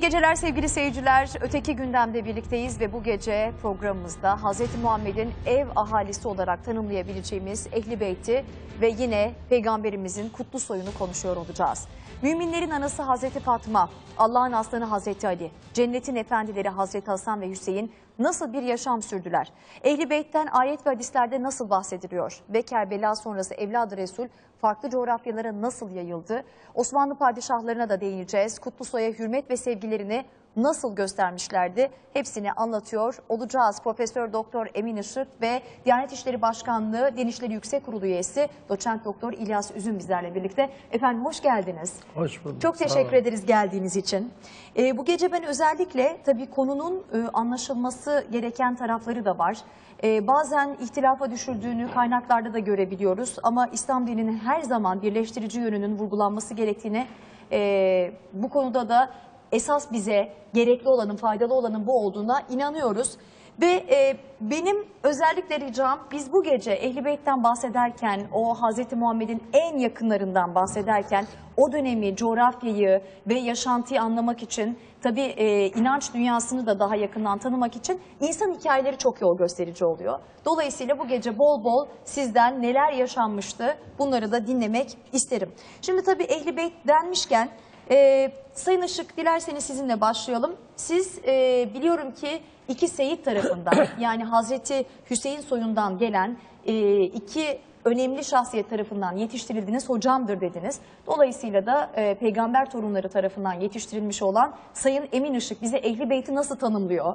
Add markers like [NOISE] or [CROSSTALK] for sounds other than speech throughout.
İyi geceler sevgili seyirciler. Öteki gündemde birlikteyiz ve bu gece programımızda Hz. Muhammed'in ev ahalisi olarak tanımlayabileceğimiz Ehli Beyti ve yine Peygamberimizin kutlu soyunu konuşuyor olacağız. Müminlerin anası Hazreti Fatma, Allah'ın aslanı Hazreti Ali, cennetin efendileri Hazreti Hasan ve Hüseyin nasıl bir yaşam sürdüler? Ehli Beyt'ten ayet ve hadislerde nasıl bahsediliyor? Ve Kerbela sonrası evladı Resul farklı coğrafyalara nasıl yayıldı? Osmanlı padişahlarına da değineceğiz. Kutlu Soy'a hürmet ve sevgilerini nasıl göstermişlerdi? Hepsini anlatıyor olacağız. Profesör Doktor Emin Işık ve Diyanet İşleri Başkanlığı Din İşleri Yüksek Kurulu üyesi Doçent Doktor İlyas Üzüm bizlerle birlikte. Efendim hoş geldiniz. Hoş bulduk. Çok teşekkür ederiz geldiğiniz için. Ee, bu gece ben özellikle tabii konunun e, anlaşılması gereken tarafları da var. Ee, bazen ihtilafa düşürdüğünü kaynaklarda da görebiliyoruz ama İslam dininin her zaman birleştirici yönünün vurgulanması gerektiğini e, bu konuda da esas bize gerekli olanın, faydalı olanın bu olduğuna inanıyoruz. Ve e, benim özellikle ricam biz bu gece Ehl-i Beyt'ten bahsederken, o Hz. Muhammed'in en yakınlarından bahsederken o dönemi, coğrafyayı ve yaşantıyı anlamak için tabii e, inanç dünyasını da daha yakından tanımak için insan hikayeleri çok yol gösterici oluyor. Dolayısıyla bu gece bol bol sizden neler yaşanmıştı bunları da dinlemek isterim. Şimdi tabii Ehl-i Beyt denmişken ee, Sayın Işık dilerseniz sizinle başlayalım. Siz e, biliyorum ki iki Seyit tarafından [COUGHS] yani Hazreti Hüseyin soyundan gelen e, iki önemli şahsiyet tarafından yetiştirildiniz, hocamdır dediniz. Dolayısıyla da e, peygamber torunları tarafından yetiştirilmiş olan Sayın Emin Işık bize Ehli Beyt'i nasıl tanımlıyor?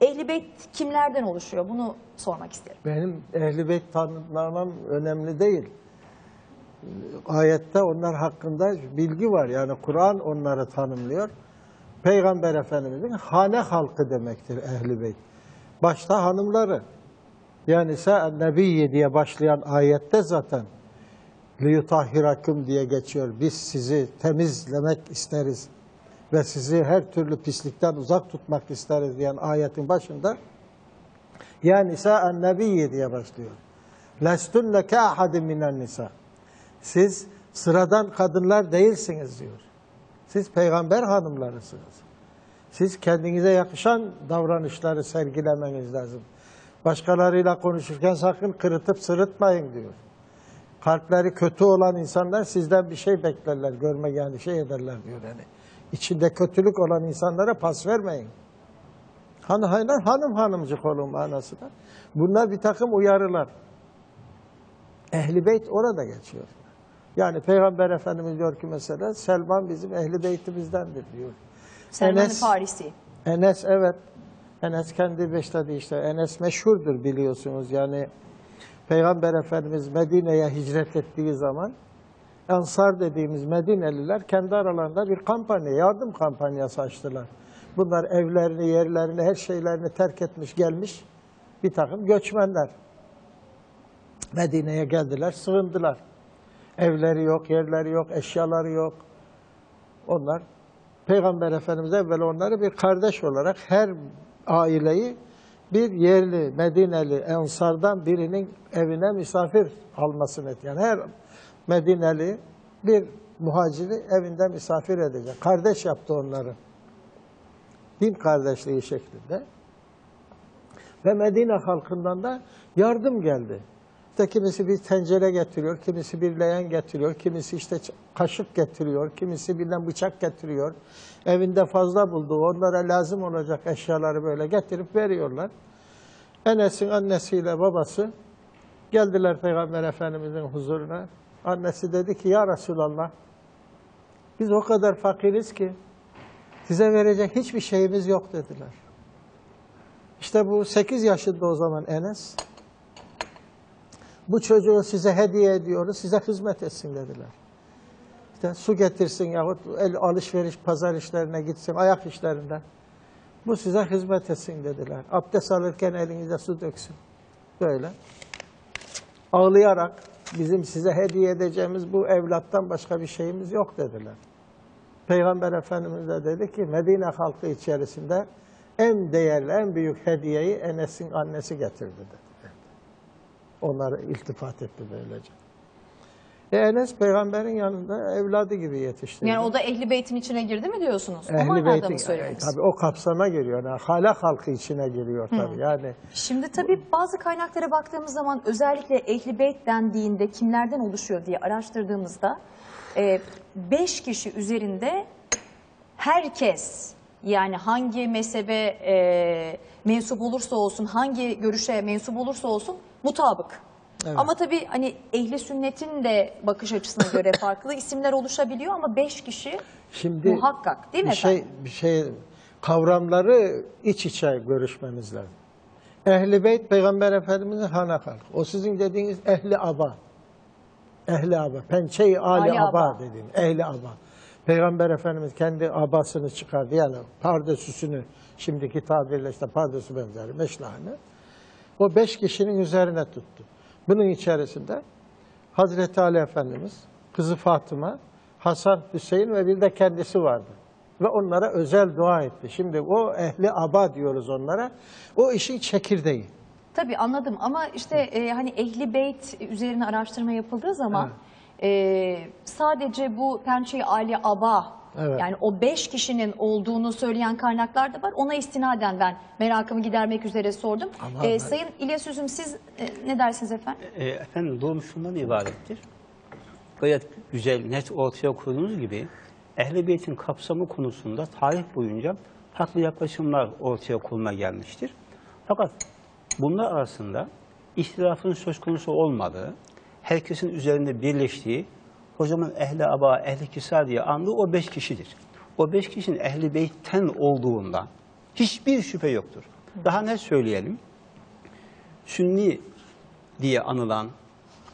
Ehli Beyt kimlerden oluşuyor? Bunu sormak isterim. Benim Ehl-i Beyt tanımlamam önemli değil. Ayette onlar hakkında bilgi var. Yani Kur'an onları tanımlıyor. Peygamber Efendimizin hane halkı demektir Ehl-i Beyt. Başta hanımları. Yani sen Nebiyye diye başlayan ayette zaten liyutahhirakum diye geçiyor. Biz sizi temizlemek isteriz ve sizi her türlü pislikten uzak tutmak isteriz diyen ayetin başında yani nisa nebiyye diye başlıyor. Lestunne ke ahadin minen nisa. Siz sıradan kadınlar değilsiniz diyor. Siz peygamber hanımlarısınız. Siz kendinize yakışan davranışları sergilemeniz lazım. Başkalarıyla konuşurken sakın kırıtıp sırıtmayın diyor. Kalpleri kötü olan insanlar sizden bir şey beklerler, görme yani şey ederler diyor yani. İçinde kötülük olan insanlara pas vermeyin. Han, hanım, hanım hanımcık olun manasında. Bunlar bir takım uyarılar. Ehli Beyt orada geçiyor. Yani Peygamber Efendimiz diyor ki mesela Selman bizim ehli beytimizdendir diyor. Selman Enes- Farisi. Enes evet. Enes kendi beşledi işte. Enes meşhurdur biliyorsunuz. Yani Peygamber Efendimiz Medine'ye hicret ettiği zaman Ensar dediğimiz Medineliler kendi aralarında bir kampanya, yardım kampanyası açtılar. Bunlar evlerini, yerlerini, her şeylerini terk etmiş gelmiş bir takım göçmenler. Medine'ye geldiler, sığındılar. Evleri yok, yerleri yok, eşyaları yok. Onlar Peygamber Efendimiz evvel onları bir kardeş olarak her aileyi bir yerli, Medineli, Ensardan birinin evine misafir almasını et. Yani her Medineli bir muhaciri evinde misafir edecek. Kardeş yaptı onları. Din kardeşliği şeklinde. Ve Medine halkından da yardım geldi. İşte kimisi bir tencere getiriyor, kimisi bir leğen getiriyor, kimisi işte kaşık getiriyor, kimisi birden bıçak getiriyor. Evinde fazla bulduğu, onlara lazım olacak eşyaları böyle getirip veriyorlar. Enes'in annesiyle babası geldiler Peygamber Efendimizin huzuruna. Annesi dedi ki ya Resulallah biz o kadar fakiriz ki size verecek hiçbir şeyimiz yok dediler. İşte bu 8 yaşında o zaman Enes. Bu çocuğu size hediye ediyoruz, size hizmet etsin dediler. İşte su getirsin yahut el alışveriş, pazar işlerine gitsin, ayak işlerinden. Bu size hizmet etsin dediler. Abdest alırken elinize su döksün. Böyle. Ağlayarak bizim size hediye edeceğimiz bu evlattan başka bir şeyimiz yok dediler. Peygamber Efendimiz de dedi ki Medine halkı içerisinde en değerli, en büyük hediyeyi Enes'in annesi getirdi dedi. Onlara iltifat etti böylece. E Enes peygamberin yanında evladı gibi yetişti. Yani o da Ehli Beyt'in içine girdi mi diyorsunuz? o Ehli manada Beyt'in- söylediniz? tabii o kapsama giriyor. Yani halak halkı içine giriyor tabii. Yani Şimdi tabii bazı kaynaklara baktığımız zaman özellikle Ehli Beyt dendiğinde kimlerden oluşuyor diye araştırdığımızda e, beş kişi üzerinde herkes yani hangi mezhebe e, mensup olursa olsun, hangi görüşe mensup olursa olsun mutabık. Evet. Ama tabii hani ehli sünnetin de bakış açısına göre [LAUGHS] farklı isimler oluşabiliyor ama beş kişi Şimdi muhakkak değil mi bir şey, efendim? bir şey kavramları iç içe görüşmemiz lazım. Ehli beyt peygamber efendimizin hana halkı. O sizin dediğiniz ehli aba. Ehli aba. Pençe-i ali, Ali aba, aba. Ehli aba. Peygamber efendimiz kendi abasını çıkardı. Yani pardesüsünü şimdiki tabirle işte pardesü benzeri meşlahını. O beş kişinin üzerine tuttu. Bunun içerisinde Hazreti Ali Efendimiz, kızı Fatıma, Hasan, Hüseyin ve bir de kendisi vardı. Ve onlara özel dua etti. Şimdi o ehli aba diyoruz onlara. O işin çekirdeği. Tabii anladım ama işte e, hani Ehli Beyt üzerine araştırma yapıldığı zaman e, sadece bu Pençe-i Ali Aba Evet. yani o beş kişinin olduğunu söyleyen kaynaklar da var. Ona istinaden ben merakımı gidermek üzere sordum. Ama E, ben- Sayın İlyas Üzüm siz e, ne dersiniz efendim? E, efendim durum şundan ibarettir. Gayet güzel, net ortaya koyduğunuz gibi Ehl-i Beyt'in kapsamı konusunda tarih boyunca farklı yaklaşımlar ortaya konuma gelmiştir. Fakat bunlar arasında ihtilafın söz konusu olmadığı, herkesin üzerinde birleştiği, hocamın ehli aba, ehli kisa diye andığı o beş kişidir. O beş kişinin ehli beytten olduğunda hiçbir şüphe yoktur. Daha ne söyleyelim? Sünni diye anılan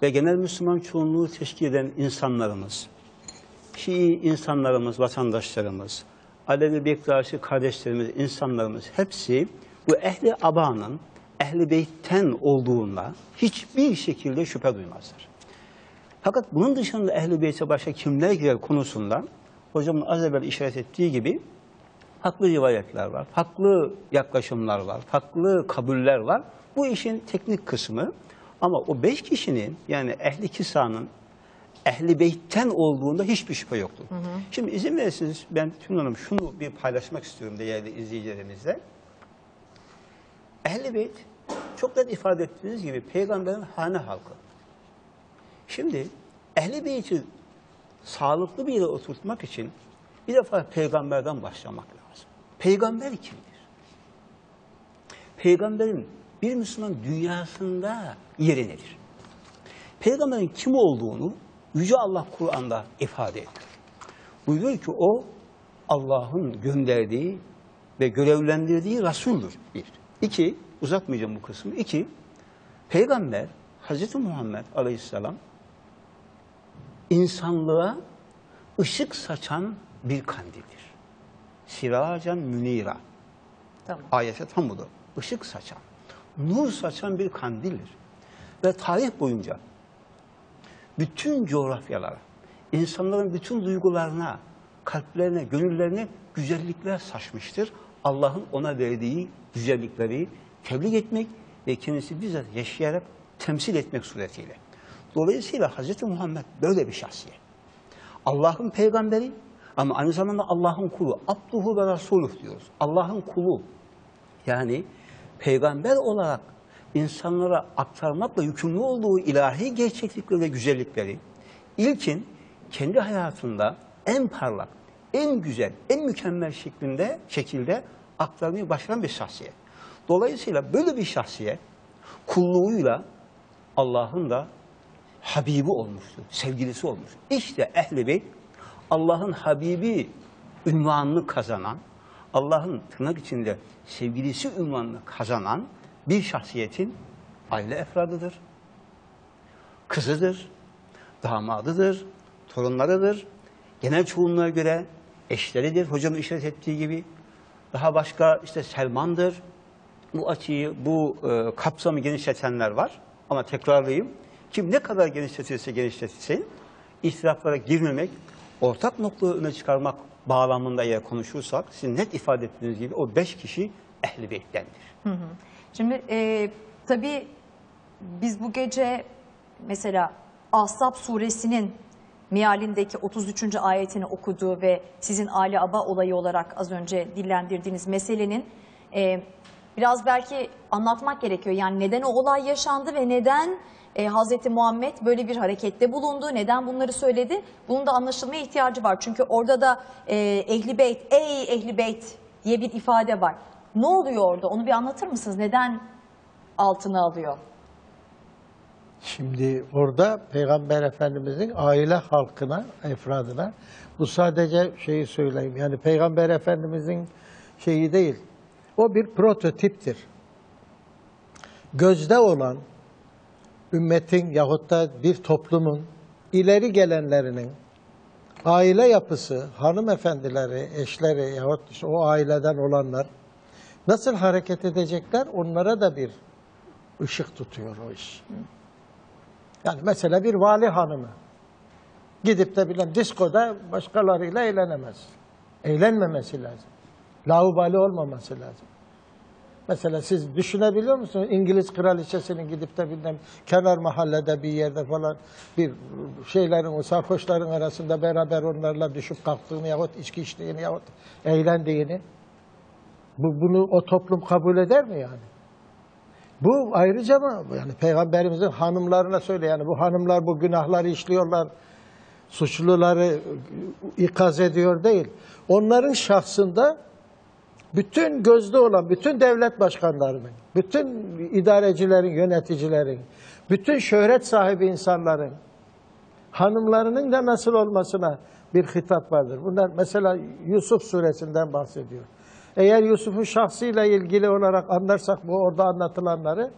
ve genel Müslüman çoğunluğu teşkil eden insanlarımız, Şii insanlarımız, vatandaşlarımız, Alevi Bektaşi kardeşlerimiz, insanlarımız hepsi bu ehli abanın ehli beytten olduğunda hiçbir şekilde şüphe duymazlar. Fakat bunun dışında ehli beyte başka kimler girer konusunda hocamın az evvel işaret ettiği gibi farklı rivayetler var, farklı yaklaşımlar var, farklı kabuller var. Bu işin teknik kısmı ama o beş kişinin yani ehli kisanın ehli beytten olduğunda hiçbir şüphe yoktur. Şimdi izin verirseniz ben Tülin Hanım şunu bir paylaşmak istiyorum değerli izleyicilerimizle. Ehli beyt çok net ifade ettiğiniz gibi peygamberin hane halkı. Şimdi ehli beyti sağlıklı bir yere oturtmak için bir defa peygamberden başlamak lazım. Peygamber kimdir? Peygamberin bir Müslüman dünyasında yeri nedir? Peygamberin kim olduğunu Yüce Allah Kur'an'da ifade ediyor. Buyuruyor ki o Allah'ın gönderdiği ve görevlendirdiği Resul'dür. Bir. İki, uzatmayacağım bu kısmı. İki, Peygamber Hazreti Muhammed Aleyhisselam insanlığa ışık saçan bir kandildir. Siracan münira. Tamam. Ayete tam budur. Işık saçan, nur saçan bir kandildir. Ve tarih boyunca bütün coğrafyalara, insanların bütün duygularına, kalplerine, gönüllerine güzellikler saçmıştır. Allah'ın ona verdiği güzellikleri tebrik etmek ve kendisi bizzat yaşayarak temsil etmek suretiyle. Dolayısıyla Hz. Muhammed böyle bir şahsiyet. Allah'ın peygamberi ama aynı zamanda Allah'ın kulu. Abduhu ve Resuluh diyoruz. Allah'ın kulu. Yani peygamber olarak insanlara aktarmakla yükümlü olduğu ilahi gerçeklikleri ve güzellikleri ilkin kendi hayatında en parlak, en güzel, en mükemmel şeklinde şekilde aktarmayı başaran bir şahsiyet. Dolayısıyla böyle bir şahsiyet kulluğuyla Allah'ın da Habibi olmuştu, sevgilisi olmuştu. İşte Ehl-i Allah'ın Habibi ünvanını kazanan, Allah'ın tırnak içinde sevgilisi ünvanını kazanan bir şahsiyetin aile efradıdır. Kızıdır, damadıdır, torunlarıdır. Genel çoğunluğa göre eşleridir. Hocamın işaret ettiği gibi. Daha başka işte Selman'dır. Bu açıyı, bu e, kapsamı genişletenler var. Ama tekrarlayayım. Kim ne kadar genişletirse genişletilsin, ihtilaflara girmemek, ortak noktayı öne çıkarmak bağlamında eğer konuşursak, sizin net ifade ettiğiniz gibi o beş kişi ehli beyttendir. Şimdi e, tabii biz bu gece mesela Ahzab suresinin mealindeki 33. ayetini okuduğu ve sizin Ali Aba olayı olarak az önce dillendirdiğiniz meselenin e, biraz belki anlatmak gerekiyor. Yani neden o olay yaşandı ve neden e, Hazreti Muhammed böyle bir harekette bulundu, neden bunları söyledi? Bunun da anlaşılmaya ihtiyacı var. Çünkü orada da e, Ehli Beyt, ey Ehli Beyt diye bir ifade var. Ne oluyor orada? Onu bir anlatır mısınız? Neden altına alıyor? Şimdi orada Peygamber Efendimizin aile halkına, efradına bu sadece şeyi söyleyeyim. Yani Peygamber Efendimizin şeyi değil. O bir prototiptir. Gözde olan ümmetin yahut da bir toplumun ileri gelenlerinin aile yapısı, hanımefendileri, eşleri yahut işte o aileden olanlar nasıl hareket edecekler onlara da bir ışık tutuyor o iş. Yani mesela bir vali hanımı gidip de bilen diskoda başkalarıyla eğlenemez. Eğlenmemesi lazım. Laubali olmaması lazım. Mesela siz düşünebiliyor musunuz? İngiliz kraliçesinin gidip de bilmem kenar mahallede bir yerde falan bir şeylerin, o sarhoşların arasında beraber onlarla düşüp kalktığını yahut içki içtiğini yahut eğlendiğini. Bu, bunu o toplum kabul eder mi yani? Bu ayrıca mı? Yani Peygamberimizin hanımlarına söyle yani bu hanımlar bu günahları işliyorlar, suçluları ikaz ediyor değil. Onların şahsında bütün gözde olan bütün devlet başkanlarının, bütün idarecilerin, yöneticilerin, bütün şöhret sahibi insanların hanımlarının da nasıl olmasına bir hitap vardır. Bunlar mesela Yusuf suresinden bahsediyor. Eğer Yusuf'un şahsıyla ilgili olarak anlarsak bu orada anlatılanları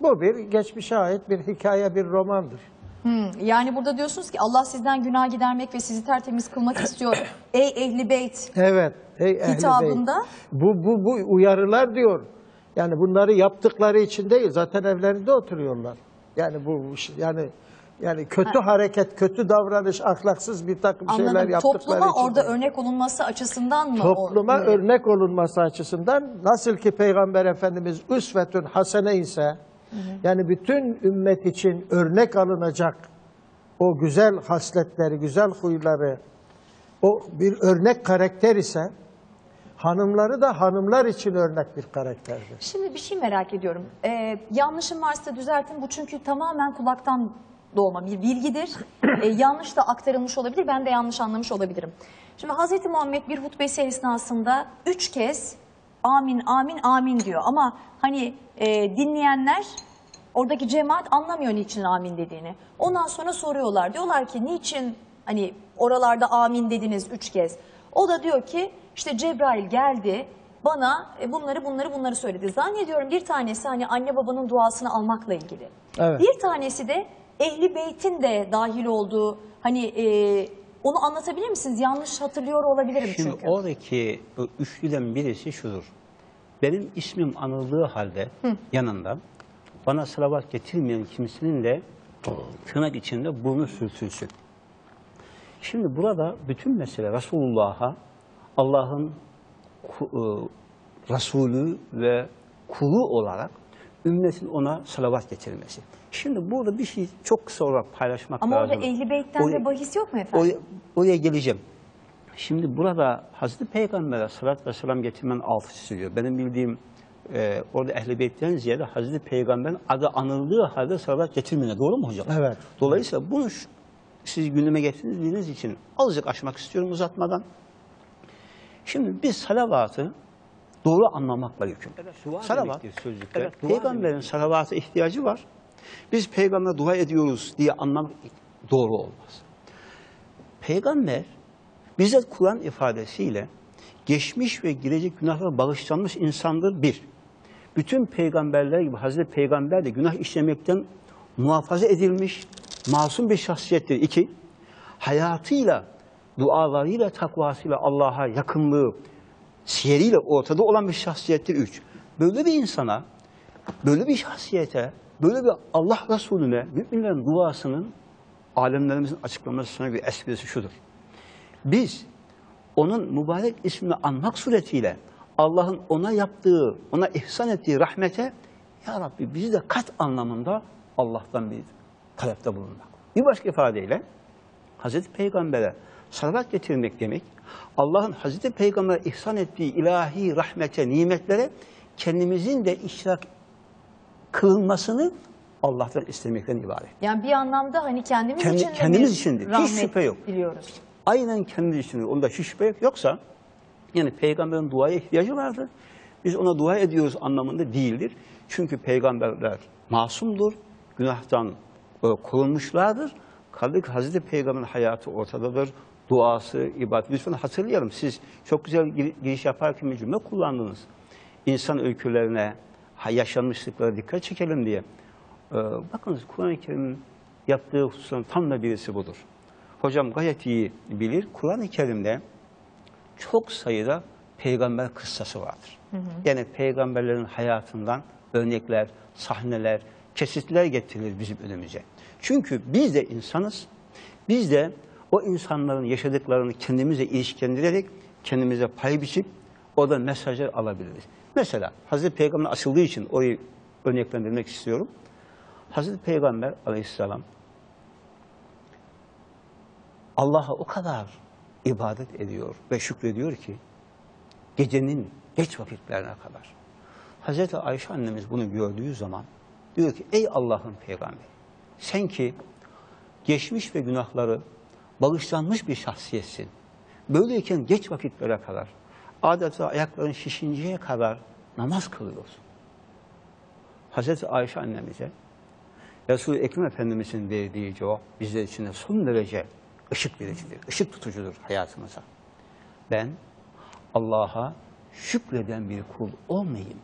bu bir geçmişe ait bir hikaye, bir romandır. Hmm, yani burada diyorsunuz ki Allah sizden günah gidermek ve sizi tertemiz kılmak [COUGHS] istiyor. Ey ehli beyt. Evet. Ey ehli Hitabında? beyt. Bu, bu, bu uyarılar diyor. Yani bunları yaptıkları için değil, zaten evlerinde oturuyorlar. Yani bu yani yani kötü hareket, kötü davranış, ahlaksız bir takım şeyler Anladım. yaptıkları Topluma için. orada değil. örnek olunması açısından mı? topluma o, örnek olunması açısından nasıl ki Peygamber Efendimiz üsvetün hasene ise yani bütün ümmet için örnek alınacak o güzel hasletleri, güzel huyları o bir örnek karakter ise hanımları da hanımlar için örnek bir karakterdir. Şimdi bir şey merak ediyorum. Ee, yanlışım varsa düzeltin. Bu çünkü tamamen kulaktan doğma bir bilgidir. [COUGHS] Ee, yanlış da aktarılmış olabilir. Ben de yanlış anlamış olabilirim. Şimdi Hazreti Muhammed bir hutbesi esnasında üç kez amin amin amin diyor. Ama hani e, dinleyenler oradaki cemaat anlamıyor niçin amin dediğini. Ondan sonra soruyorlar. Diyorlar ki niçin hani oralarda amin dediniz üç kez. O da diyor ki işte Cebrail geldi bana e, bunları bunları bunları söyledi. Zannediyorum bir tanesi hani anne babanın duasını almakla ilgili. Evet. Bir tanesi de ehli beytin de dahil olduğu hani e, onu anlatabilir misiniz? Yanlış hatırlıyor olabilirim Şimdi çünkü. oradaki bu üçlüden birisi şudur. Benim ismim anıldığı halde yanında bana salavat getirmeyen kimsenin de tırnak içinde burnu sürtülsün. Şimdi burada bütün mesele Resulullah'a Allah'ın e, Resulü ve kulu olarak ümmetin ona salavat getirmesi. Şimdi burada bir şey çok kısa olarak paylaşmak Ama lazım. orada ehli beytten Oraya- de bahis yok mu efendim? Oraya, oraya geleceğim. Şimdi burada Hazreti Peygamber'e salat ve selam getirmenin altı çiziliyor. Benim bildiğim e, orada Ehl-i Beyt'ten ziyade Hazreti Peygamber'in adı anıldığı halde salat getirmene. Doğru mu hocam? Evet. Dolayısıyla bunu siz gündeme getirdiğiniz için azıcık açmak istiyorum uzatmadan. Şimdi biz salavatı doğru anlamakla yükümlüyüz. Salavat, evet, peygamberin salavata ihtiyacı var. Biz peygambere dua ediyoruz diye anlamak doğru olmaz. Peygamber bize Kur'an ifadesiyle geçmiş ve gelecek günahlara bağışlanmış insandır bir. Bütün peygamberler gibi Hazreti Peygamber de günah işlemekten muhafaza edilmiş masum bir şahsiyettir. İki, hayatıyla, dualarıyla, takvasıyla Allah'a yakınlığı, siyeriyle ortada olan bir şahsiyettir. Üç, böyle bir insana, böyle bir şahsiyete, böyle bir Allah Resulüne müminlerin duasının alemlerimizin açıklamasına bir esprisi şudur. Biz onun mübarek ismini anmak suretiyle Allah'ın ona yaptığı, ona ihsan ettiği rahmete Ya Rabbi bizi de kat anlamında Allah'tan bir talepte bulunmak. Bir başka ifadeyle Hazreti Peygamber'e salavat getirmek demek, Allah'ın Hazreti Peygamber'e ihsan ettiği ilahi rahmete, nimetlere kendimizin de iştirak kılınmasını Allah'tan istemekten ibaret. Yani bir anlamda hani kendimiz Kendi- için de kendimiz bir içindir. Hiç rahmet şüphe yok. diliyoruz. Aynen kendi için, onda hiç şüphe yok. Yoksa yani peygamberin duaya ihtiyacı vardır. Biz ona dua ediyoruz anlamında değildir. Çünkü peygamberler masumdur, günahtan e, korunmuşlardır. Kaldı ki Hazreti Peygamber'in hayatı ortadadır. Duası, ibadet. Lütfen hatırlayalım. Siz çok güzel gir- giriş yaparken bir cümle kullandınız. İnsan öykülerine, yaşanmışlıklara dikkat çekelim diye. Ee, bakınız Kur'an-ı Kerim'in yaptığı hususların tam da birisi budur. Hocam gayet iyi bilir. Kur'an-ı Kerim'de çok sayıda peygamber kıssası vardır. Yani peygamberlerin hayatından örnekler, sahneler, kesitler getirilir bizim önümüze. Çünkü biz de insanız. Biz de o insanların yaşadıklarını kendimize ilişkilendirerek kendimize pay biçip orada mesajlar alabiliriz. Mesela Hazreti Peygamber asıldığı için orayı örneklendirmek istiyorum. Hazreti Peygamber aleyhisselam Allah'a o kadar ibadet ediyor ve şükrediyor ki gecenin geç vakitlerine kadar. Hazreti Ayşe annemiz bunu gördüğü zaman diyor ki ey Allah'ın peygamberi sen ki geçmiş ve günahları bağışlanmış bir şahsiyetsin. Böyleyken geç vakitlere kadar adeta ayakların şişinceye kadar namaz kılıyorsun. Hazreti Ayşe annemize Resul-i Ekrem Efendimizin verdiği cevap bizler için de son derece ışık vericidir, ışık tutucudur hayatımıza. Ben Allah'a şükreden bir kul olmayayım.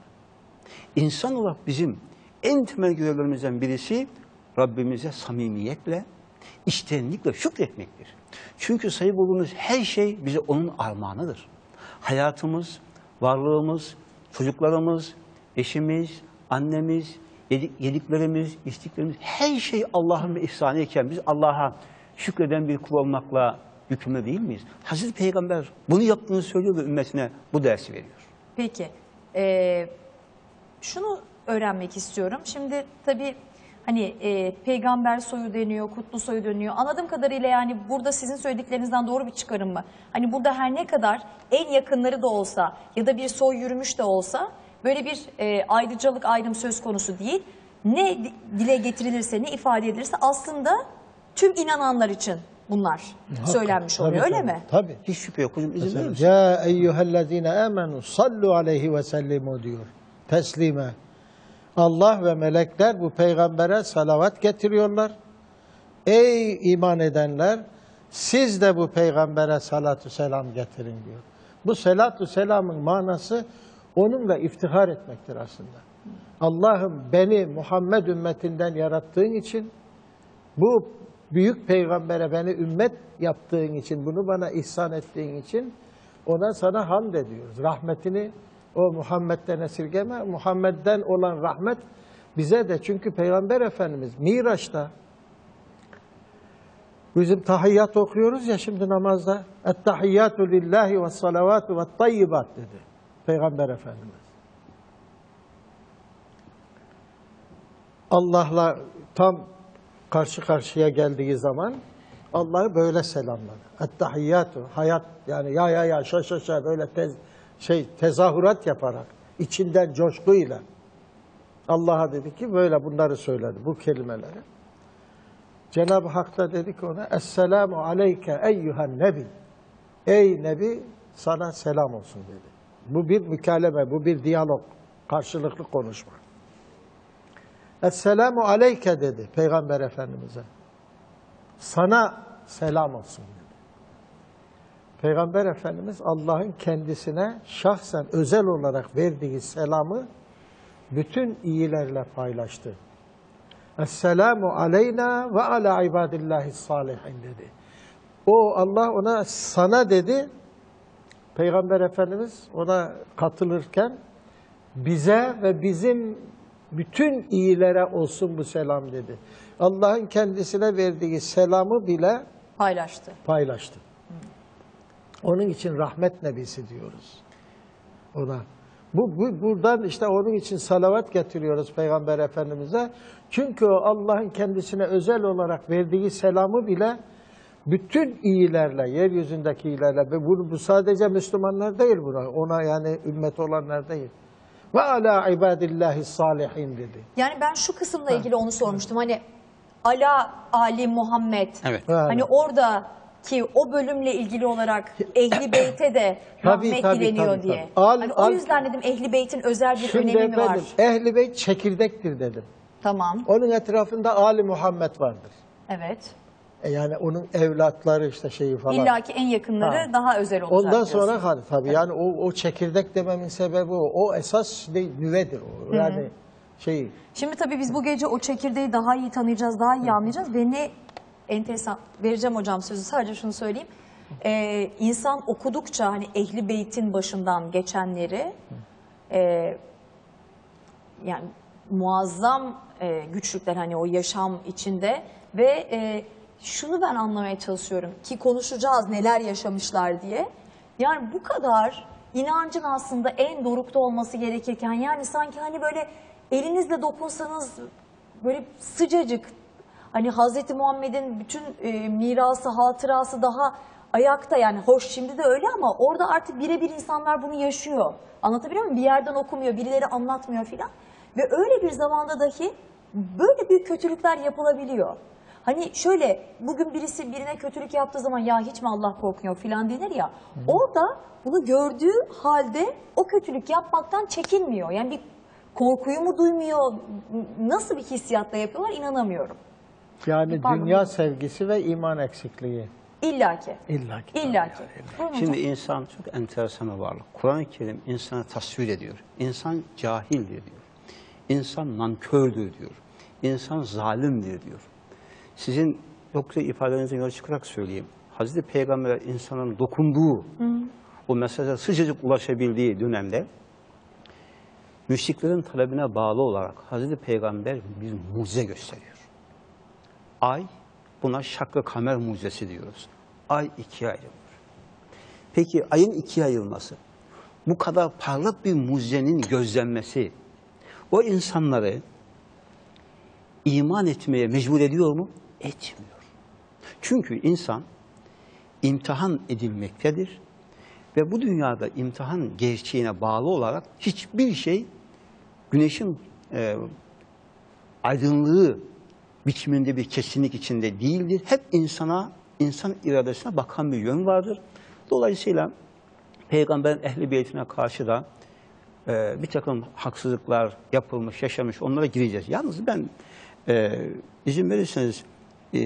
İnsan olarak bizim en temel görevlerimizden birisi Rabbimize samimiyetle, içtenlikle şükretmektir. Çünkü sahip olduğumuz her şey bize onun armağanıdır. Hayatımız, varlığımız, çocuklarımız, eşimiz, annemiz, yedik- yediklerimiz, içtiklerimiz her şey Allah'ın ihsanı iken biz Allah'a şükreden bir kul olmakla yükümlü değil miyiz? Hazreti Peygamber bunu yaptığını söylüyor ve ümmetine bu dersi veriyor. Peki. Ee, şunu öğrenmek istiyorum. Şimdi tabii hani e, peygamber soyu deniyor, kutlu soyu deniyor. Anladığım kadarıyla yani burada sizin söylediklerinizden doğru bir çıkarım mı? Hani burada her ne kadar en yakınları da olsa ya da bir soy yürümüş de olsa böyle bir e, ayrıcalık ayrım söz konusu değil. Ne di- dile getirilirse, ne ifade edilirse aslında tüm inananlar için bunlar söylenmiş oluyor Tabii, öyle tabii, mi? Tabii. Hiç şüphe yok hocam izin verir misin? Ya eyyühellezine amenu sallu aleyhi ve sellimu diyor. Teslime. Allah ve melekler bu peygambere salavat getiriyorlar. Ey iman edenler siz de bu peygambere salatu selam getirin diyor. Bu salatu selamın manası onunla iftihar etmektir aslında. Allah'ım beni Muhammed ümmetinden yarattığın için bu büyük peygambere beni ümmet yaptığın için, bunu bana ihsan ettiğin için ona sana hamd ediyoruz. Rahmetini o Muhammed'den esirgeme. Muhammed'den olan rahmet bize de çünkü Peygamber Efendimiz Miraç'ta bizim tahiyyat okuyoruz ya şimdi namazda. Ettehiyyatu lillahi ve salavatu ve tayyibat dedi Peygamber Efendimiz. Allah'la tam karşı karşıya geldiği zaman Allah'ı böyle selamladı. Ettehiyyatu, hayat yani ya ya ya şa şa şa böyle tez, şey tezahürat yaparak içinden coşkuyla Allah'a dedi ki böyle bunları söyledi bu kelimeleri. Cenab-ı Hak da dedi ki ona Esselamu aleyke eyyühen nebi. Ey nebi sana selam olsun dedi. Bu bir mükaleme, bu bir diyalog, karşılıklı konuşma. Esselamu aleyke dedi Peygamber Efendimiz'e. Sana selam olsun. Peygamber Efendimiz Allah'ın kendisine şahsen özel olarak verdiği selamı bütün iyilerle paylaştı. Esselamu aleyna ve ala ibadillahi salihin dedi. O Allah ona sana dedi. Peygamber Efendimiz ona katılırken bize ve bizim bütün iyilere olsun bu selam dedi. Allah'ın kendisine verdiği selamı bile Paylaştı. paylaştı. Onun için rahmet nebisi diyoruz ona. Bu, bu buradan işte onun için salavat getiriyoruz Peygamber Efendimiz'e. Çünkü o Allah'ın kendisine özel olarak verdiği selamı bile bütün iyilerle, yeryüzündeki iyilerle ve bu, bu sadece Müslümanlar değil buna. Ona yani ümmet olanlar değil. Ve ala ibadillahi salihin dedi. Yani ben şu kısımla ilgili onu sormuştum. Hani Ala Ali Muhammed. Evet. Hani oradaki o bölümle ilgili olarak Ehli [COUGHS] Beyt'e de Tabii, rahmet tabii, dileniyor tabii, diye. tabii. Al- hani al- o yüzden dedim Ehli Beyt'in özel bir Şimdi önemi mi var? efendim, Ehl-i Beyt çekirdektir dedim. Tamam. Onun etrafında Ali Muhammed vardır. Evet. E yani onun evlatları işte şeyi falan. İlla ki en yakınları Ha. daha özel olacak. Ondan diyorsun. sonra hani tabii yani o, o çekirdek dememin sebebi o. O esas değil, nüvedir o. Yani şey Şimdi tabii biz bu gece o çekirdeği daha iyi tanıyacağız, daha iyi anlayacağız. Ve ne enteresan, vereceğim hocam sözü sadece şunu söyleyeyim. Ee, insan okudukça hani Ehli Beyt'in başından geçenleri e, yani muazzam e, güçlükler hani o yaşam içinde ve e, şunu ben anlamaya çalışıyorum ki konuşacağız neler yaşamışlar diye. Yani bu kadar inancın aslında en dorukta olması gerekirken yani sanki hani böyle elinizle dokunsanız böyle sıcacık hani Hazreti Muhammed'in bütün e, mirası, hatırası daha ayakta yani hoş şimdi de öyle ama orada artık birebir insanlar bunu yaşıyor. Anlatabiliyor muyum? Bir yerden okumuyor, birileri anlatmıyor filan. Ve öyle bir zamanda dahi böyle büyük kötülükler yapılabiliyor. Hani şöyle bugün birisi birine kötülük yaptığı zaman ya hiç mi Allah korkmuyor filan denir ya. Orada bunu gördüğü halde o kötülük yapmaktan çekinmiyor. Yani bir korkuyu mu duymuyor? Nasıl bir hissiyatla yapıyorlar inanamıyorum. Yani Pardon. dünya sevgisi ve iman eksikliği. İlla ki. İlla ki. İlla ki. Şimdi insan çok enteresan bir varlık. Kur'an-ı Kerim insana tasvir ediyor. İnsan cahildir diyor. İnsan nankördür diyor. İnsan zalimdir diyor. Sizin yoksa ifadenizden yola çıkarak söyleyeyim. Hazreti Peygamber'e insanın dokunduğu, o mesaja sıcacık ulaşabildiği dönemde müşriklerin talebine bağlı olarak Hazreti Peygamber bir mucize gösteriyor. Ay, buna şakkı kamer mucizesi diyoruz. Ay ikiye ayrılıyor. Peki ayın ikiye ayrılması, bu kadar parlak bir mucizenin gözlenmesi, o insanları iman etmeye mecbur ediyor mu? Etmiyor. Çünkü insan imtihan edilmektedir ve bu dünyada imtihan gerçeğine bağlı olarak hiçbir şey güneşin e, aydınlığı biçiminde bir kesinlik içinde değildir. Hep insana, insan iradesine bakan bir yön vardır. Dolayısıyla Peygamberin ehli beytine karşı da e, bir takım haksızlıklar yapılmış, yaşamış, onlara gireceğiz. Yalnız ben e, izin verirseniz e,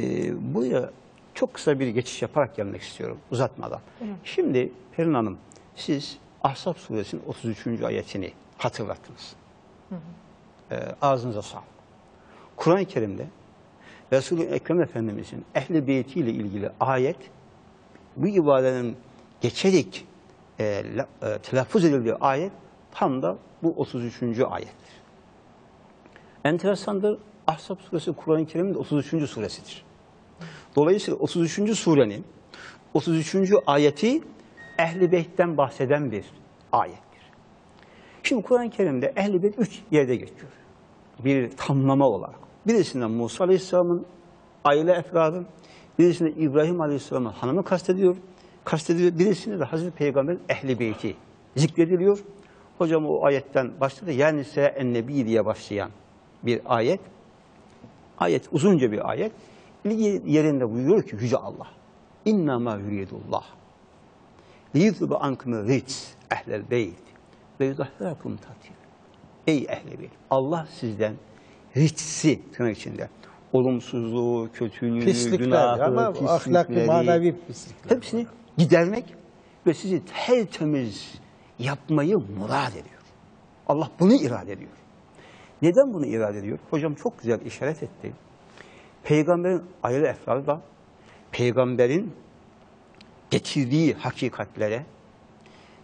buraya çok kısa bir geçiş yaparak gelmek istiyorum uzatmadan. Şimdi Pelin Hanım siz Ahzab suresinin 33. ayetini hatırlattınız. E, ağzınıza sağlık. Kur'an-ı Kerim'de Resul-i Ekrem Efendimizin ehli beytiyle ilgili ayet bu ibadenin geçerek e, e, telaffuz edildiği ayet tam da bu 33. ayettir. Enteresandır. Ahzab suresi Kur'an-ı Kerim'in de 33. suresidir. Dolayısıyla 33. surenin 33. ayeti Ehl-i Beyt'ten bahseden bir ayettir. Şimdi Kur'an-ı Kerim'de Ehl-i Beyt üç yerde geçiyor. Bir tamlama olarak. Birisinde Musa Aleyhisselam'ın aile efradı, birisinde İbrahim Aleyhisselam'ın hanımı kastediyor, kastediyor. Birisinde de Hazreti Peygamber'in Ehl-i Beyti zikrediliyor. Hocam o ayetten başladı. Yani ise ennebi diye başlayan bir ayet. Ayet uzunca bir ayet. Bir yerinde buyuruyor ki Yüce Allah. İnna ma yuridullah. Liyutlubu ankumu ritz ehlel beyt ve yudahhirakum tatil. Ey ehli beyt. Allah sizden ritsi tırnak içinde olumsuzluğu, kötülüğü, Pislikler günahı, ama ahlaki, pislikleri, manevi pislikler. Hepsini gidermek ve sizi tertemiz yapmayı murad ediyor. Allah bunu irade ediyor. Neden bunu irade ediyor? Hocam çok güzel işaret etti. Peygamberin aile efradı da peygamberin getirdiği hakikatlere,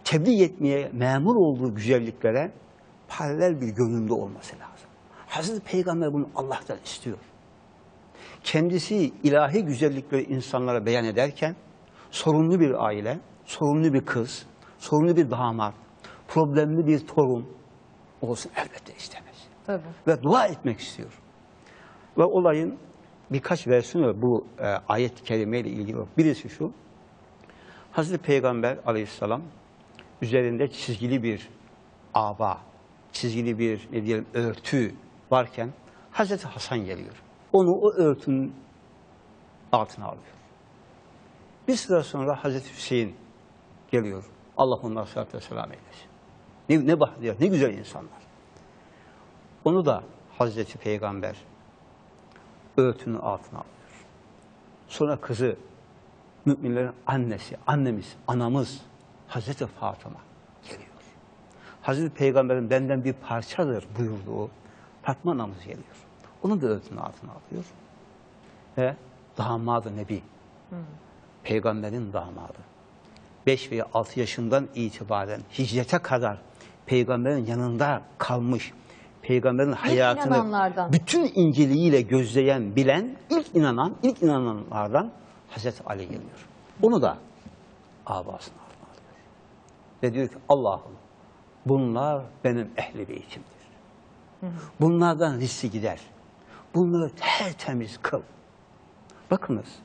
tebliğ etmeye memur olduğu güzelliklere paralel bir görünümde olması lazım. Hazreti Peygamber bunu Allah'tan istiyor. Kendisi ilahi güzellikleri insanlara beyan ederken sorunlu bir aile, sorunlu bir kız, sorunlu bir damat, problemli bir torun olsun elbette istemez. Tabii. Ve dua etmek istiyor. Ve olayın birkaç versiyonu bu e, ayet-i kerime ile ilgili. Birisi şu. Hazreti Peygamber aleyhisselam üzerinde çizgili bir aba, çizgili bir ne diyelim örtü varken Hazreti Hasan geliyor. Onu o örtünün altına alıyor. Bir süre sonra Hazreti Hüseyin geliyor. Allah onlara aleyhi ve sellem eylesin. Ne, ne ne güzel insanlar. Onu da Hazreti Peygamber örtünün altına alıyor. Sonra kızı, müminlerin annesi, annemiz, anamız Hazreti Fatıma geliyor. Hazreti Peygamber'in benden bir parçadır buyurduğu Fatma anamız geliyor. Onu da örtünün altına alıyor. Ve damadı Nebi, Peygamberin damadı. 5 veya 6 yaşından itibaren hicrete kadar peygamberin yanında kalmış, peygamberin hayatını inananlardan. bütün inceliğiyle gözleyen, bilen, ilk inanan, ilk inananlardan Hazreti Ali geliyor. Onu da abasına alıyor. Ve diyor ki Allah'ım bunlar benim ehli beytimdir. Bunlardan rissi gider. Bunları tertemiz kıl. Bakınız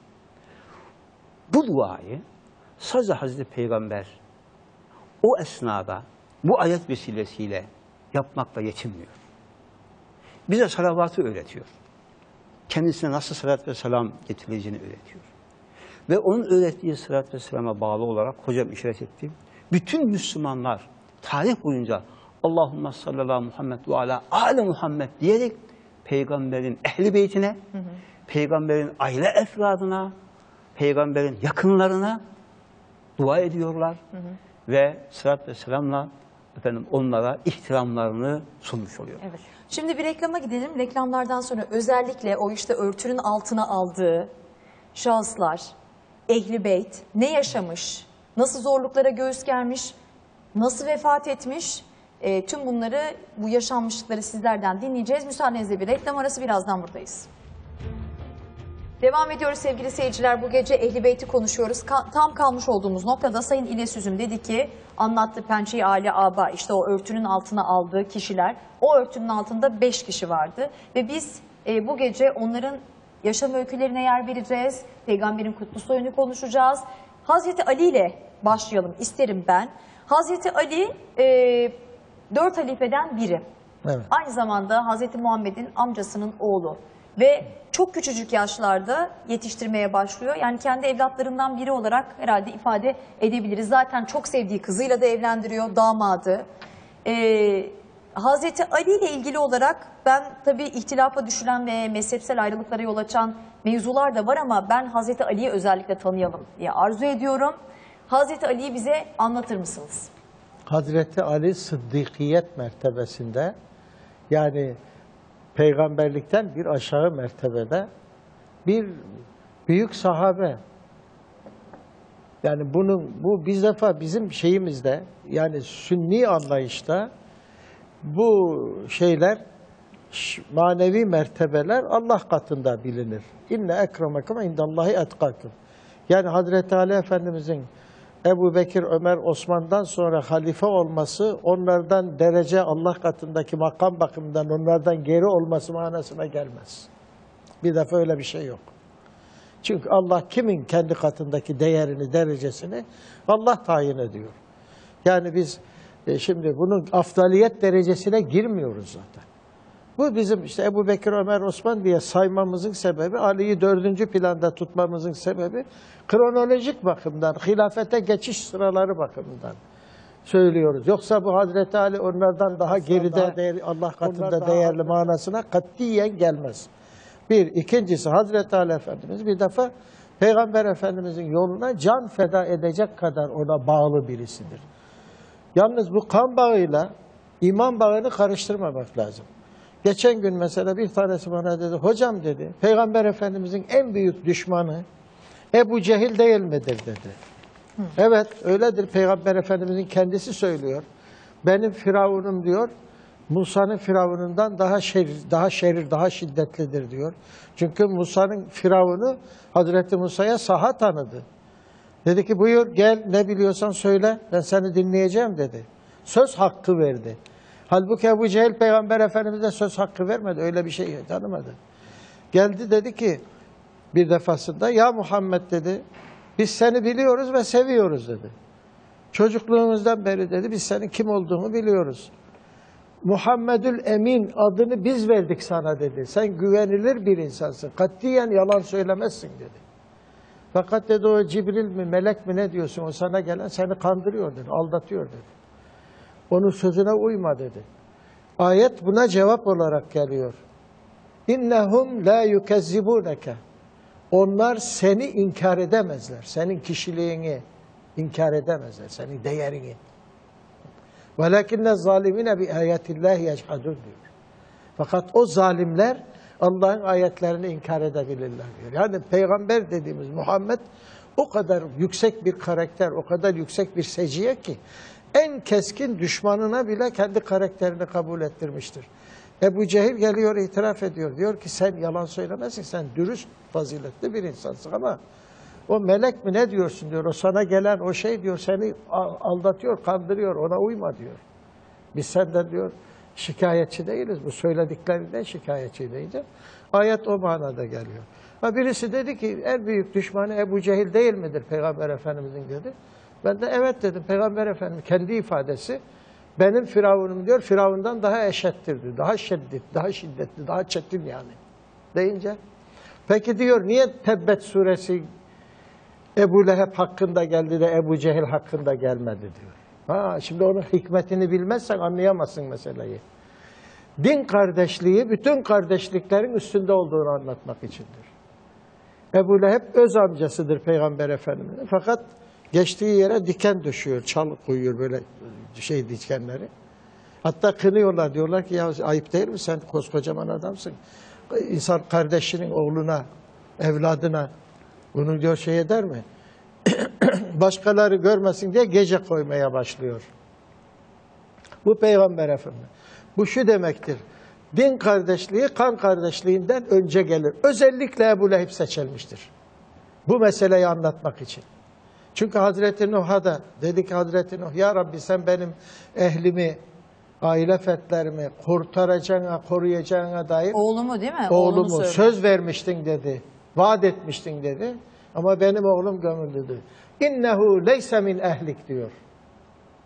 bu duayı sadece Hazreti Peygamber o esnada bu ayet vesilesiyle yapmakla yetinmiyor. Bize salavatı öğretiyor. Kendisine nasıl salat ve selam getirileceğini öğretiyor. Ve onun öğrettiği salat ve selama bağlı olarak hocam işaret etti. Bütün Müslümanlar tarih boyunca Allahümme sallallahu Muhammed ve ala ale Muhammed diyerek peygamberin ehli beytine, peygamberin aile efradına, peygamberin yakınlarına dua ediyorlar ve salat ve selamla efendim onlara ihtiramlarını sunmuş oluyor. Evet. Şimdi bir reklama gidelim. Reklamlardan sonra özellikle o işte örtünün altına aldığı şahıslar, ehli beyt ne yaşamış, nasıl zorluklara göğüs germiş, nasıl vefat etmiş, e, tüm bunları bu yaşanmışlıkları sizlerden dinleyeceğiz. Müsaadenizle bir reklam arası birazdan buradayız. Devam ediyoruz sevgili seyirciler. Bu gece Ehli Beyt'i konuşuyoruz. Ka- tam kalmış olduğumuz noktada Sayın İles Üzüm dedi ki anlattı Pençe-i Ali Aba işte o örtünün altına aldığı kişiler. O örtünün altında beş kişi vardı. Ve biz e, bu gece onların yaşam öykülerine yer vereceğiz. Peygamberin kutlu soyunu konuşacağız. Hazreti Ali ile başlayalım isterim ben. Hazreti Ali e, dört halifeden biri. Evet. Aynı zamanda Hazreti Muhammed'in amcasının oğlu ve çok küçücük yaşlarda yetiştirmeye başlıyor. Yani kendi evlatlarından biri olarak herhalde ifade edebiliriz. Zaten çok sevdiği kızıyla da evlendiriyor damadı. Ee, Hazreti Ali ile ilgili olarak ben tabii ihtilafa düşülen ve mezhepsel ayrılıklara yol açan mevzular da var ama ben Hazreti Ali'yi özellikle tanıyalım diye arzu ediyorum. Hazreti Ali'yi bize anlatır mısınız? Hazreti Ali sıddıkiyet mertebesinde yani peygamberlikten bir aşağı mertebede bir büyük sahabe. Yani bunun bu biz defa bizim şeyimizde yani sünni anlayışta bu şeyler manevi mertebeler Allah katında bilinir. İnne ekremekum indallahi etkakum. Yani Hazreti Ali Efendimizin Ebu Bekir, Ömer, Osman'dan sonra halife olması onlardan derece Allah katındaki makam bakımından onlardan geri olması manasına gelmez. Bir defa öyle bir şey yok. Çünkü Allah kimin kendi katındaki değerini, derecesini Allah tayin ediyor. Yani biz e, şimdi bunun afdaliyet derecesine girmiyoruz zaten. Bu bizim işte Ebu Bekir, Ömer, Osman diye saymamızın sebebi, Ali'yi dördüncü planda tutmamızın sebebi kronolojik bakımdan, hilafete geçiş sıraları bakımından söylüyoruz. Yoksa bu Hazreti Ali onlardan daha geride değer- Allah katında değerli manasına katiyen gelmez. Bir. ikincisi Hazreti Ali Efendimiz bir defa Peygamber Efendimizin yoluna can feda edecek kadar ona bağlı birisidir. Yalnız bu kan bağıyla iman bağını karıştırmamak lazım. Geçen gün mesela bir tanesi bana dedi, hocam dedi, Peygamber Efendimizin en büyük düşmanı Ebu Cehil değil midir dedi. Evet öyledir Peygamber Efendimizin kendisi söylüyor. Benim firavunum diyor, Musa'nın firavunundan daha şerir, daha şerir, daha şiddetlidir diyor. Çünkü Musa'nın firavunu Hazreti Musa'ya saha tanıdı. Dedi ki buyur gel ne biliyorsan söyle ben seni dinleyeceğim dedi. Söz hakkı verdi. Halbuki Ebu Cehil Peygamber Efendimiz'e söz hakkı vermedi. Öyle bir şey tanımadı. Geldi dedi ki bir defasında ya Muhammed dedi biz seni biliyoruz ve seviyoruz dedi. Çocukluğumuzdan beri dedi biz senin kim olduğunu biliyoruz. Muhammedül Emin adını biz verdik sana dedi. Sen güvenilir bir insansın. Katiyen yalan söylemezsin dedi. Fakat dedi o Cibril mi melek mi ne diyorsun o sana gelen seni kandırıyor dedi. Aldatıyor dedi. Onun sözüne uyma dedi. Ayet buna cevap olarak geliyor. İnnehum la yukezzibuneke. Onlar seni inkar edemezler. Senin kişiliğini inkar edemezler. Senin değerini. Velakinne zalimine bi ayetillahi yechadun diyor. Fakat o zalimler Allah'ın ayetlerini inkar edebilirler diyor. Yani peygamber dediğimiz Muhammed o kadar yüksek bir karakter, o kadar yüksek bir seciye ki en keskin düşmanına bile kendi karakterini kabul ettirmiştir. Ebu Cehil geliyor itiraf ediyor. Diyor ki sen yalan söylemezsin, sen dürüst, faziletli bir insansın ama o melek mi ne diyorsun diyor. O sana gelen o şey diyor seni aldatıyor, kandırıyor, ona uyma diyor. Biz senden diyor şikayetçi değiliz. Bu söylediklerinden şikayetçi deyince ayet o manada geliyor. Ha birisi dedi ki en büyük düşmanı Ebu Cehil değil midir Peygamber Efendimizin dedi. Ben de evet dedim. Peygamber Efendimiz kendi ifadesi benim Firavunum diyor Firavundan daha eşettir. Daha şiddet, daha şiddetli, daha çetin yani. Deyince peki diyor niye Tebbet suresi Ebu Leheb hakkında geldi de Ebu Cehil hakkında gelmedi diyor. Ha, şimdi onun hikmetini bilmezsen anlayamazsın meseleyi. Din kardeşliği bütün kardeşliklerin üstünde olduğunu anlatmak içindir. Ebu Leheb öz amcasıdır Peygamber Efendimiz'in. Fakat geçtiği yere diken düşüyor, çalı koyuyor böyle şey dikenleri. Hatta kınıyorlar diyorlar ki ya ayıp değil mi sen koskocaman adamsın. İnsan kardeşinin oğluna, evladına bunu diyor şey eder mi? [CLEARS THROAT] Başkaları görmesin diye gece koymaya başlıyor. Bu Peygamber Efendimiz. Bu şu demektir. Din kardeşliği kan kardeşliğinden önce gelir. Özellikle Ebu Leheb seçilmiştir. Bu meseleyi anlatmak için. Çünkü Hazreti Nuh'a da dedi ki Hazreti Nuh ya Rabbi sen benim ehlimi, aile fertlerimi kurtaracağına, koruyacağına dair Oğlumu değil mi? Oğlumu söylüyor. söz vermiştin dedi. Vaat etmiştin dedi. Ama benim oğlum gömüldü. İnnehu leyse min ehlik diyor.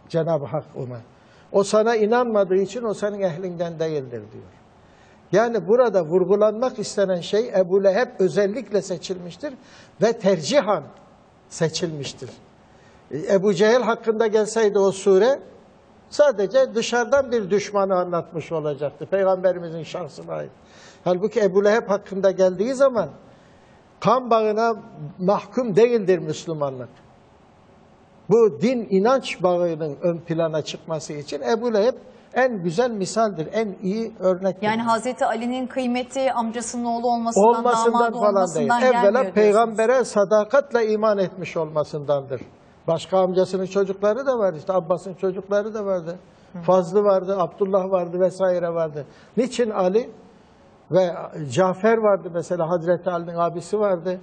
Cenab-ı Hak ona. O sana inanmadığı için o senin ehlinden değildir diyor. Yani burada vurgulanmak istenen şey Ebu Leheb özellikle seçilmiştir ve tercihan seçilmiştir. E, Ebu Cehil hakkında gelseydi o sure sadece dışarıdan bir düşmanı anlatmış olacaktı. Peygamberimizin şahsına ait. Halbuki Ebu Leheb hakkında geldiği zaman kan bağına mahkum değildir Müslümanlık. Bu din inanç bağının ön plana çıkması için Ebu Leheb en güzel misaldir, en iyi örnektir. Yani Hazreti Ali'nin kıymeti amcasının oğlu olmasından, olmasından damadı falan değil. olmasından gelmiyor Evvela diyorsunuz. peygambere sadakatle iman etmiş olmasındandır. Başka amcasının çocukları da vardı. İşte Abbas'ın çocukları da vardı. Fazlı vardı, Abdullah vardı vesaire vardı. Niçin Ali ve Cafer vardı mesela Hazreti Ali'nin abisi vardı.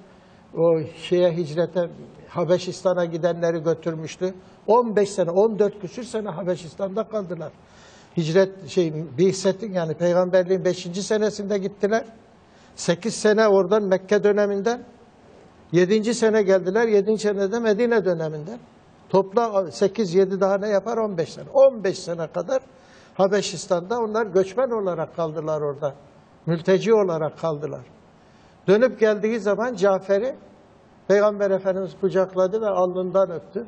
O şeye hicrete Habeşistan'a gidenleri götürmüştü. 15 sene, 14 küsür sene Habeşistan'da kaldılar. Hicret şey Bihset'in yani peygamberliğin 5. senesinde gittiler. 8 sene oradan Mekke döneminden 7. sene geldiler. 7. senede Medine döneminden. Topla 8-7 daha ne yapar? 15 sene. 15 sene kadar Habeşistan'da onlar göçmen olarak kaldılar orada. Mülteci olarak kaldılar. Dönüp geldiği zaman Cafer'i Peygamber Efendimiz kucakladı ve alnından öptü.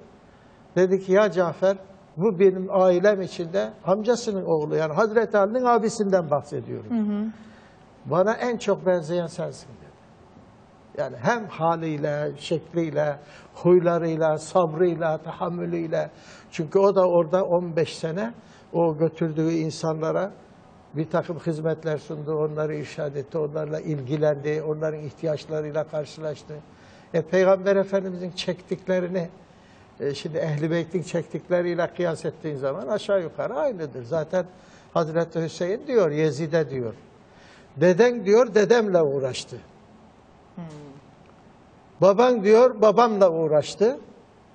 Dedi ki ya Cafer bu benim ailem içinde amcasının oğlu yani Hazreti Ali'nin abisinden bahsediyorum. Bana en çok benzeyen sensin dedi. Yani hem haliyle, şekliyle, huylarıyla, sabrıyla, tahammülüyle. Çünkü o da orada 15 sene o götürdüğü insanlara bir takım hizmetler sundu, onları irşad etti, onlarla ilgilendi, onların ihtiyaçlarıyla karşılaştı. E, Peygamber Efendimizin çektiklerini, e, şimdi Ehl-i Beyt'in çektikleriyle kıyas ettiğin zaman aşağı yukarı aynıdır. Zaten Hazreti Hüseyin diyor, Yezid'e diyor. Deden diyor, dedemle uğraştı. Baban diyor, babamla uğraştı.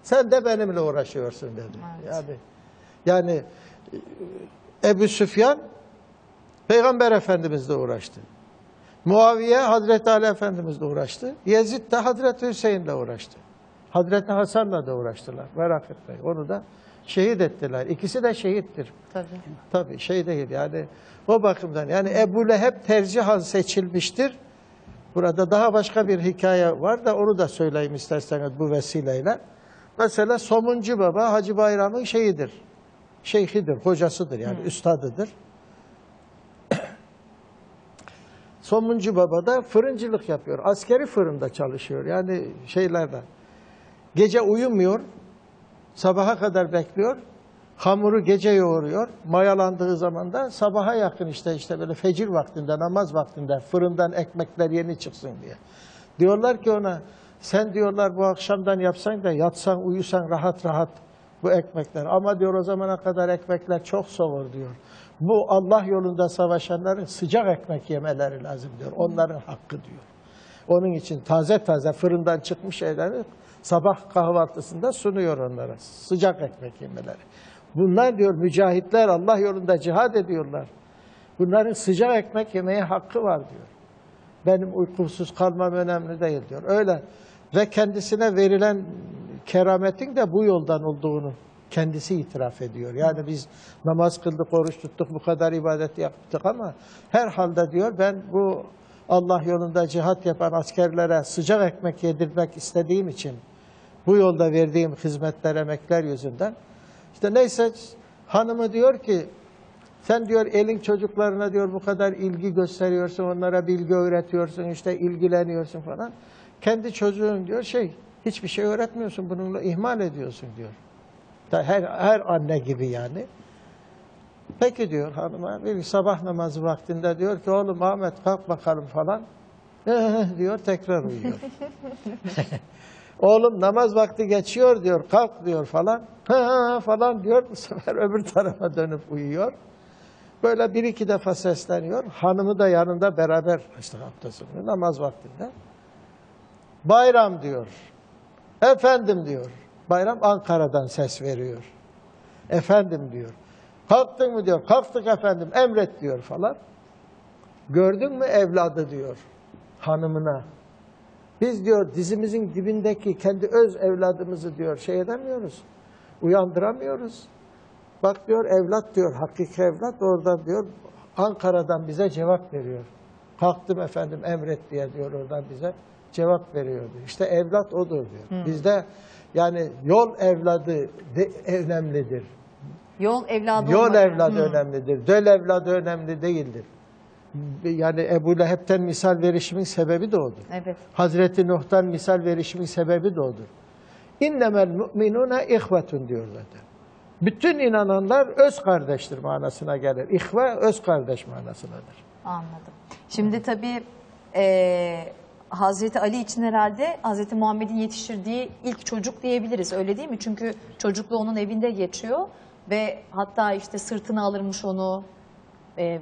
Sen de benimle uğraşıyorsun dedi. Yani yani Ebu Süfyan Peygamber Efendimizle uğraştı. Muaviye Hazreti Ali Efendimizle uğraştı. Yezid de Hazreti Hüseyin'le uğraştı. Hazreti Hasan'la da uğraştılar. Merak etmeyin. Onu da şehit ettiler. İkisi de şehittir. Tabii. Tabii şey değil yani o bakımdan yani Ebu Leheb tercihan seçilmiştir. Burada daha başka bir hikaye var da onu da söyleyeyim isterseniz bu vesileyle. Mesela Somuncu Baba Hacı Bayram'ın şeyidir. Şeyhidir, hocasıdır yani üstadıdır. [COUGHS] Somuncu Baba da fırıncılık yapıyor. Askeri fırında çalışıyor. Yani şeylerden. Gece uyumuyor. Sabaha kadar bekliyor. Hamuru gece yoğuruyor. Mayalandığı zaman da sabaha yakın işte işte böyle fecir vaktinde, namaz vaktinde fırından ekmekler yeni çıksın diye. Diyorlar ki ona sen diyorlar bu akşamdan yapsan da yatsan uyusan rahat rahat bu ekmekler. Ama diyor o zamana kadar ekmekler çok soğur diyor. Bu Allah yolunda savaşanların sıcak ekmek yemeleri lazım diyor. Onların hakkı diyor. Onun için taze taze fırından çıkmış şeyleri sabah kahvaltısında sunuyor onlara. Sıcak ekmek yemeleri. Bunlar diyor mücahitler Allah yolunda cihad ediyorlar. Bunların sıcak ekmek yemeye hakkı var diyor. Benim uykusuz kalmam önemli değil diyor. Öyle ve kendisine verilen kerametin de bu yoldan olduğunu kendisi itiraf ediyor. Yani biz namaz kıldık, oruç tuttuk, bu kadar ibadet yaptık ama herhalde diyor ben bu Allah yolunda cihat yapan askerlere sıcak ekmek yedirmek istediğim için bu yolda verdiğim hizmetler, emekler yüzünden işte neyse hanımı diyor ki sen diyor elin çocuklarına diyor bu kadar ilgi gösteriyorsun, onlara bilgi öğretiyorsun, işte ilgileniyorsun falan. Kendi çocuğun diyor şey hiçbir şey öğretmiyorsun, bununla ihmal ediyorsun diyor. Her, her anne gibi yani. Peki diyor hanıma bir sabah namazı vaktinde diyor ki oğlum Ahmet kalk bakalım falan. [LAUGHS] Diyor tekrar uyuyor. [LAUGHS] Oğlum namaz vakti geçiyor diyor kalk diyor falan. Ha falan diyor bu sefer [LAUGHS] öbür tarafa dönüp uyuyor. Böyle bir iki defa sesleniyor. Hanımı da yanında beraber işte haftasını namaz vaktinde. Bayram diyor. Efendim diyor. Bayram Ankara'dan ses veriyor. Efendim diyor. Kalktın mı diyor. Kalktık efendim emret diyor falan. Gördün mü evladı diyor hanımına. Biz diyor dizimizin dibindeki kendi öz evladımızı diyor şey edemiyoruz. Uyandıramıyoruz. Bak diyor evlat diyor hakiki evlat oradan diyor Ankara'dan bize cevap veriyor. Kalktım efendim emret diye diyor oradan bize cevap veriyor diyor. İşte evlat odur diyor. Bizde yani yol evladı de, önemlidir. Yol evladı Yol evladı önemlidir. Döl evladı önemli değildir. Yani Ebu Leheb'ten misal verişimin sebebi de odur. Evet. Hazreti Nuh'tan misal verişimin sebebi de odur. İnnemel mu'minune ihvetun diyor zaten. Bütün inananlar öz kardeştir manasına gelir. İhve öz kardeş manasındadır. Anladım. Şimdi tabii eee Hazreti Ali için herhalde Hazreti Muhammed'in yetiştirdiği ilk çocuk diyebiliriz öyle değil mi? Çünkü çocukluğu onun evinde geçiyor ve hatta işte sırtına alırmış onu. Eee,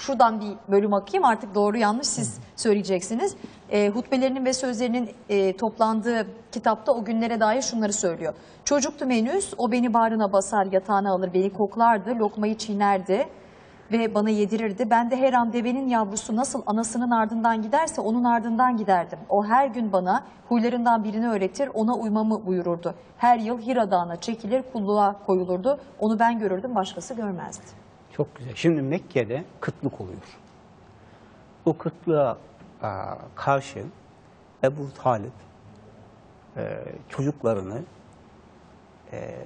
şuradan bir bölüm okuyayım artık doğru yanlış siz söyleyeceksiniz. Eee hutbelerinin ve sözlerinin eee, toplandığı kitapta o günlere dair şunları söylüyor. Çocuktum henüz o beni bağrına basar yatağına alır beni koklardı lokmayı çiğnerdi ve bana yedirirdi. Ben de her an devenin yavrusu nasıl anasının ardından giderse onun ardından giderdim. O her gün bana huylarından birini öğretir, ona uymamı buyururdu. Her yıl Hira Dağı'na çekilir, kulluğa koyulurdu. Onu ben görürdüm, başkası görmezdi. Çok güzel. Şimdi Mekke'de kıtlık oluyor. O kıtlığa aa, karşı Ebu Talip e, çocuklarını e,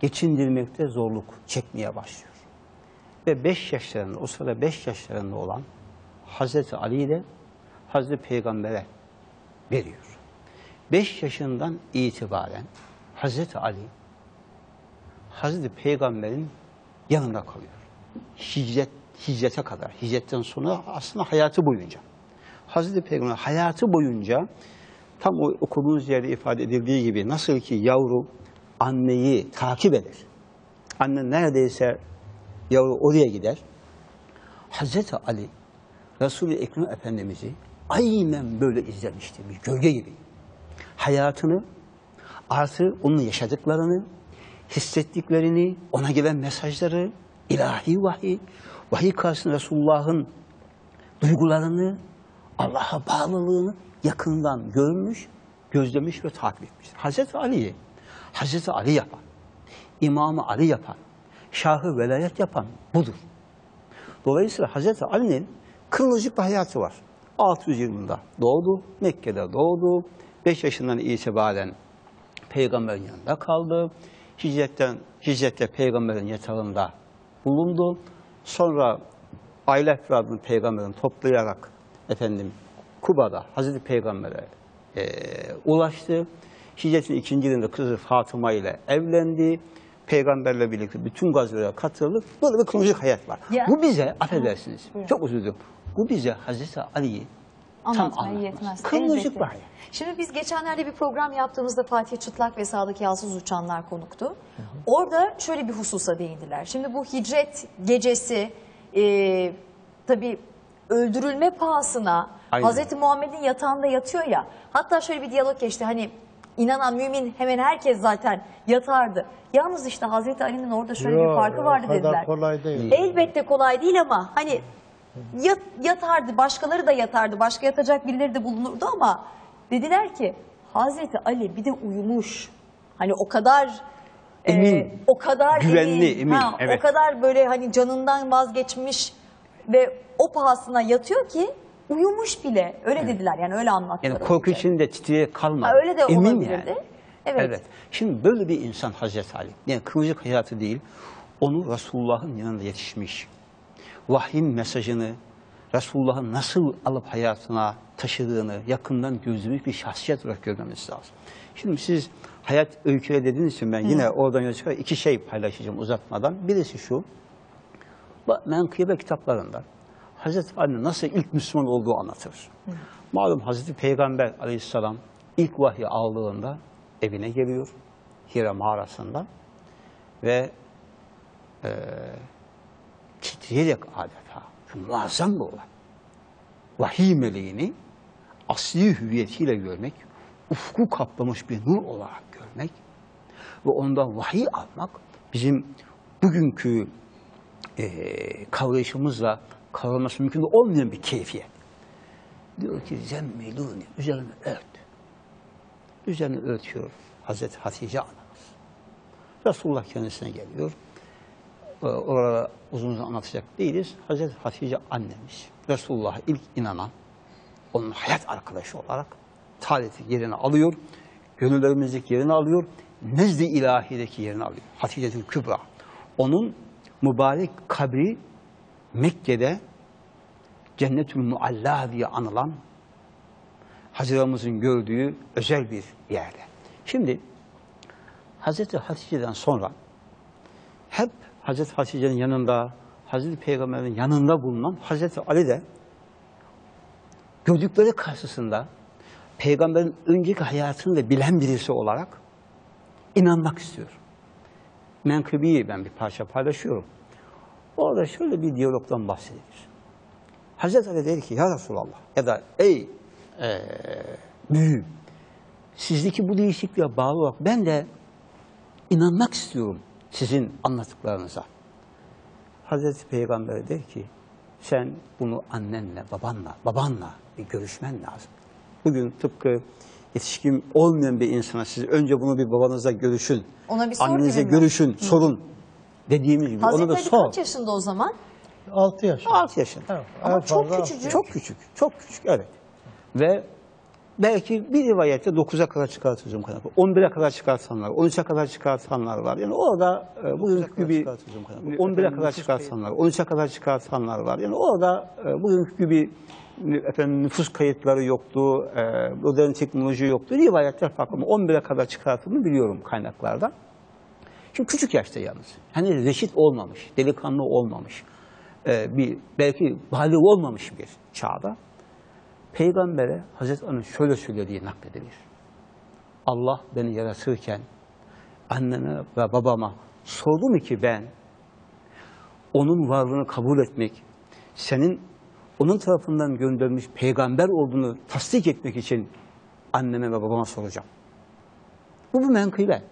geçindirmekte zorluk çekmeye başlıyor. Ve 5 yaşlarında, o sırada 5 yaşlarında olan Hazreti Ali ile Hazreti Peygamber'e veriyor. 5 yaşından itibaren Hazreti Ali Hazreti Peygamber'in yanında kalıyor. Hicret, hicrete kadar, hicretten sonra aslında hayatı boyunca. Hazreti Peygamber hayatı boyunca tam o okuduğunuz yerde ifade edildiği gibi nasıl ki yavru anneyi takip eder. Anne neredeyse yavru oraya gider. Hazreti Ali Resul-i Ekrem Efendimiz'i aynen böyle izlemişti. Bir gölge gibi. Hayatını artı onun yaşadıklarını hissettiklerini, ona gelen mesajları, ilahi vahiy, vahiy karşısında Resulullah'ın duygularını, Allah'a bağlılığını yakından görmüş, gözlemiş ve takip etmiştir. Hazreti Ali'yi Hazreti Ali yapan, İmamı Ali yapan, Şahı velayet yapan budur. Dolayısıyla Hazreti Ali'nin kırılacak bir hayatı var. 600 yılında doğdu, Mekke'de doğdu. 5 yaşından itibaren peygamberin yanında kaldı. Hicretten, hicrette peygamberin yatağında bulundu. Sonra aile efradını peygamberin toplayarak efendim Kuba'da Hazreti Peygamber'e e, ulaştı. Hicretin ikinci yılında kızı Fatıma ile evlendi. Peygamberle birlikte bütün gazelere katıldı. Böyle bir kronolojik hayat var. Ya. Bu bize, affedersiniz, çok özür dilerim. Bu bize Hazreti Ali'yi Anlatmaya anlatmaz. yetmez. Elbette. bir hayat. Şimdi biz geçenlerde bir program yaptığımızda Fatih Çıtlak ve Sadık Yalsız Uçanlar konuktu. Orada şöyle bir hususa değindiler. Şimdi bu hicret gecesi e, tabii öldürülme pahasına Aynen. Hazreti Muhammed'in yatağında yatıyor ya. Hatta şöyle bir diyalog geçti. Hani inanan mümin hemen herkes zaten yatardı. Yalnız işte Hazreti Ali'nin orada şöyle bir Yok, farkı vardı dediler. kolay değil. Elbette kolay değil ama hani yat, yatardı, başkaları da yatardı, başka yatacak birileri de bulunurdu ama dediler ki Hazreti Ali bir de uyumuş. Hani o kadar e, Emin. o kadar Güvenli, emin, Ha, evet. O kadar böyle hani canından vazgeçmiş ve o pahasına yatıyor ki uyumuş bile. Öyle dediler yani öyle anlattılar. Yani korku önce. içinde titreye kalmadı. Ha, öyle de Emin olabilirdi. yani. Evet. Şimdi böyle bir insan Hazreti Ali. Yani kıvırcık hayatı değil. Onu Resulullah'ın yanında yetişmiş. Vahyin mesajını Resulullah'ın nasıl alıp hayatına taşıdığını yakından gözlemiş bir şahsiyet olarak görmemiz lazım. Şimdi siz hayat öyküleri dediğiniz için ben yine oradan yola çıkarak iki şey paylaşacağım uzatmadan. Birisi şu. Menkıbe kitaplarında Hazreti Ali'nin nasıl ilk Müslüman olduğu anlatılır. Malum Hazreti Peygamber aleyhisselam ilk vahyi aldığında evine geliyor. Hira mağarasından ve e, titreyerek adeta şu muazzam bir olay. Vahiy meleğini asli hüviyetiyle görmek, ufku kaplamış bir nur olarak görmek ve ondan vahiy almak bizim bugünkü e, kavrayışımızla kavraması mümkün olmayan bir keyfiyet. Diyor ki zemmiluni, üzerine ört. Üzerine örtüyor Hazreti Hatice anamız. Resulullah kendisine geliyor. Ee, Orada uzun uzun anlatacak değiliz. Hazreti Hatice annemiz, Resulullah'a ilk inanan, onun hayat arkadaşı olarak taleti yerini alıyor, gönüllerimizdeki yerini alıyor, nezd-i ilahideki yerini alıyor. Hatice'nin Kübra. Onun mübarek kabri Mekke'de Cennetül Mualla diye anılan Haziramızın gördüğü özel bir yerde. Şimdi Hazreti Hatice'den sonra hep Hazreti Hatice'nin yanında, Hazreti Peygamber'in yanında bulunan Hazreti Ali de gördükleri karşısında Peygamber'in önceki hayatını da bilen birisi olarak inanmak istiyor. Menkıbeyi ben bir parça paylaşıyorum. Orada şöyle bir diyalogdan bahsedilir. Hazreti Ali dedi ki ya Resulallah ya da ey eee büyüğüm sizdeki bu değişikliğe bağlı olarak ben de inanmak istiyorum sizin anlattıklarınıza. Hazreti Peygamber der ki sen bunu annenle, babanla, babanla bir görüşmen lazım. Bugün tıpkı yetişkin olmayan bir insana siz önce bunu bir babanızla görüşün, Ona bir sor annenize gibi mi? görüşün, sorun dediğimiz gibi onu Hazreti da Ali sor. kaç yaşında o zaman? 6 yaşında. 6 yaşında. Evet, Ama en çok fazla küçücük. Çok küçük, çok küçük evet. Ve belki bir rivayette 9'a kadar çıkartacağım kaynaklı. 11'e kadar çıkartanlar, 13'e kadar çıkartanlar var. Yani orada e, bugünkü gibi 11'e kadar çıkartanlar, 13'e kadar çıkartanlar var. Yani orada e, bugünkü gibi efendim nüfus kayıtları yoktu, e, modern teknoloji yoktu. Rivayetler farklı ama 11'e kadar çıkartıldığını biliyorum kaynaklarda. Şimdi küçük yaşta yalnız. Hani reşit olmamış, delikanlı olmamış, e, bir belki balik olmamış bir çağda Peygamber'e Hazreti Ali'nin şöyle söylediği nakledilir. Allah beni yaratırken anneme ve babama sordu mu ki ben onun varlığını kabul etmek, senin onun tarafından gönderilmiş peygamber olduğunu tasdik etmek için anneme ve babama soracağım. Bu bir menkıbe.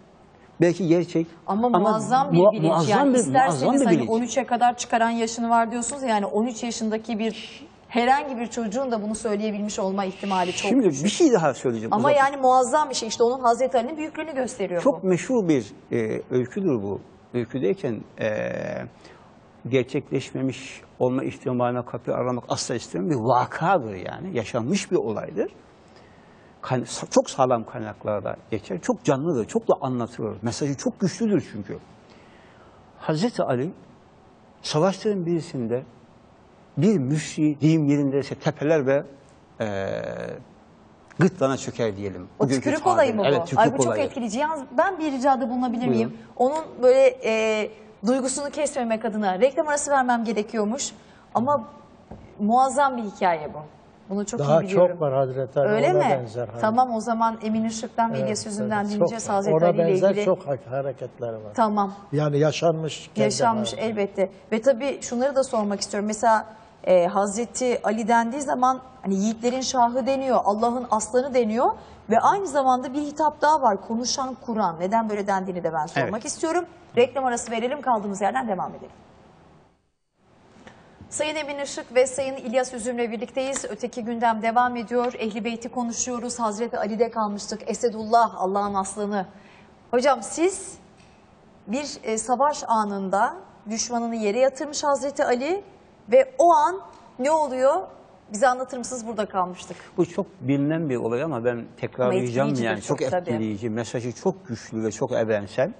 belki gerçek. Ama, muazzam bir bilinç. muazzam yani bir- isterseniz muazzam bir hani bilinç. 13'e kadar çıkaran yaşını var diyorsunuz ya, yani 13 yaşındaki bir herhangi bir çocuğun da bunu söyleyebilmiş olma ihtimali çok Şimdi düşük. bir şey daha söyleyeceğim. Ama Uzat- yani muazzam bir şey. İşte onun Hazreti Ali'nin büyüklüğünü gösteriyor Çok bu. meşhur bir e, öyküdür bu. Öyküdeyken e, gerçekleşmemiş olma ihtimaline kapı aramak asla istemem bir vakadır yani. Yaşanmış bir olaydır. Çok sağlam kaynaklarda geçer. Çok canlıdır, çok da anlatılır. Mesajı çok güçlüdür çünkü. Hazreti Ali savaşların birisinde bir müşri deyim yerindeyse tepeler ve e, gırtlağına çöker diyelim. O Bugünkü tükürük olayı mı bu? Evet, tükürük Ay bu çok olayı. etkileyici. Yalnız ben bir ricada bulunabilir miyim? Buyurun. Onun böyle e, duygusunu kesmemek adına reklam arası vermem gerekiyormuş. Ama muazzam bir hikaye bu. Bunu çok Daha iyi biliyorum. çok var Hazreti Ali. Öyle ona mi? benzer. hani. Tamam o zaman Emin Işık'tan ve Evet, İlyas Üzüm'den evet, dinleyeceğiz çok- Hazreti Ona Ali ile benzer ilgili. çok ha- hareketleri var. Tamam. Yani yaşanmış. Yaşanmış hayatı. elbette. Ve tabii şunları da sormak istiyorum. Mesela e, Hazreti Ali dendiği zaman hani yiğitlerin şahı deniyor, Allah'ın aslanı deniyor ve aynı zamanda bir hitap daha var. Konuşan Kur'an. Neden böyle dendiğini de ben sormak Evet. istiyorum. Reklam arası verelim, kaldığımız yerden devam edelim. Sayın Emin Işık ve Sayın İlyas Üzüm'le birlikteyiz. Öteki gündem devam ediyor. Ehli Beyt'i konuşuyoruz. Hazreti Ali'de kalmıştık. Esedullah, Allah'ın aslanı. Hocam siz bir e, savaş anında düşmanını yere yatırmış Hazreti Ali ve o an ne oluyor? Bize anlatır mısınız? Burada kalmıştık. Bu çok bilinen bir olay ama ben tekrarlayacağım etkileyicidir yani çok, çok, tabii. etkileyici, mesajı çok güçlü ve çok evrensel.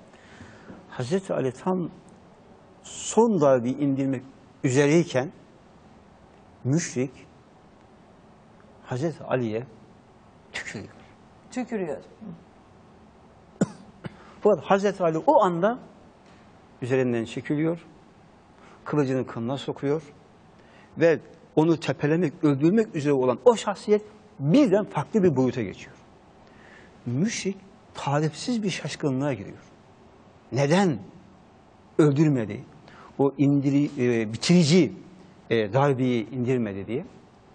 Hazreti Ali tam son darbe indirmek üzereyken müşrik Hazreti Ali'ye tükürüyor. Tükürüyor. Fakat Hazreti Ali o anda üzerinden çekiliyor, kılıcını kınına sokuyor ve onu tepelemek, öldürmek üzere olan o şahsiyet birden farklı bir boyuta geçiyor. Müşrik tarifsiz bir şaşkınlığa giriyor. Neden öldürmedi? O indiri, e, bitirici e, darbeyi indirmedi diye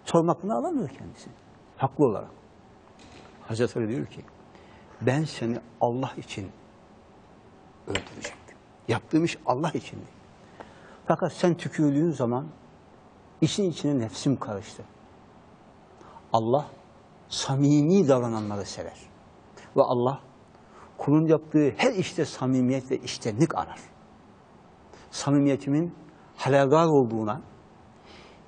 sormakını alamıyor kendisi. Haklı olarak. Hazreti Ali diyor ki, ben seni Allah için öldürecektim. Yaptığım iş Allah içindi. Fakat sen tükürdüğün zaman işin içine nefsim karıştı. Allah samimi davrananları sever. Ve Allah kulun yaptığı her işte samimiyet ve iştenlik arar. Samimiyetimin halagar olduğuna,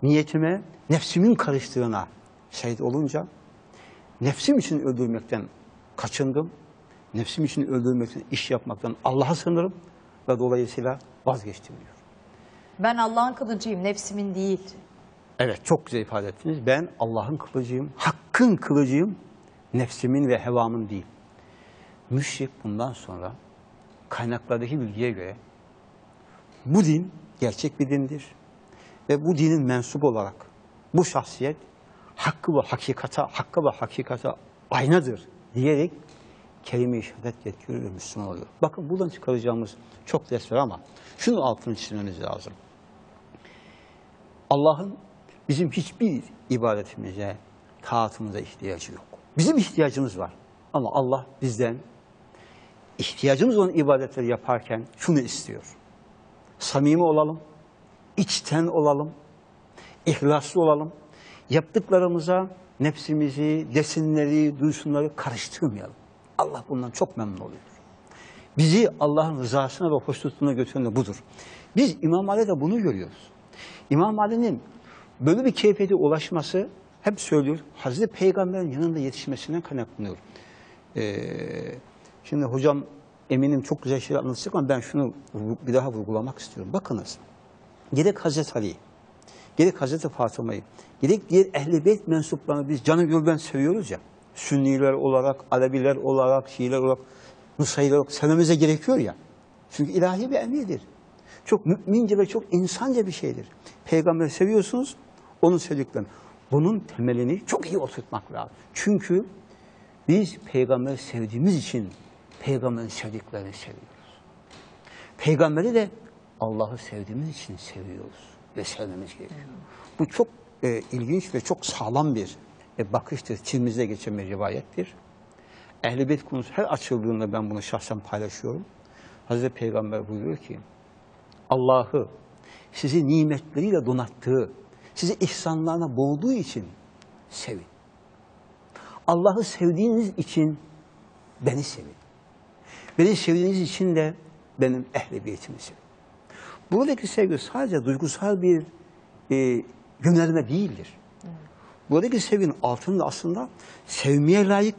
niyetime nefsimin karıştığına şahit olunca nefsim için öldürmekten kaçındım. Nefsim için öldürmekten, iş yapmaktan Allah'a sığınırım ve dolayısıyla vazgeçtim diyor. Ben Allah'ın kılıcıyım, nefsimin değil. Evet çok güzel ifade ettiniz. Ben Allah'ın kılıcıyım, hakkın kılıcıyım, nefsimin ve hevamın değil. Müşrik bundan sonra kaynaklardaki bilgiye göre bu din gerçek bir dindir. Ve bu dinin mensup olarak bu şahsiyet hakkı ve hakikata, hakkı ve hakikata aynadır diyerek kelime-i şehadet getiriyor ve Müslüman oluyor. Bakın buradan çıkaracağımız çok ders var ama şunu altını çizmemiz lazım. Allah'ın bizim hiçbir ibadetimize, taatımıza ihtiyacı yok. Bizim ihtiyacımız var. Ama Allah bizden ihtiyacımız olan ibadetleri yaparken şunu istiyor. Samimi olalım, içten olalım, ihlaslı olalım. Yaptıklarımıza nefsimizi, desinleri, duysunları karıştırmayalım. Allah bundan çok memnun oluyor. Bizi Allah'ın rızasına ve hoşnutluğuna götüren de budur. Biz İmam Ali'de bunu görüyoruz. İmam Ali'nin böyle bir keyfiyete ulaşması hep söylüyor. Hazreti Peygamber'in yanında yetişmesinden kaynaklanıyor. Ee, şimdi hocam eminim çok güzel şeyler anlatacak ama ben şunu bir daha vurgulamak istiyorum. Bakınız. Gerek Hazreti Ali'yi, gerek Hazreti Fatıma'yı, gerek diğer Beyt mensuplarını biz canı gölden seviyoruz ya. Sünniler olarak, Aleviler olarak, Şiiler olarak, Nusayriler olarak sevmemize gerekiyor ya. Çünkü ilahi bir emirdir. Çok mümince ve çok insanca bir şeydir. Peygamberi seviyorsunuz, onun sevdiklerini. Bunun temelini çok iyi oturtmak lazım. Çünkü biz peygamberi sevdiğimiz için peygamberin sevdiklerini seviyoruz. Peygamberi de Allah'ı sevdiğimiz için seviyoruz ve sevmemiz gerekiyor. Bu çok e, ilginç ve çok sağlam bir e, bakıştır. Çinimizde geçen bir rivayettir. Ehl-i konusu her açıldığında ben bunu şahsen paylaşıyorum. Hazreti Peygamber buyuruyor ki Allah'ı sizi nimetleriyle donattığı, sizi ihsanlarına boğduğu için sevin. Allah'ı sevdiğiniz için beni sevin. Beni sevdiğiniz için de benim ehl-i beytimi sevin. Buradaki sevgi sadece duygusal bir e, yönelme değildir. Buradaki sevginin altında aslında sevmeye layık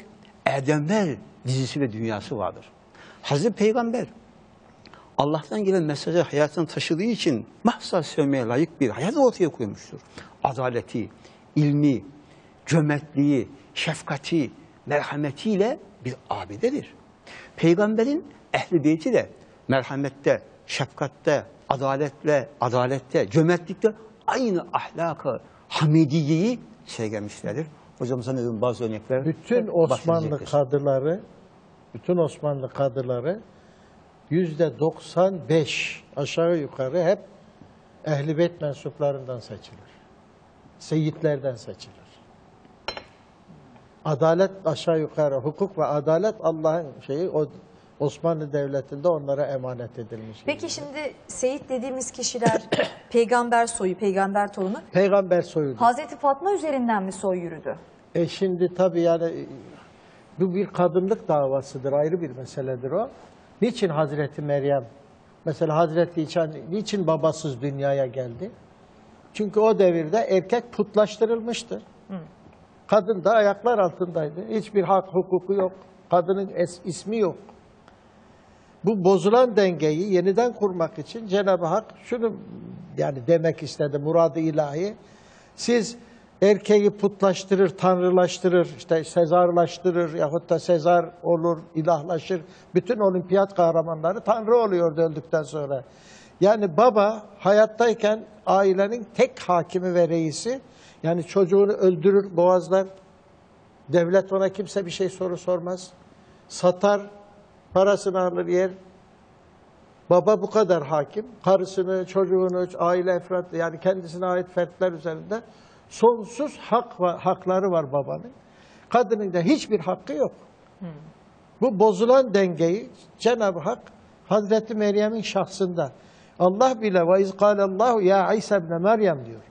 erdemler dizisi ve dünyası vardır. Hazreti Peygamber Allah'tan gelen mesajı hayatına taşıdığı için mahsa sevmeye layık bir hayat ortaya koymuştur. Adaleti, ilmi, cömertliği, şefkati, merhametiyle bir abidedir. Peygamberin ehli beyti de merhamette, şefkatte, adaletle, adalette, cömertlikte aynı ahlakı, hamidiyeyi sergilemişlerdir. Hocam sanırım bazı örnekler Bütün Osmanlı kadıları, bütün Osmanlı kadıları yüzde 95 aşağı yukarı hep Ehl-i Beyt mensuplarından seçilir. Seyitlerden seçilir. Adalet aşağı yukarı, hukuk ve adalet Allah'ın şeyi o Osmanlı Devleti'nde onlara emanet edilmiş. Peki şimdi Seyit dediğimiz kişiler [COUGHS] peygamber soyu, peygamber torunu. Peygamber soyudur. Hazreti Fatma üzerinden mi soy yürüdü? E şimdi tabii yani e, bu bir kadınlık davasıdır, ayrı bir meseledir o. Niçin Hazreti Meryem, mesela Hazreti İsa niçin babasız dünyaya geldi? Çünkü o devirde erkek putlaştırılmıştı. Kadın da ayaklar altındaydı. Hiçbir hak hukuku yok. Kadının es- ismi yok. Bu bozulan dengeyi yeniden kurmak için Cenab-ı Hak şunu yani demek istedi muradı ilahi. Siz erkeği putlaştırır, tanrılaştırır, işte sezarlaştırır yahut da sezar olur, ilahlaşır. Bütün olimpiyat kahramanları tanrı oluyordu öldükten sonra. Yani baba hayattayken ailenin tek hakimi ve reisi. Yani çocuğunu öldürür, boğazlar. Devlet ona kimse bir şey soru sormaz. Satar, parasını alır yer. Baba bu kadar hakim. Karısını, çocuğunu, aile efrat yani kendisine ait fertler üzerinde sonsuz hak ve hakları var babanın. Kadının da hiçbir hakkı yok. Bu bozulan dengeyi Cenab-ı Hak Hazreti Meryem'in şahsında Allah bile ve izkalallahu ya İsa ibn Meryem diyor.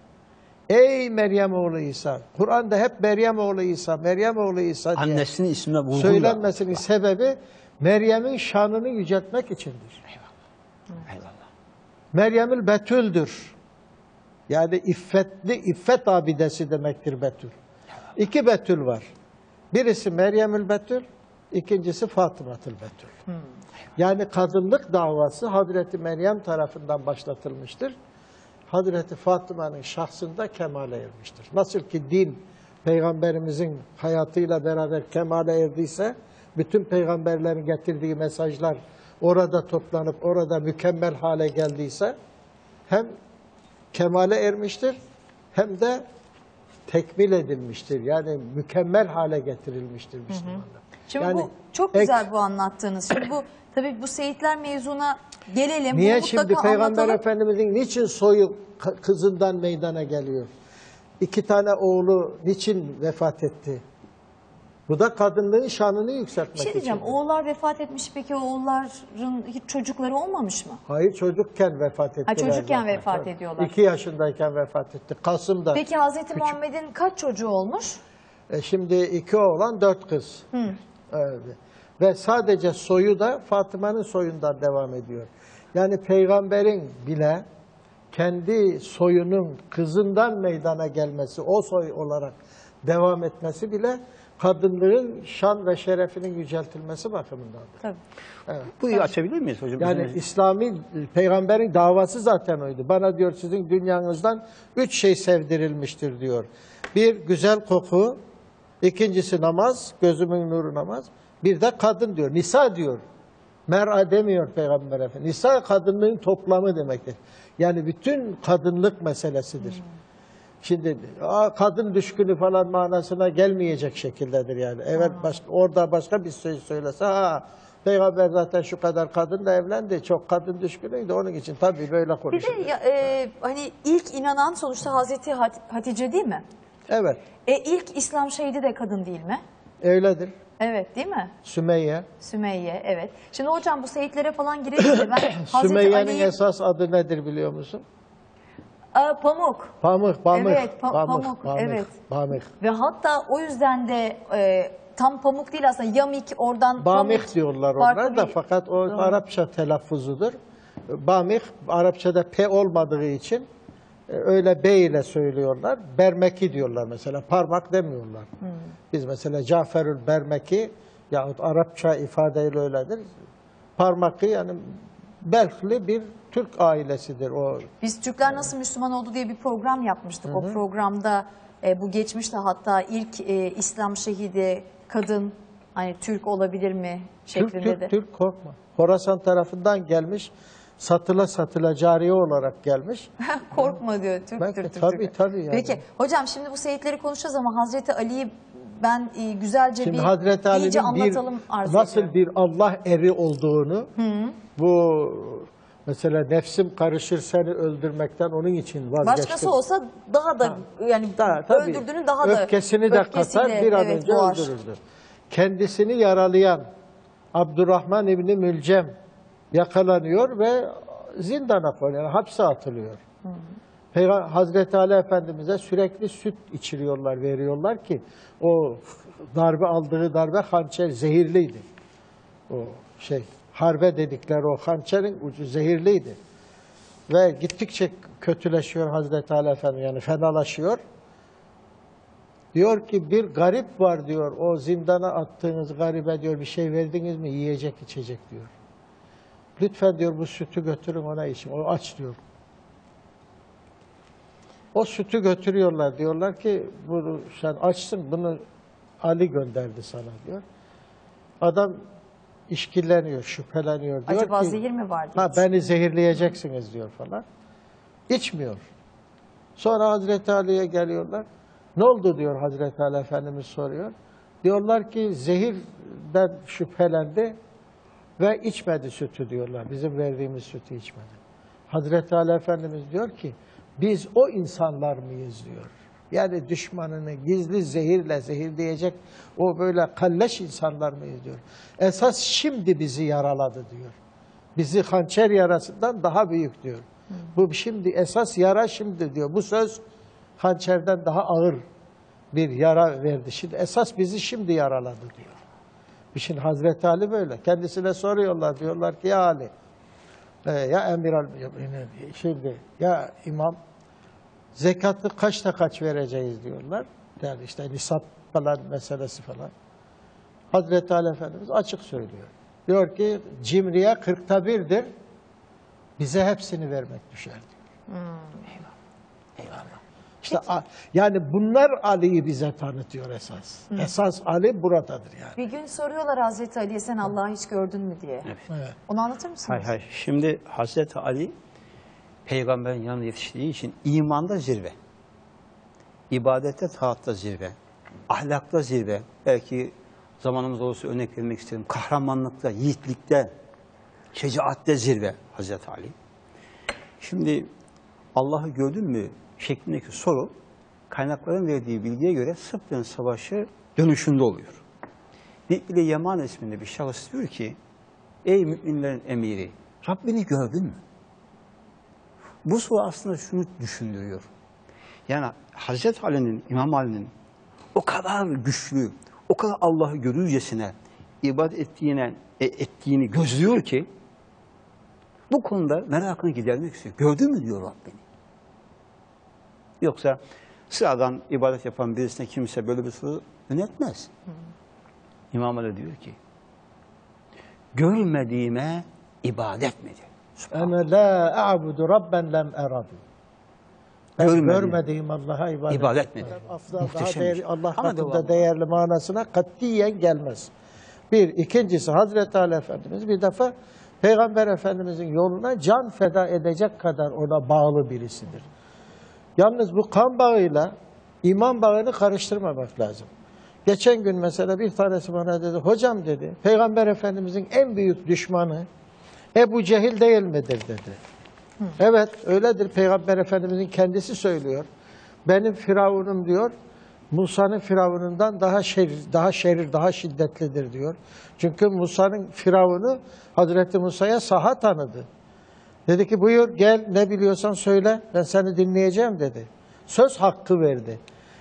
Ey Meryem oğlu İsa. Kur'an'da hep Meryem oğlu İsa, Meryem oğlu İsa diye Annesinin ismine vurguyla. söylenmesinin sebebi Meryem'in şanını yüceltmek içindir. Eyvallah. Meryemül Betül'dür. Yani iffetli, iffet abidesi demektir Betül. İki Betül var. Birisi Meryemül Betül, ikincisi Fatımatül Betül. Yani kadınlık davası Hazreti Meryem tarafından başlatılmıştır. Hazreti Fatıma'nın şahsında kemale ermiştir. Nasıl ki din peygamberimizin hayatıyla beraber kemale erdiyse, bütün peygamberlerin getirdiği mesajlar orada toplanıp orada mükemmel hale geldiyse, hem kemale ermiştir hem de tekmil edilmiştir. Yani mükemmel hale getirilmiştir Müslümanlar. Şimdi Yani bu çok ek- güzel bu anlattığınız. Şimdi bu tabii bu Seyitler mevzuna gelelim. Niye Bunu şimdi Peygamber anlatalım. Efendimizin niçin soyu kızından meydana geliyor? İki tane oğlu niçin vefat etti? Bu da kadınlığın şanını yükseltmek Bir şey diyeceğim. için. Oğullar vefat etmiş peki oğulların hiç çocukları olmamış mı? Hayır çocukken vefat ettiler. çocukken zaten. vefat ediyorlar. İki yaşındayken vefat etti. Kasım'da. Peki Hazreti Muhammed'in kaç çocuğu olmuş? E şimdi iki oğlan dört kız. Evet. Ve sadece soyu da Fatıma'nın soyundan devam ediyor. Yani peygamberin bile kendi soyunun kızından meydana gelmesi, o soy olarak devam etmesi bile kadınlığın şan ve şerefinin yüceltilmesi bakımındandır. Tabii. Burayı açabilir miyiz hocam? Yani. İslami peygamberin davası zaten oydu. Bana diyor sizin dünyanızdan üç şey sevdirilmiştir diyor. Bir güzel koku, ikincisi namaz, gözümün nuru namaz. Bir de kadın diyor. Nisa diyor. Mer'a demiyor Peygamber Efendimiz. Nisa kadınlığın toplamı demektir. Yani bütün kadınlık meselesidir. Şimdi kadın düşkünü falan manasına gelmeyecek şekildedir yani. Evet başka, orada başka bir söz söylese ha peygamber zaten şu kadar kadınla evlendi. Çok kadın düşkünüydü onun için tabii böyle Bir konuşuyor. de ya, e, hani ilk inanan sonuçta Hazreti Hat- Hatice değil mi? Evet E ilk İslam şehidi de kadın değil mi? öyledir. Evet değil mi? Sümeyye. Sümeyye evet. Şimdi hocam bu seyitlere falan girelim de ben [COUGHS] Hazreti Sümeyye'nin Ali'yi... esas adı nedir biliyor musun? Aa, pamuk. Pamuk, pamuk. Evet, pa- pamuk, evet. Pamuk. Ve hatta o yüzden de e, tam pamuk değil aslında yamik oradan Bamik pamuk diyorlar onlar da bir- fakat o Arapça telaffuzudur. Bamik Arapçada P olmadığı için e, öyle B ile söylüyorlar. Bermeki diyorlar mesela. Parmak demiyorlar. Hmm. Biz mesela Caferül Bermeki yahut Arapça ifadeyle öyledir. Parmakı yani Belhli bir Türk ailesidir o. Biz Türkler nasıl Müslüman oldu diye bir program yapmıştık. O programda e, bu geçmişte hatta ilk e, İslam şehidi kadın hani Türk olabilir mi Türk, şeklinde Türk, de. Türk korkma. Horasan tarafından gelmiş, satıla satıla cariye olarak gelmiş. [LAUGHS] Korkma diyor Türk Belki, Türk Türk. tabii, Türk. tabii yani. Peki hocam şimdi bu seyitleri konuşacağız ama Hazreti Ali'yi ben e, güzelce Şimdi bir Hazreti iyice Ali'nin bir, anlatalım arzu nasıl ediyorum. bir Allah eri olduğunu bu mesela nefsim karışır seni öldürmekten onun için vazgeçtim. Başkası olsa daha da yani Daha, tabii, öldürdüğünü daha da öfkesini de katar bir an evet, önce boğar. öldürürdü. Kendisini yaralayan Abdurrahman İbni Mülcem yakalanıyor ve zindana konuyor, yani hapse atılıyor. Peygamber Hazreti Ali Efendimiz'e sürekli süt içiriyorlar, veriyorlar ki o darbe aldığı darbe hançer zehirliydi. O şey harbe dedikleri o hançerin ucu zehirliydi. Ve gittikçe kötüleşiyor Hazreti Ali Efendimiz yani fenalaşıyor. Diyor ki bir garip var diyor. O zindana attığınız garibe diyor bir şey verdiniz mi? Yiyecek içecek diyor. Lütfen diyor bu sütü götürün ona için. O aç diyor. O sütü götürüyorlar. Diyorlar ki bunu sen açsın bunu Ali gönderdi sana diyor. Adam işkilleniyor, şüpheleniyor. Diyor Acaba ki, zehir mi var Ha beni zehirleyeceksiniz diyor falan. İçmiyor. Sonra Hazreti Ali'ye geliyorlar. Ne oldu diyor Hazreti Ali Efendimiz soruyor. Diyorlar ki zehirden şüphelendi ve içmedi sütü diyorlar. Bizim verdiğimiz sütü içmedi. Hazreti Ali Efendimiz diyor ki biz o insanlar mıyız diyor. Yani düşmanını gizli zehirle zehirleyecek o böyle kalleş insanlar mıyız diyor. Esas şimdi bizi yaraladı diyor. Bizi hançer yarasından daha büyük diyor. Bu şimdi esas yara şimdi diyor. Bu söz hançerden daha ağır bir yara verdi. Şimdi esas bizi şimdi yaraladı diyor. Şimdi Hazreti Ali böyle. Kendisine soruyorlar. Diyorlar ki ya Ali, e, ya emir şimdi ya imam zekatı kaçta kaç vereceğiz diyorlar. Yani işte nisap falan meselesi falan. Hazreti Ali Efendimiz açık söylüyor. Diyor ki cimriye kırkta birdir. Bize hepsini vermek düşer diyor. Eyvallah. Eyvallah. İşte yani bunlar Ali'yi bize tanıtıyor esas. Esas Ali buradadır yani. Bir gün soruyorlar Hazreti Ali'ye sen Allah'ı hiç gördün mü diye. Evet. Onu anlatır mısınız? Hayır hayır. Şimdi Hazreti Ali peygamberin yanına yetiştiği için imanda zirve. ibadette taatta zirve. Ahlakta zirve. Belki zamanımız olursa örnek vermek isterim. Kahramanlıkta, yiğitlikte, şecaatte zirve Hazreti Ali. Şimdi Allah'ı gördün mü şeklindeki soru kaynakların verdiği bilgiye göre Sıffin Savaşı dönüşünde oluyor. Bir Yaman isminde bir şahıs diyor ki Ey müminlerin emiri Rabbini gördün mü? Bu soru aslında şunu düşündürüyor. Yani Hazreti Ali'nin, İmam Ali'nin o kadar güçlü, o kadar Allah'ı görürcesine ibadet ettiğine, e, ettiğini gözlüyor ki bu konuda merakını gidermek istiyor. Gördün mü diyor Rabbini. Yoksa sıradan ibadet yapan birisine kimse böyle bir soru yönetmez. İmam Ali diyor ki, görmediğime ibadet midir? Ene la a'budu rabben lem eradu. Ben Görmediğim. görmediğim Allah'a ibadet, İbadet daha bir şey. Allah Ama katında değerli manasına katiyen gelmez. Bir. ikincisi Hazreti Ali Efendimiz bir defa Peygamber Efendimizin yoluna can feda edecek kadar ona bağlı birisidir. Yalnız bu kan bağıyla iman bağını karıştırmamak lazım. Geçen gün mesela bir tanesi bana dedi, hocam dedi, Peygamber Efendimizin en büyük düşmanı Ebu Cehil değil midir dedi. Evet öyledir Peygamber Efendimizin kendisi söylüyor. Benim Firavunum diyor, Musa'nın Firavun'undan daha şerir, daha şerir, daha şiddetlidir diyor. Çünkü Musa'nın Firavun'u Hazreti Musa'ya saha tanıdı. Dedi ki buyur gel ne biliyorsan söyle ben seni dinleyeceğim dedi. Söz hakkı verdi.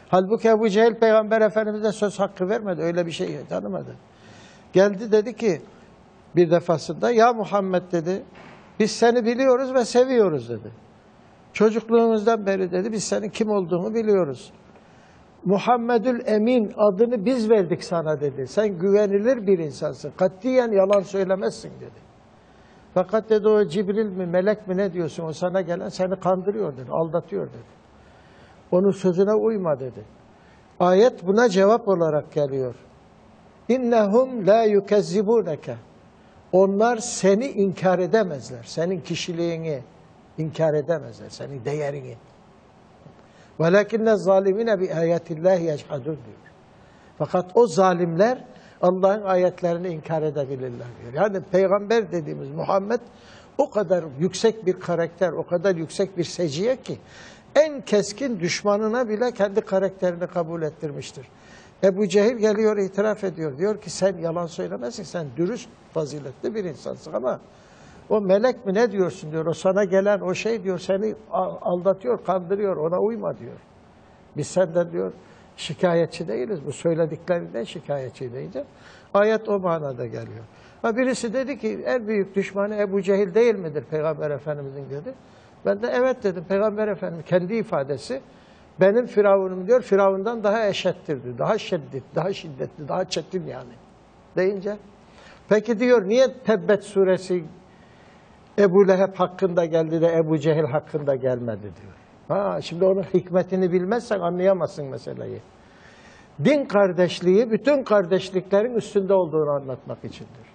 Halbuki Ebu Cehil Peygamber Efendimiz'e söz hakkı vermedi. Öyle bir şey tanımadı. Geldi dedi ki bir defasında ya Muhammed dedi biz seni biliyoruz ve seviyoruz dedi. Çocukluğumuzdan beri dedi biz senin kim olduğunu biliyoruz. Muhammedül Emin adını biz verdik sana dedi. Sen güvenilir bir insansın. Katiyen yalan söylemezsin dedi. Fakat dedi o Cibril mi melek mi ne diyorsun o sana gelen seni kandırıyor dedi. Aldatıyor dedi. Onun sözüne uyma dedi. Ayet buna cevap olarak geliyor. İnnehum la yukezzibuneke. Onlar seni inkar edemezler. Senin kişiliğini inkar edemezler. Senin değerini. Velakinne zalimine bi ayetillahi yechadun diyor. Fakat o zalimler Allah'ın ayetlerini inkar edebilirler diyor. Yani peygamber dediğimiz Muhammed o kadar yüksek bir karakter, o kadar yüksek bir seciye ki en keskin düşmanına bile kendi karakterini kabul ettirmiştir. Ebu Cehil geliyor itiraf ediyor. Diyor ki sen yalan söylemezsin, sen dürüst, faziletli bir insansın ama o melek mi ne diyorsun diyor. O sana gelen o şey diyor seni aldatıyor, kandırıyor, ona uyma diyor. Biz senden diyor şikayetçi değiliz. Bu söylediklerinden şikayetçi deyince ayet o manada geliyor. Ha birisi dedi ki en büyük düşmanı Ebu Cehil değil midir Peygamber Efendimizin dedi. Ben de evet dedim. Peygamber Efendimiz kendi ifadesi benim Firavunum diyor Firavundan daha eşettir diyor. Daha şiddet, daha şiddetli, daha çetin yani. Deyince peki diyor niye Tebbet suresi Ebu Leheb hakkında geldi de Ebu Cehil hakkında gelmedi diyor. Ha, şimdi onun hikmetini bilmezsen anlayamazsın meseleyi. Din kardeşliği bütün kardeşliklerin üstünde olduğunu anlatmak içindir.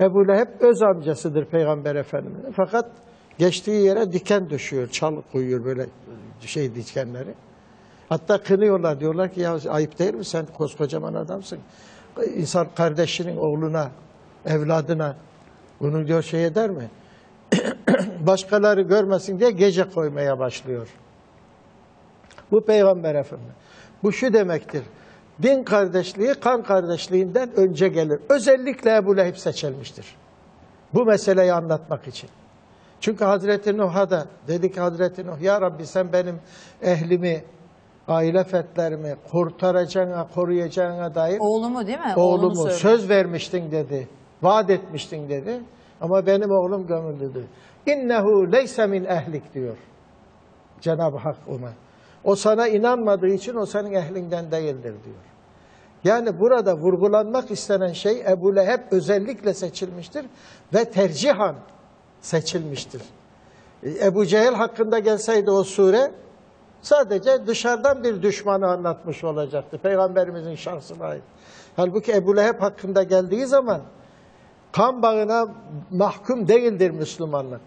Ebu Leheb öz amcasıdır Peygamber Efendimiz'in. Fakat geçtiği yere diken düşüyor, çalı koyuyor böyle şey dikenleri. Hatta kınıyorlar diyorlar ki ya ayıp değil mi sen koskocaman adamsın. İnsan kardeşinin oğluna, evladına bunu diyor şey eder mi? [CLEARS THROAT] Başkaları görmesin diye gece koymaya başlıyor. Bu Peygamber Efendimiz. Bu şu demektir. Din kardeşliği kan kardeşliğinden önce gelir. Özellikle Ebu Leheb seçilmiştir. Bu meseleyi anlatmak için. Çünkü Hazreti Nuh'a da dedi ki Hazreti Nuh ya Rabbi sen benim ehlimi, aile fertlerimi kurtaracağına, koruyacağına dair Oğlumu değil mi? Oğlumu söylüyor. söz vermiştin dedi. Vaat etmiştin dedi. Ama benim oğlum gömüldü. İnnehu leyse min ehlik diyor. Cenab-ı Hak ona. O sana inanmadığı için o senin ehlinden değildir diyor. Yani burada vurgulanmak istenen şey Ebu Leheb özellikle seçilmiştir ve tercihan seçilmiştir. E, Ebu Cehil hakkında gelseydi o sure sadece dışarıdan bir düşmanı anlatmış olacaktı. Peygamberimizin şahsına ait. Halbuki Ebu Leheb hakkında geldiği zaman kan bağına mahkum değildir Müslümanlık.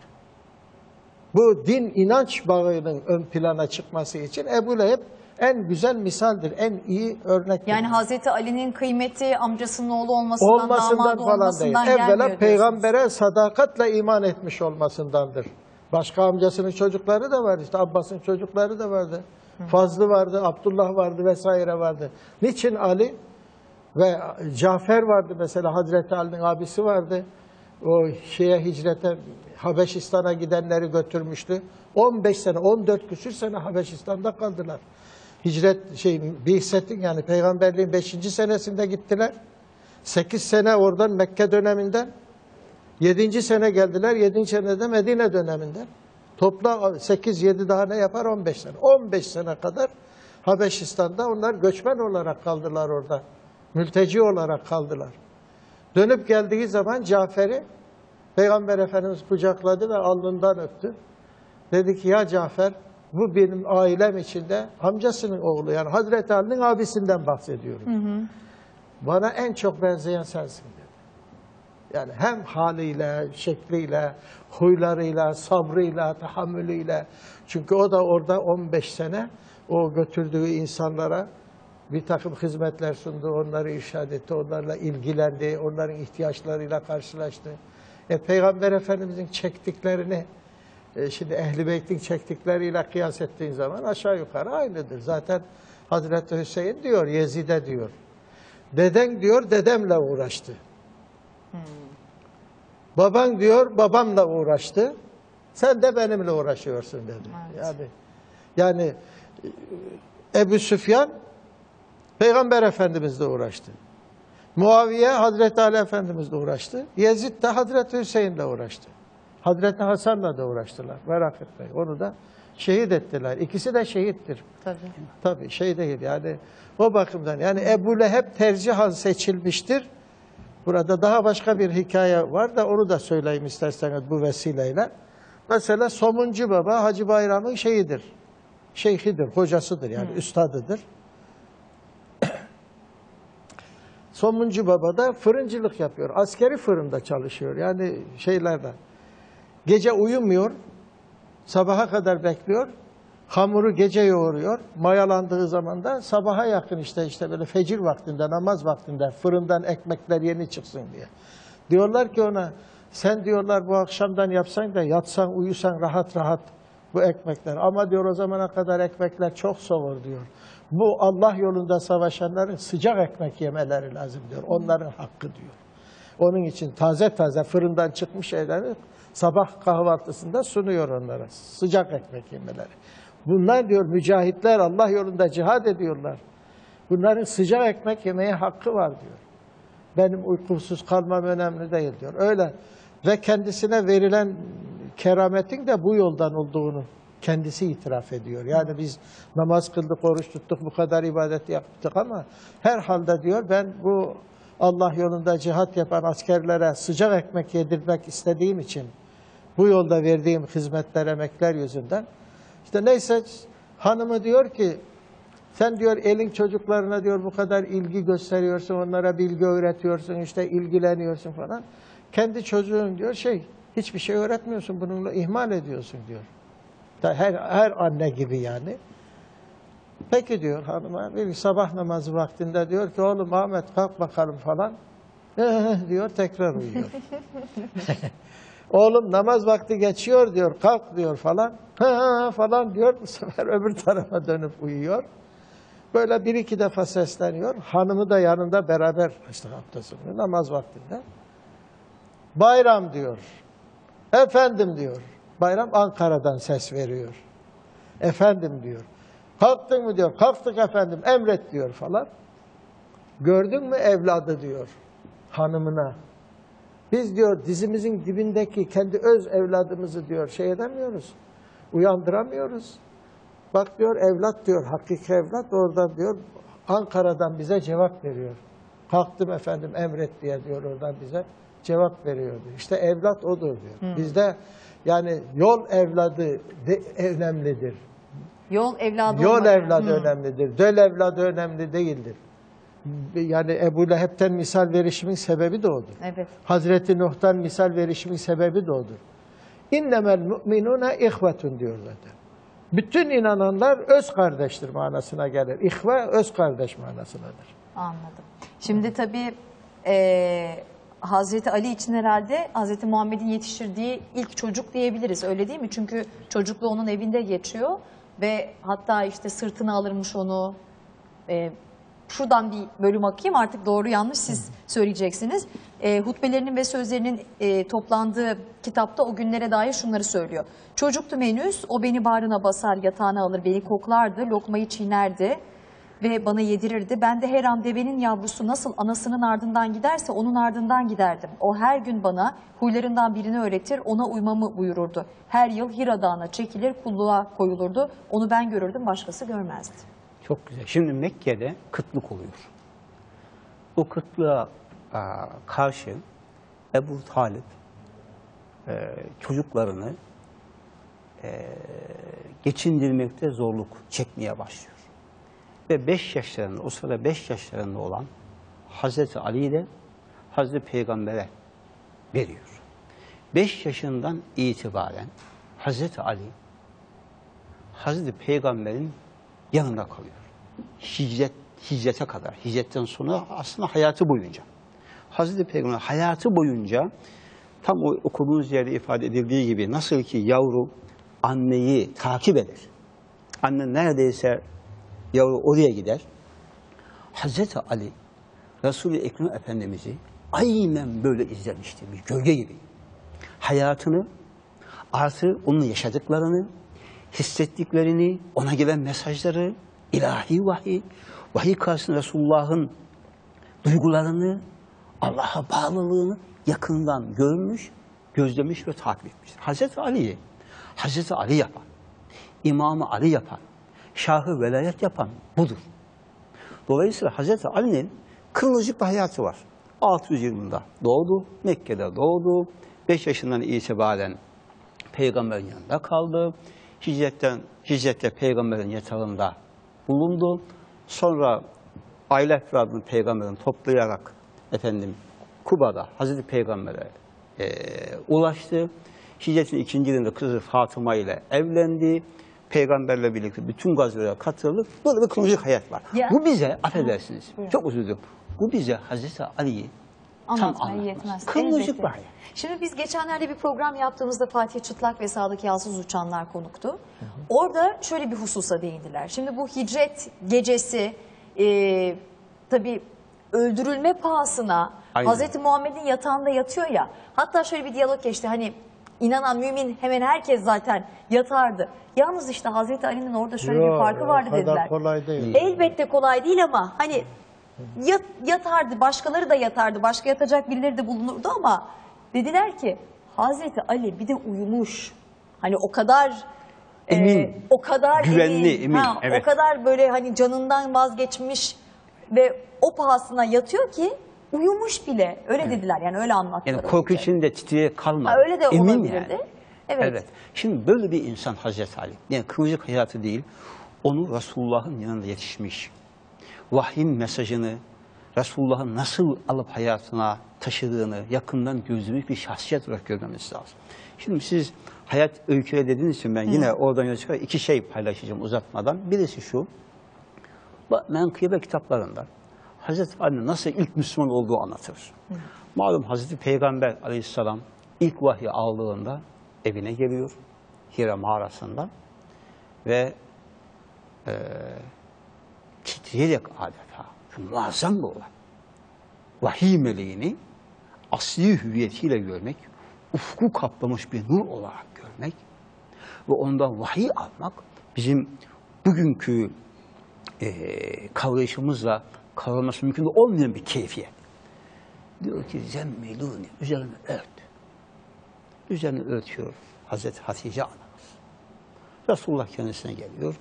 Bu din inanç bağının ön plana çıkması için Ebu Leheb en güzel misaldir, en iyi örnektir. Yani Hazreti Ali'nin kıymeti amcasının oğlu olmasından, olmasından damadı falan değil. olmasından gelmiyor Evvela diyorsunuz. peygambere sadakatle iman etmiş olmasındandır. Başka amcasının çocukları da vardı. İşte Abbas'ın çocukları da vardı. Fazlı vardı, Abdullah vardı vesaire vardı. Niçin Ali ve Cafer vardı mesela Hazreti Ali'nin abisi vardı. O şeye hicrete Habeşistan'a gidenleri götürmüştü. 15 sene, 14 küsür sene Habeşistan'da kaldılar. Hicret şey Bihset'in yani peygamberliğin 5. senesinde gittiler. 8 sene oradan Mekke döneminden 7. sene geldiler. 7. senede Medine döneminden. Topla 8-7 daha ne yapar? 15 sene. 15 sene kadar Habeşistan'da onlar göçmen olarak kaldılar orada. Mülteci olarak kaldılar. Dönüp geldiği zaman Cafer'i Peygamber Efendimiz kucakladı ve alnından öptü. Dedi ki ya Cafer bu benim ailem içinde amcasının oğlu yani Hazreti Ali'nin abisinden bahsediyorum. Bana en çok benzeyen sensin dedi. Yani hem haliyle, şekliyle, huylarıyla, sabrıyla, tahammülüyle. Çünkü o da orada 15 sene o götürdüğü insanlara bir takım hizmetler sundu, onları irşad etti, onlarla ilgilendi, onların ihtiyaçlarıyla karşılaştı. E, Peygamber Efendimizin çektiklerini, e, şimdi Ehl-i Beyt'in çektikleriyle kıyas ettiğin zaman aşağı yukarı aynıdır. Zaten Hazreti Hüseyin diyor Yezid'e diyor. Deden diyor dedemle uğraştı. Baban diyor babamla uğraştı. Sen de benimle uğraşıyorsun dedi. Yani yani e, Ebu Süfyan Peygamber Efendimizle uğraştı. Muaviye Hazreti Ali Efendimizle uğraştı. Yezid de Hazreti Hüseyin'le uğraştı. Hazreti Hasan'la da uğraştılar. Merak etmeyin. Onu da şehit ettiler. İkisi de şehittir. Tabii. Tabii şey değil yani o bakımdan yani Ebu Leheb tercihan seçilmiştir. Burada daha başka bir hikaye var da onu da söyleyeyim isterseniz bu vesileyle. Mesela Somuncu Baba Hacı Bayram'ın şeyidir. Şeyhidir, hocasıdır yani üstadıdır. [COUGHS] Somuncu Baba da fırıncılık yapıyor. Askeri fırında çalışıyor. Yani şeylerden. Gece uyumuyor. Sabaha kadar bekliyor. Hamuru gece yoğuruyor. Mayalandığı zaman da sabaha yakın işte işte böyle fecir vaktinde, namaz vaktinde fırından ekmekler yeni çıksın diye. Diyorlar ki ona sen diyorlar bu akşamdan yapsan da yatsan uyusan rahat rahat bu ekmekler. Ama diyor o zamana kadar ekmekler çok soğur diyor. Bu Allah yolunda savaşanların sıcak ekmek yemeleri lazım diyor. Onların hakkı diyor. Onun için taze taze fırından çıkmış şeyleri sabah kahvaltısında sunuyor onlara. Sıcak ekmek yemeleri. Bunlar diyor mücahitler Allah yolunda cihad ediyorlar. Bunların sıcak ekmek yemeye hakkı var diyor. Benim uykusuz kalmam önemli değil diyor. Öyle ve kendisine verilen kerametin de bu yoldan olduğunu kendisi itiraf ediyor. Yani biz namaz kıldık, oruç tuttuk, bu kadar ibadet yaptık ama herhalde diyor ben bu Allah yolunda cihat yapan askerlere sıcak ekmek yedirmek istediğim için bu yolda verdiğim hizmetler, emekler yüzünden işte neyse hanımı diyor ki sen diyor elin çocuklarına diyor bu kadar ilgi gösteriyorsun, onlara bilgi öğretiyorsun, işte ilgileniyorsun falan. Kendi çocuğun diyor şey hiçbir şey öğretmiyorsun, bununla ihmal ediyorsun diyor. Her, her anne gibi yani. Peki diyor hanıma bir sabah namazı vaktinde diyor ki oğlum Ahmet kalk bakalım falan. [LAUGHS] Diyor tekrar uyuyor. [LAUGHS] Oğlum namaz vakti geçiyor diyor kalk diyor falan. Ha falan diyor bu sefer [LAUGHS] öbür tarafa dönüp uyuyor. Böyle bir iki defa sesleniyor. Hanımı da yanında beraber işte haftasını namaz vaktinde. Bayram diyor. Efendim diyor. Bayram Ankara'dan ses veriyor. Efendim diyor. Kalktın mı diyor. Kalktık efendim emret diyor falan. Gördün mü evladı diyor hanımına. Biz diyor dizimizin dibindeki kendi öz evladımızı diyor şey edemiyoruz. Uyandıramıyoruz. Bak diyor evlat diyor hakiki evlat oradan diyor Ankara'dan bize cevap veriyor. Kalktım efendim emret diye diyor oradan bize cevap veriyor diyor. İşte evlat odur diyor. Bizde yani yol evladı de, önemlidir. Yol evladı Yol evladı önemlidir. Döl evladı önemli değildir. Yani Ebu Leheb'ten misal verişimin sebebi de odur. Evet. Hazreti Nuh'tan misal verişimin sebebi de odur. İnnemel mu'minune ihvetun diyor zaten. Bütün inananlar öz kardeştir manasına gelir. İhve öz kardeş manasındadır. Anladım. Şimdi tabii eee Hazreti Ali için herhalde Hazreti Muhammed'in yetiştirdiği ilk çocuk diyebiliriz öyle değil mi? Çünkü çocukluğu onun evinde geçiyor ve hatta işte sırtına alırmış onu. Eee, şuradan bir bölüm okuyayım artık doğru yanlış siz söyleyeceksiniz. Eee hutbelerinin ve sözlerinin eee, toplandığı kitapta o günlere dair şunları söylüyor. Çocuktum henüz o beni bağrına basar yatağına alır beni koklardı lokmayı çiğnerdi ve bana yedirirdi. Ben de her an devenin yavrusu nasıl anasının ardından giderse onun ardından giderdim. O her gün bana huylarından birini öğretir, ona uymamı buyururdu. Her yıl Hira Dağı'na çekilir, kulluğa koyulurdu. Onu ben görürdüm, başkası görmezdi. Çok güzel. Şimdi Mekke'de kıtlık oluyor. O kıtlığa aa, karşı Ebu Talip e, çocuklarını e, geçindirmekte zorluk çekmeye başlıyor. Ve 5 yaşlarında, o sırada 5 yaşlarında olan Hazreti Ali ile Hazreti Peygamber'e veriyor. 5 yaşından itibaren Hazreti Ali Hazreti Peygamber'in yanında kalıyor. Hicret, hicrete kadar, hicretten sonra aslında hayatı boyunca. Hazreti Peygamber hayatı boyunca tam o okuduğunuz yerde ifade edildiği gibi nasıl ki yavru anneyi takip eder. Anne neredeyse Yavru oraya gider. Hazreti Ali Resul-i Ekrem Efendimiz'i aynen böyle izlemişti. Bir gölge gibi. Hayatını artı onun yaşadıklarını, hissettiklerini, ona gelen mesajları, ilahi vahiy, vahiy karşısında Resulullah'ın duygularını, Allah'a bağlılığını yakından görmüş, gözlemiş ve takip etmiştir. Hazreti Ali'yi Hazreti Ali yapan, İmamı Ali yapan, Şahı velayet yapan budur. Dolayısıyla Hazreti Ali'nin kırılacak bir hayatı var. 600 yılında doğdu, Mekke'de doğdu. 5 yaşından itibaren peygamberin yanında kaldı. Hicretten, hicrette peygamberin yatağında bulundu. Sonra aile efradını peygamberin toplayarak efendim Kuba'da Hazreti Peygamber'e e, ulaştı. Hicretin ikinci yılında kızı Fatıma ile evlendi. Peygamberle birlikte bütün gazelere katıldı. Böyle bir kronolojik hayat var. Ya. Bu bize, affedersiniz, çok özür dilerim. Bu bize Hazreti Ali'yi Anlatmaya anlatmaz. yetmez. Elbette. bir hayat. Şimdi biz geçenlerde bir program yaptığımızda Fatih Çıtlak ve Sadık Yalsız Uçanlar konuktu. Orada şöyle bir hususa değindiler. Şimdi bu hicret gecesi e, tabii öldürülme pahasına Aynen. Hazreti Muhammed'in yatağında yatıyor ya. Hatta şöyle bir diyalog geçti. Hani inanan mümin hemen herkes zaten yatardı. Yalnız işte Hazreti Ali'nin orada şöyle bir Yok, farkı vardı dediler. kolay değil. Elbette kolay değil ama hani yat, yatardı, başkaları da yatardı, başka yatacak birileri de bulunurdu ama dediler ki Hazreti Ali bir de uyumuş. Hani o kadar e, Emin. o kadar Güvenli, emin, Ha, evet. O kadar böyle hani canından vazgeçmiş ve o pahasına yatıyor ki uyumuş bile. Öyle dediler yani öyle anlattılar. Yani korku önce. içinde titreye kalmadı. Ha, öyle de Emin olabilirdi. yani. Evet. Şimdi böyle bir insan Hazreti Ali. Yani kıvırcık hayatı değil. Onu Resulullah'ın yanında yetişmiş. Vahyin mesajını Resulullah'ın nasıl alıp hayatına taşıdığını yakından gözlemiş bir şahsiyet olarak görmemiz lazım. Şimdi siz hayat öyküleri dediğiniz için ben yine oradan yola çıkarak iki şey paylaşacağım uzatmadan. Birisi şu. Menkıbe kitaplarında Hazreti Ali'nin nasıl ilk Müslüman olduğu anlatılır. Malum Hazreti Peygamber aleyhisselam ilk vahyi aldığında evine geliyor. Hira mağarasından ve e, titreyerek adeta şu muazzam bir olay. Vahiy meleğini asli hüviyetiyle görmek, ufku kaplamış bir nur olarak görmek ve ondan vahiy almak bizim bugünkü e, kavrayışımızla kavraması mümkün olmayan bir keyfiyet. Diyor ki zemmiluni, üzerine ört. Üzerine örtüyor Hazreti Hatice anamız. Resulullah kendisine geliyor.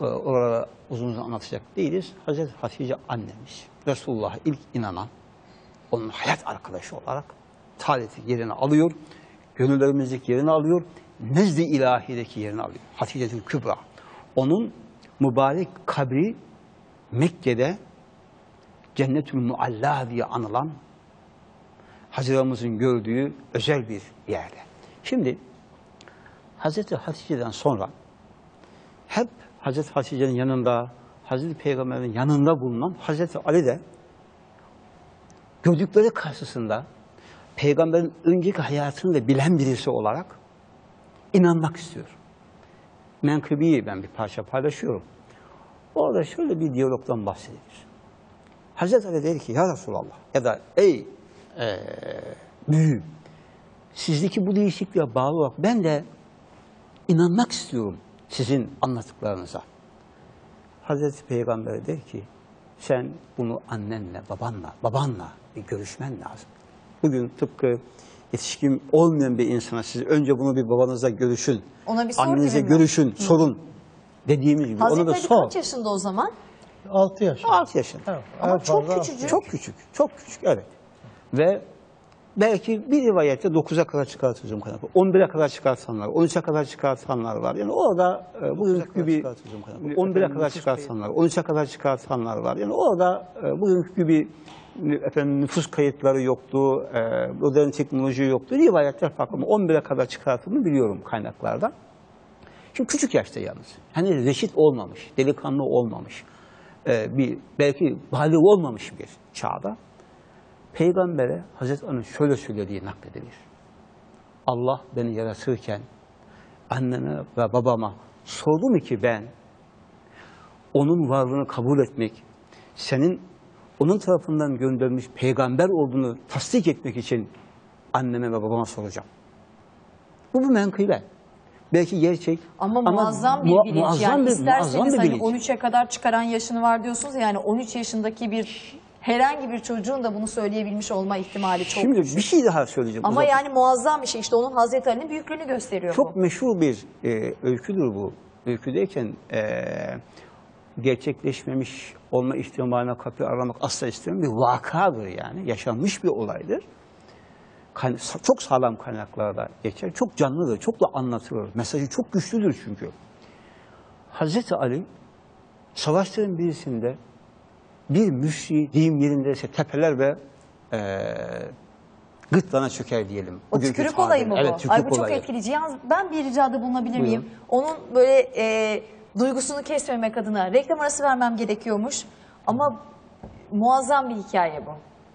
Ee, Orada uzun uzun anlatacak değiliz. Hazreti Hatice annemiz, Resulullah'a ilk inanan, onun hayat arkadaşı olarak taleti yerini alıyor, gönüllerimizdeki yerini alıyor, nezd-i ilahideki yerini alıyor. Hatice'nin Kübra. Onun mübarek kabri Mekke'de Cennetül Mualla diye anılan Haziramızın gördüğü özel bir yerde. Şimdi Hazreti Hatice'den sonra hep Hazreti Hatice'nin yanında, Hazreti Peygamber'in yanında bulunan Hazreti Ali de gördükleri karşısında Peygamber'in önceki hayatını da bilen birisi olarak inanmak istiyor. Menkıbeyi ben bir parça paylaşıyorum. Orada şöyle bir diyalogdan bahsedilir. Hazreti Ali dedi ki ya Resulallah ya da ey eee büyüğüm sizdeki bu değişikliğe bağlı olarak ben de inanmak istiyorum sizin anlattıklarınıza. Hazreti Peygamber der ki sen bunu annenle, babanla, babanla bir görüşmen lazım. Bugün tıpkı yetişkin olmayan bir insana siz önce bunu bir babanızla görüşün, Ona bir sor annenize gibi mi? görüşün, sorun dediğimiz gibi ona Hazreti da Ali sor. kaç yaşında o zaman? 6 yaşında. 6 yaşında. Evet, Ama en çok fazla küçücük. Çok küçük, çok küçük evet. Ve belki bir rivayette 9'a kadar çıkartacağım kadar. 11'e kadar çıkartanlar, 13'e kadar çıkartanlar var. Yani orada e, bugünkü gibi 11'e kadar çıkartanlar, 13'e kadar çıkartanlar var. Yani orada e, bugünkü gibi efendim nüfus kayıtları yoktu, e, modern teknoloji yoktu. Rivayetler farklı ama 11'e kadar çıkartıldığını biliyorum kaynaklardan. Şimdi küçük yaşta yalnız. Hani reşit olmamış, delikanlı olmamış, e, bir belki balik olmamış bir çağda Peygamber'e Hazreti Ali'nin şöyle söylediği nakledilir. Allah beni yaratırken anneme ve babama sordu mu ki ben onun varlığını kabul etmek, senin onun tarafından gönderilmiş peygamber olduğunu tasdik etmek için anneme ve babama soracağım. Bu bir menkıbe. Belki gerçek. Ama, muazzam bir bilinç. muazzam yani bir- isterseniz muazzam bir hani bilinç. 13'e kadar çıkaran yaşını var diyorsunuz ya, yani 13 yaşındaki bir herhangi bir çocuğun da bunu söyleyebilmiş olma ihtimali çok Şimdi düşük. bir şey daha söyleyeceğim. Ama yani muazzam bir şey. İşte onun Hazreti Ali'nin büyüklüğünü gösteriyor Çok bu. meşhur bir e, öyküdür bu. Öyküdeyken e, gerçekleşmemiş olma ihtimaline kapı aramak asla istemiyorum. Bir vakadır yani. Yaşanmış bir olaydır. Çok sağlam kaynaklarda geçer. Çok canlıdır, çok da anlatılır. Mesajı çok güçlüdür çünkü. Hazreti Ali savaşların birisinde bir müşri deyim yerindeyse tepeler ve e, gırtlağına çöker diyelim. O Bugünkü tükürük tabirle. olayı mı bu? Evet, Ay tükürük bu çok olayı. etkileyici. Yalnız ben bir ricada bulunabilir miyim? Buyurun. Onun böyle e, duygusunu kesmemek adına reklam arası vermem gerekiyormuş. Ama muazzam bir hikaye bu.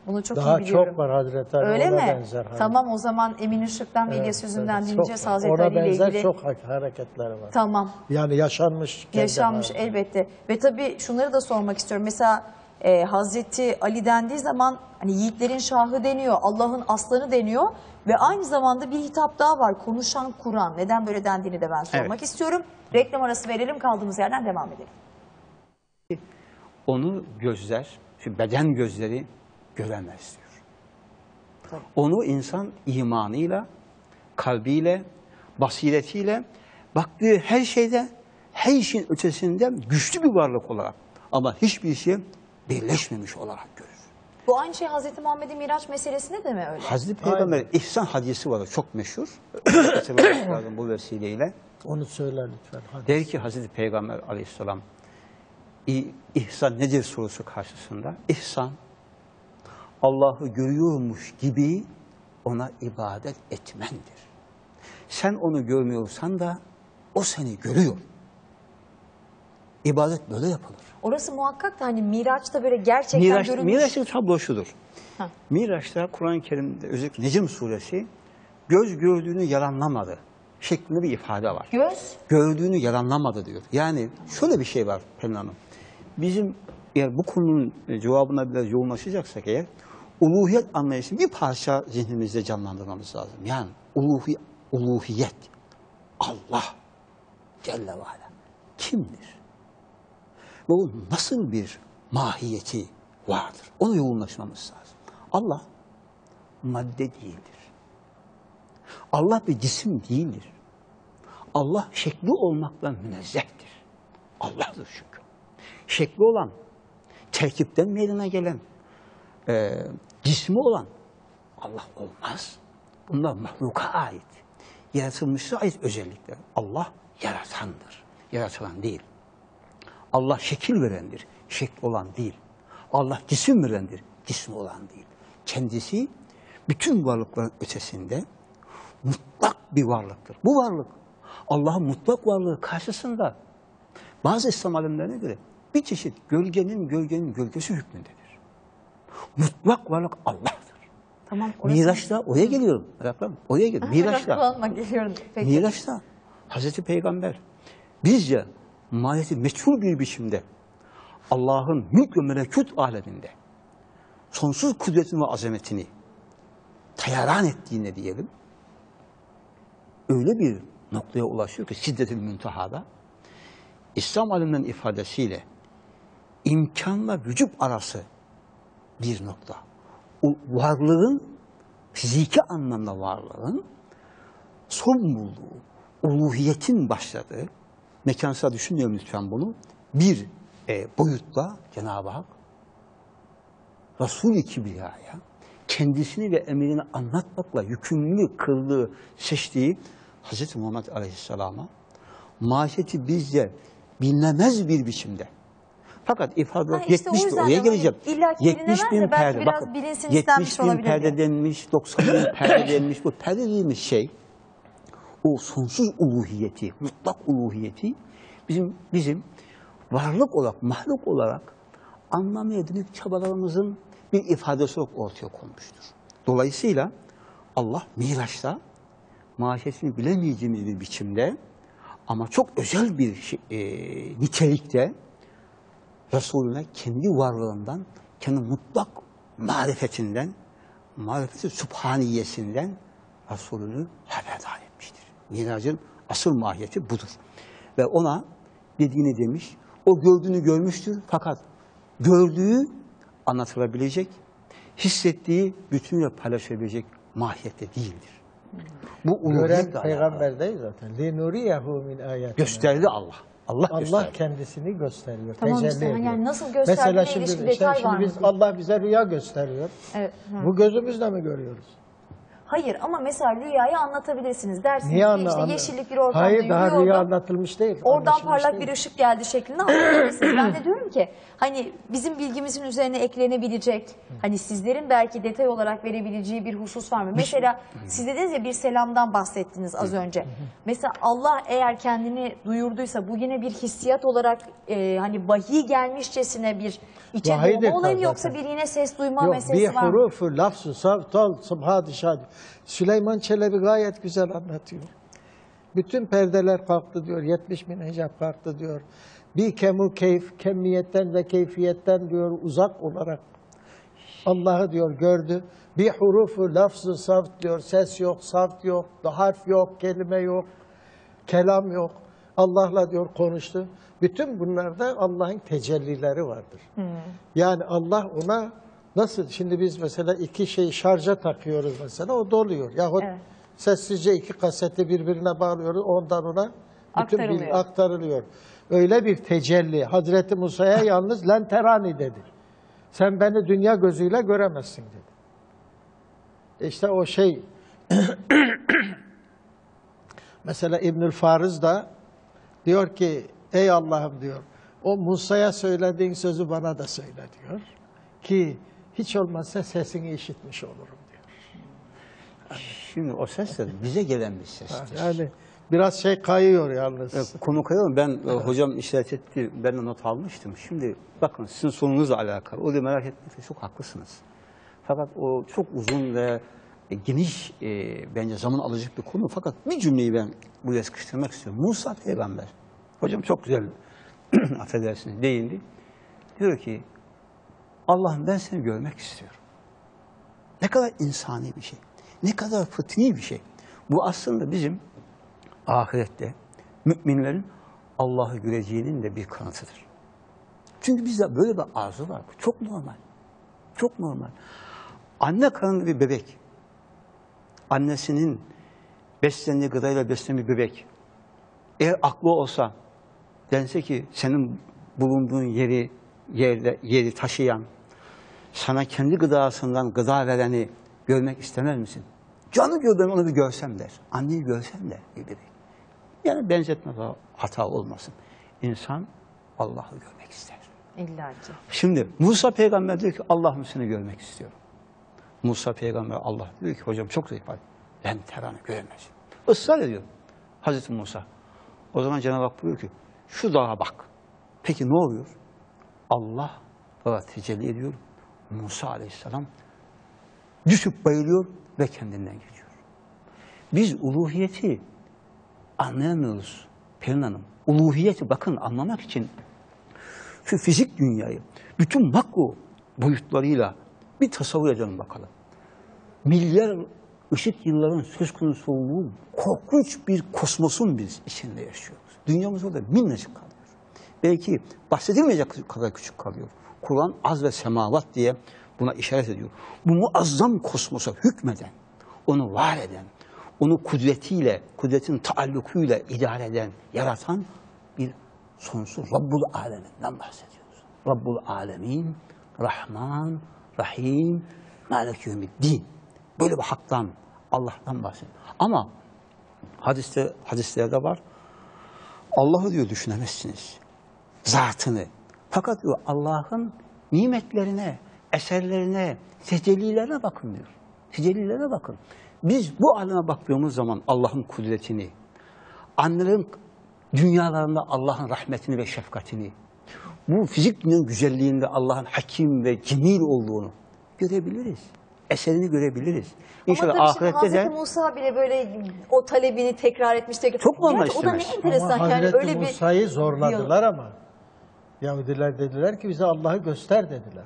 Bunu çok Daha iyi biliyorum. çok var Hazreti Ali. Öyle ona mi? benzer. hani. Tamam o zaman Emin Işık'tan ve Evet, İlyas Yüzünden evet, dinleyeceğiz çok- Hazreti Ona Ali ile benzer ilgili. çok ha- hareketleri var. Tamam. Yani yaşanmış. Yaşanmış elbette. Ve tabii şunları da sormak istiyorum. Mesela e, Hazreti Ali dendiği zaman hani yiğitlerin şahı deniyor, Allah'ın aslanı deniyor ve aynı zamanda bir hitap daha var. Konuşan Kur'an. Neden böyle dendiğini de ben sormak Evet. istiyorum. Reklam arası verelim kaldığımız yerden devam edelim. Onu gözler, şu beden gözleri göremez diyor. Tabii. Onu insan imanıyla, kalbiyle, basiretiyle baktığı her şeyde, her işin ötesinde güçlü bir varlık olarak ama hiçbir şey birleşmemiş olarak görür. Bu aynı şey Hazreti Muhammed'in Miraç meselesinde de mi öyle? Hazreti Peygamber ihsan hadisi var, çok meşhur. [CLEARS THROAT] Lazım bu vesileyle. Onu söyle lütfen. Hadi. Der ki Hazreti Peygamber aleyhisselam, "İ- ihsan nedir sorusu karşısında? İhsan, Allah'ı görüyormuş gibi ona ibadet etmendir. Sen onu görmüyorsan da o seni görüyor. İbadet böyle yapılır. Orası muhakkak da hani Miraç'ta böyle gerçekten Miraç, görülmüş. Miraç'ın tablo şudur. Ha. Miraç'ta Kur'an-ı Kerim'de özellikle Necm suresi göz gördüğünü yalanlamadı şeklinde bir ifade var. Göz gördüğünü yalanlamadı diyor. Yani şöyle bir şey var Pelin Hanım. Bizim eğer bu konunun e, cevabına biraz yoğunlaşacaksak eğer uluhiyet anlayışını bir parça zihnimizde canlandırmamız lazım. Yani uluhi, uluhiyet Allah Celle ve Ala kimdir? Ve o nasıl bir mahiyeti vardır? Ona yoğunlaşmamız lazım. Allah madde değildir. Allah bir cisim değildir. Allah şekli olmaktan münezzehtir. Allah'dır çünkü. Şekli olan, terkipten meydana gelen, e, cismi olan Allah olmaz. Bunlar mahluka ait. Yaratılmışa ait özellikler. Allah yaratandır. Yaratılan değil. Allah şekil verendir. Şekli olan değil. Allah cisim verendir. Cismi olan değil. Kendisi bütün varlıkların ötesinde mutlak bir varlıktır. Bu varlık Allah'ın mutlak varlığı karşısında bazı İslam alimlerine göre bir çeşit gölgenin gölgenin gölgesi hükmündedir. Mutlak varlık Allah'tır. tamam orası. Miraç'ta oraya geliyorum. Meraklanma. Oraya [LAUGHS] geliyorum. Miraç'ta. Peki. Miraç'ta Hazreti Peygamber bizce mahiyeti meçhul bir biçimde Allah'ın mülk ve melekut aleminde sonsuz kudretini ve azametini tayaran ettiğine diyelim öyle bir noktaya ulaşıyor ki şiddetül müntehada İslam alimlerinin ifadesiyle imkanla vücut arası bir nokta. O varlığın fiziki anlamda varlığın son bulduğu, uluhiyetin başladığı, mekansal düşünmüyorum lütfen bunu, bir e, boyutla Cenab-ı Hak Resul-i Kibriya'ya kendisini ve emrini anlatmakla yükümlü kıldığı, seçtiği Hz. Muhammed Aleyhisselam'a mahiyeti bizce bilinemez bir biçimde. Fakat ifade işte o 70 bin, oraya geleceğim. hani illa ki 70 bilinemez bin perde, bakın bilinsin 70 istenmiş bin perde denmiş, 90 bin perde denmiş. Bu perde dediğimiz şey o sonsuz uluhiyeti, mutlak uluhiyeti bizim bizim varlık olarak, mahluk olarak anlamaya dönük çabalarımızın bir ifadesi olarak ortaya konmuştur. Dolayısıyla Allah Miraç'ta mahiyetini bilemeyeceğimiz bir biçimde ama çok özel bir şey- e, nitelikte Resulüne kendi varlığından, kendi mutlak marifetinden, marifeti subhaniyesinden Resulünü haberdar miracın asıl mahiyeti budur. Ve ona dediğini demiş, o gördüğünü görmüştür fakat gördüğü anlatılabilecek, hissettiği bütünle paylaşabilecek mahiyette değildir. Bu Gören peygamber değil zaten. Linuriyehu min ayatina. Gösterdi Allah. Allah, Allah kendisini gösteriyor. Tamam tecelli işte, ediyor. yani nasıl gösterdiğine Mesela şimdi, ilişkin detay işte, var biz, Allah bize rüya gösteriyor. Evet. Bu gözümüzle mi görüyoruz? Hayır ama mesela rüyayı anlatabilirsiniz. Dersiniz Niye ki anla? işte anla- yeşillik bir ortamda Hayır daha rüya anlatılmış değil. Oradan anlaşılmış parlak değil. bir ışık geldi şeklinde anlatabilirsiniz. ben de diyorum ki hani bizim bilgimizin üzerine eklenebilecek, hani sizlerin belki detay olarak verebileceği bir husus var mı? Mesela siz dediniz ya bir selamdan bahsettiniz az önce. Mesela Allah eğer kendini duyurduysa bu yine bir hissiyat olarak e, hani vahiy gelmişçesine bir içe doğma olayı mı yoksa bir yine ses duyma Yok, meselesi bir var mı? hurufu lafzu savtal subhadi şadi. Süleyman Çelebi gayet güzel anlatıyor. Bütün perdeler kalktı diyor. 70 bin hicap kalktı diyor. Bir kemu keyf, kemiyetten ve keyfiyetten diyor uzak olarak Allah'ı diyor gördü. Bir hurufu lafzı saft diyor. Ses yok, saft yok, harf yok, kelime yok, kelam yok. Allah'la diyor konuştu. Bütün bunlarda Allah'ın tecellileri vardır. Yani Allah ona nasıl şimdi biz mesela iki şeyi şarja takıyoruz mesela o doluyor. Yahut Evet. sessizce iki kaseti birbirine bağlıyoruz ondan ona bütün Aktarılıyor. aktarılıyor. Öyle bir tecelli. Hazreti Musa'ya yalnız len terani dedi. Sen beni dünya gözüyle göremezsin dedi. İşte o şey [CLEARS THROAT] mesela İbnül Farız da diyor ki ey Allah'ım diyor o Musa'ya söylediğin sözü bana da söyle diyor ki hiç olmazsa sesini işitmiş olurum diyor. Şimdi o ses de bize gelen bir sestir. Yani biraz şey kayıyor yalnız. Evet, Konu kayalım. Ben e, hocam işaret etti. Ben de not almıştım. Şimdi bakın sizin sorunuzla alakalı. O da merak etmekte çok haklısınız. Fakat o çok uzun ve e, geniş e, bence zaman alacak bir konu. Fakat bir cümleyi ben buraya sıkıştırmak istiyorum. Musa peygamber. Hocam çok güzel [CLEARS THROAT] affedersiniz değindi. Diyor ki Allah'ım ben seni görmek istiyorum. Ne kadar insani bir şey. Ne kadar fıtri bir şey. Bu aslında bizim ahirette müminlerin Allah'ı göreceğinin de bir kanıtıdır. Çünkü bizde böyle bir arzu var. Bu çok normal. Çok normal. Anne karnında bir bebek. Annesinin beslendiği gıdayla beslenen bir bebek. Eğer aklı olsa dense ki senin bulunduğun yeri yerde, yeri taşıyan, sana kendi gıdasından gıda vereni görmek istemez misin? Canı gönülden onu bir görsem der. Anneyi görsem der bir bebek. Yani benzetme hata olmasın. İnsan Allah'ı görmek ister. İlla ki. Şimdi Musa peygamber diyor ki Allah'ım seni görmek istiyorum. Musa peygamber Allah diyor ki hocam çok zayıf. Ben teranı göremez. Israr ediyor Hazreti Musa. O zaman Cenab-ı Hak buyuruyor ki şu dağa bak. Peki ne oluyor? Allah dağa tecelli ediyor. Musa aleyhisselam düşüp bayılıyor ve kendinden geçiyor. Biz uluhiyeti anlayamıyoruz Pelin Hanım. Uluhiyeti bakın anlamak için şu fizik dünyayı bütün makro boyutlarıyla bir tasavvur edelim bakalım. Milyar ışık yılların söz konusu olduğu korkunç bir kosmosun biz içinde yaşıyoruz. Dünyamız orada minnacık kalıyor. Belki bahsedilmeyecek kadar küçük kalıyor. Kur'an az ve semavat diye buna işaret ediyor. Bu muazzam kosmosa hükmeden, onu var eden, onu kudretiyle, kudretin taallukuyla idare eden, yaratan bir sonsuz Rabbul Aleminden bahsediyoruz. Rabbul Alemin, Rahman, Rahim, Malik Yevmiddin. Böyle bir haktan, Allah'tan bahsediyor. Ama hadiste, hadislerde var. Allah'ı diyor düşünemezsiniz. Zatını. Fakat diyor Allah'ın nimetlerine, eserlerine, tecellilerine bakın diyor. Tecellilerine bakın. Biz bu aleme baktığımız zaman Allah'ın kudretini, annelerin dünyalarında Allah'ın rahmetini ve şefkatini, bu fizik dünyanın güzelliğinde Allah'ın hakim ve cemil olduğunu görebiliriz. Eserini görebiliriz. İnşallah Ama tabii ahirette de Musa bile böyle o talebini tekrar etmiş. Tekrar. Çok normal Gerçi O da ne enteresan Ama yani Hazreti öyle bir Musa'yı zorladılar ama. Yahudiler dediler ki bize Allah'ı göster dediler.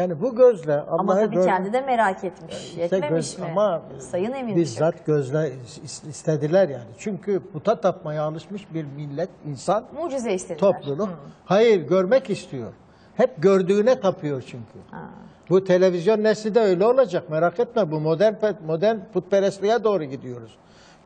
Yani bu gözle Ama Allah'ı tabii gör- kendi de merak etmiş. İşte Yetmemiş göz- mi? Ama Sayın Emin bizzat gözle is- istediler yani. Çünkü puta tapmaya alışmış bir millet, insan, Mucize istediler. topluluk. Hayır, görmek istiyor. Hep gördüğüne tapıyor çünkü. Bu televizyon nesli de öyle olacak. Merak etme bu modern modern putperestliğe doğru gidiyoruz.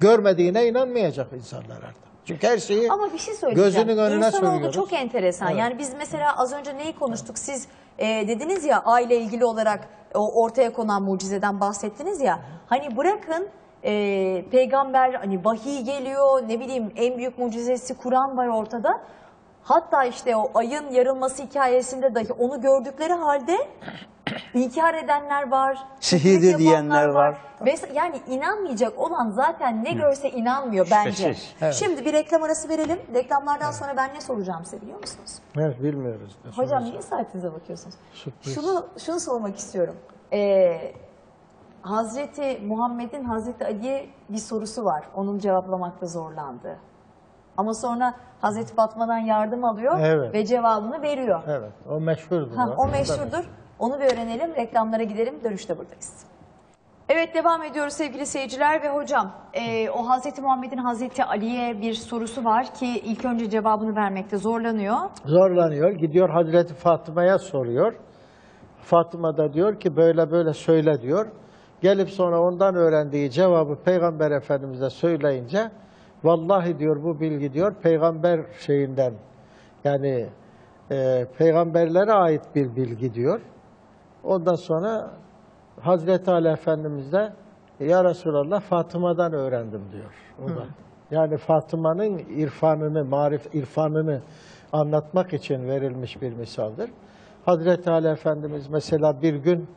Görmediğine inanmayacak insanlar artık. Çünkü her şeyi Ama bir şey söyleyeceğim. gözünün önüne İnsanoğlu sürüyoruz. çok enteresan. Evet. Yani biz mesela az önce neyi konuştuk? Siz e, dediniz ya aile ilgili olarak o ortaya konan mucizeden bahsettiniz ya. Hani bırakın e, peygamber hani vahiy geliyor ne bileyim en büyük mucizesi Kur'an var ortada. Hatta işte o ayın yarılması hikayesinde dahi onu gördükleri halde inkar edenler var. Kötülük diyenler var. Ve yani inanmayacak olan zaten ne görse inanmıyor bence. Şüphesiz. Şimdi bir reklam arası verelim. Reklamlardan sonra ben ne soracağım size biliyor musunuz? Evet, bilmiyoruz. Hocam niye saatinize bakıyorsunuz? Sürpriz. Şunu şunu sormak istiyorum. Ee, Hazreti Muhammed'in Hazreti Ali'ye bir sorusu var. Onun cevaplamakta zorlandı. Ama sonra Hazreti Fatma'dan yardım alıyor Evet. ve cevabını veriyor. Evet, o meşhurdur. Ha, o meşhurdur. Onu bir öğrenelim. Reklamlara gidelim. Dönüşte buradayız. Evet devam ediyoruz sevgili seyirciler ve hocam e, o Hazreti Muhammed'in Hazreti Ali'ye bir sorusu var ki ilk önce cevabını vermekte zorlanıyor. Zorlanıyor. Gidiyor Hazreti Fatıma'ya soruyor. Fatıma da diyor ki böyle böyle söyle diyor. Gelip sonra ondan öğrendiği cevabı Peygamber Efendimiz'e söyleyince vallahi diyor bu bilgi diyor peygamber şeyinden yani e, peygamberlere ait bir bilgi diyor. Ondan sonra Hazreti Ali Efendimiz de Ya Resulallah Fatıma'dan öğrendim diyor. O da. Yani Fatıma'nın irfanını, marif irfanını anlatmak için verilmiş bir misaldır. Hazreti Ali Efendimiz mesela bir gün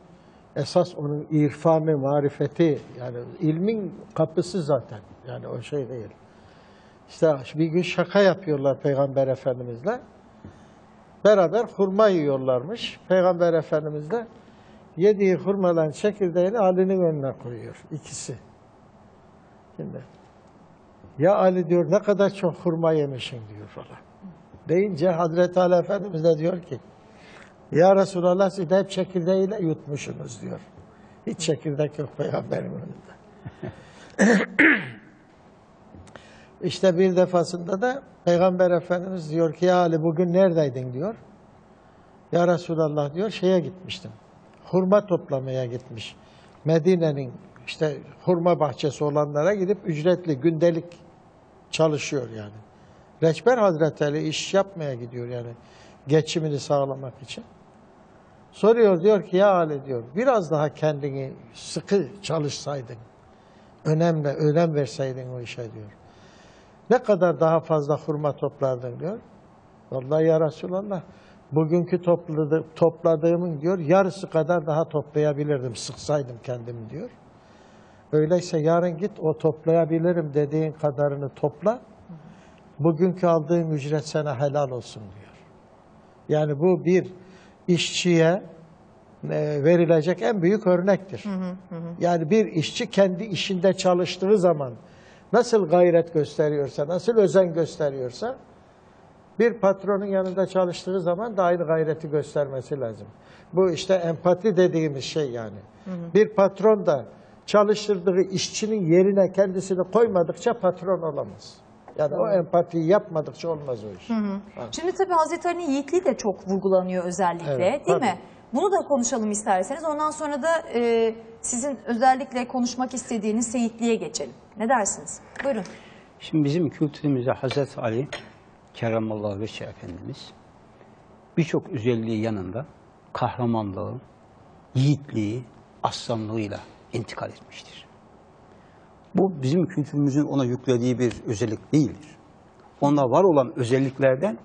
esas onun irfanı, marifeti yani ilmin kapısı zaten. Yani o şey değil. İşte bir gün şaka yapıyorlar Peygamber Efendimizle. Beraber hurma yiyorlarmış. Peygamber Efendimiz de yediği hurmaların çekirdeğini Ali'nin önüne koyuyor. ikisi. Şimdi ya Ali diyor ne kadar çok hurma yemişsin diyor falan. Deyince Hazreti Ali Efendimiz de diyor ki ya Resulallah siz hep çekirdeğiyle yutmuşsunuz diyor. Hiç çekirdek yok peygamberin önünde. [CLEARS THROAT] İşte bir defasında da Peygamber Efendimiz diyor ki ya Ali bugün neredeydin diyor. Ya Resulallah diyor şeye gitmiştim. Hurma toplamaya gitmiş. Medine'nin işte hurma bahçesi olanlara gidip ücretli gündelik çalışıyor yani. Reçber Hazreti Ali iş yapmaya gidiyor yani geçimini sağlamak için. Soruyor diyor ki ya Ali diyor biraz daha kendini sıkı çalışsaydın. Önemli, önem verseydin o işe diyor. Ne kadar daha fazla hurma toplardın diyor. Vallahi ya Resulallah bugünkü topladı, topladığımın diyor yarısı kadar daha toplayabilirdim sıksaydım kendimi diyor. Öyleyse yarın git o toplayabilirim dediğin kadarını topla. Bugünkü aldığın ücret sana helal olsun diyor. Yani bu bir işçiye e, verilecek en büyük örnektir. Yani bir işçi kendi işinde çalıştığı zaman nasıl gayret gösteriyorsa, nasıl özen gösteriyorsa bir patronun yanında çalıştığı zaman da aynı gayreti göstermesi lazım. Bu işte empati dediğimiz şey yani. Bir patron da çalıştırdığı işçinin yerine kendisini koymadıkça patron olamaz. Yani o empatiyi yapmadıkça olmaz o iş. Şimdi tabii Hazreti Ali'nin yiğitliği de çok vurgulanıyor özellikle Evet, değil tabii. mi? Bunu da konuşalım isterseniz. Ondan sonra da e, sizin özellikle konuşmak istediğiniz seyitliğe geçelim. Ne dersiniz? Buyurun. Şimdi bizim kültürümüzde Hazreti Ali Kerramallahu Veçhe Efendimiz birçok özelliği yanında kahramanlığı, yiğitliği, aslanlığıyla intikal etmiştir. Bu bizim kültürümüzün ona yüklediği bir özellik değildir. Onda var olan özelliklerden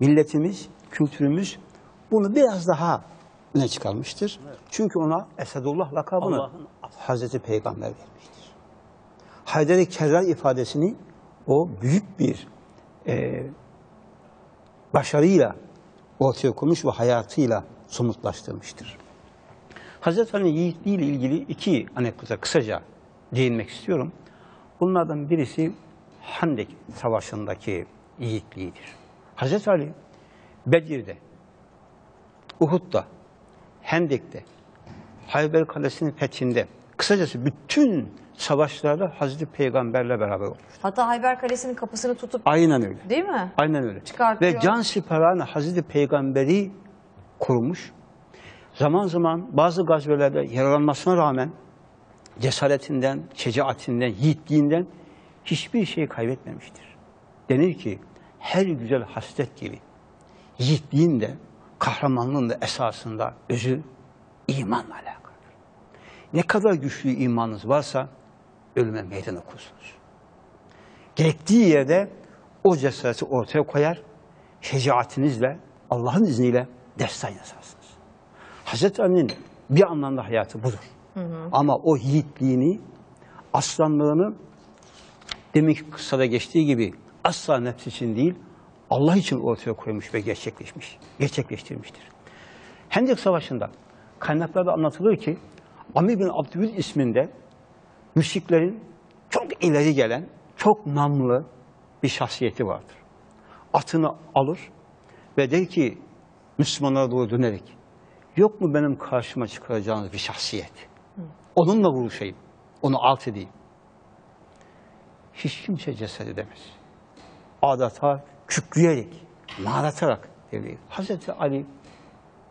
milletimiz, kültürümüz bunu biraz daha öne çıkarmıştır. Çünkü ona Esedullah lakabını Hazreti Peygamber vermiştir. Haydar-ı Kerrar ifadesini o büyük bir e, başarıyla ortaya koymuş ve hayatıyla somutlaştırmıştır. Hazreti Ali'nin yiğitliği ile ilgili iki anekdota kısaca değinmek istiyorum. Bunlardan birisi Handek Savaşı'ndaki yiğitliğidir. Hazreti Ali Bedir'de, Uhud'da, Hendek'te, Hayber Kalesi'nin fethinde, kısacası bütün savaşlarda Hazreti Peygamberle beraber olmuş. Hatta Hayber Kalesi'nin kapısını tutup Aynen öyle. değil mi? Aynen öyle. Çıkartıyor. Ve can siparhane Hazreti Peygamberi korumuş. Zaman zaman bazı gazvelerde yaralanmasına rağmen cesaretinden, şecaatinden, yiğitliğinden hiçbir şey kaybetmemiştir. Denir ki her güzel haslet gibi yiğitliğin de kahramanlığın da esasında özü imanla alakalıdır. Ne kadar güçlü imanınız varsa ölüme meydan okursunuz gerektiği yerde o cesareti ortaya koyar, şecaatinizle, Allah'ın izniyle destan yazarsınız. Hazreti Ali'nin bir anlamda hayatı budur. Ama o yiğitliğini, aslanlığını deminki kıssada geçtiği gibi asla nefs için değil, Allah için ortaya koymuş ve gerçekleşmiş, gerçekleştirmiştir. Hendek Savaşı'nda kaynaklarda anlatılır ki Amir bin Abdülhamid isminde müşriklerin çok ileri gelen, çok namlı bir şahsiyeti vardır. Atını alır ve der ki Müslümanlara doğru dönerek yok mu benim karşıma çıkaracağınız bir şahsiyet? Onunla vuruşayım, onu alt edeyim. Hiç kimse cesaret edemez. Adeta kükreyerek, mağratarak devriyor. Hazreti Ali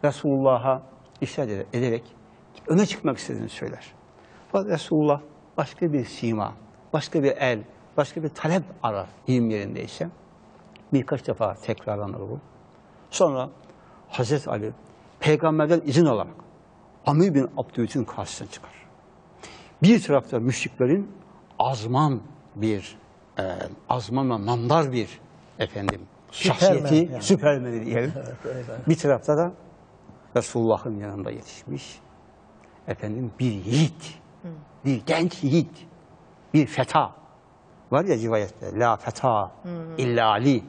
Resulullah'a işaret ederek öne çıkmak istediğini söyler. Fakat Resulullah başka bir sima, başka bir el, başka bir talep arar deyim yerindeyse birkaç defa tekrarlanır bu. Sonra Hazreti Ali peygamberden izin alarak Amir bin Abdülhamid'in karşısına çıkar. Bir tarafta müşriklerin azman bir, e, azman ve mandar bir efendim şahsiyeti, yani. süpermeni diyelim. bir tarafta da Resulullah'ın yanında yetişmiş efendim bir yiğit, bir genç yiğit, bir feta. Var ya rivayette, la feta illa Ali,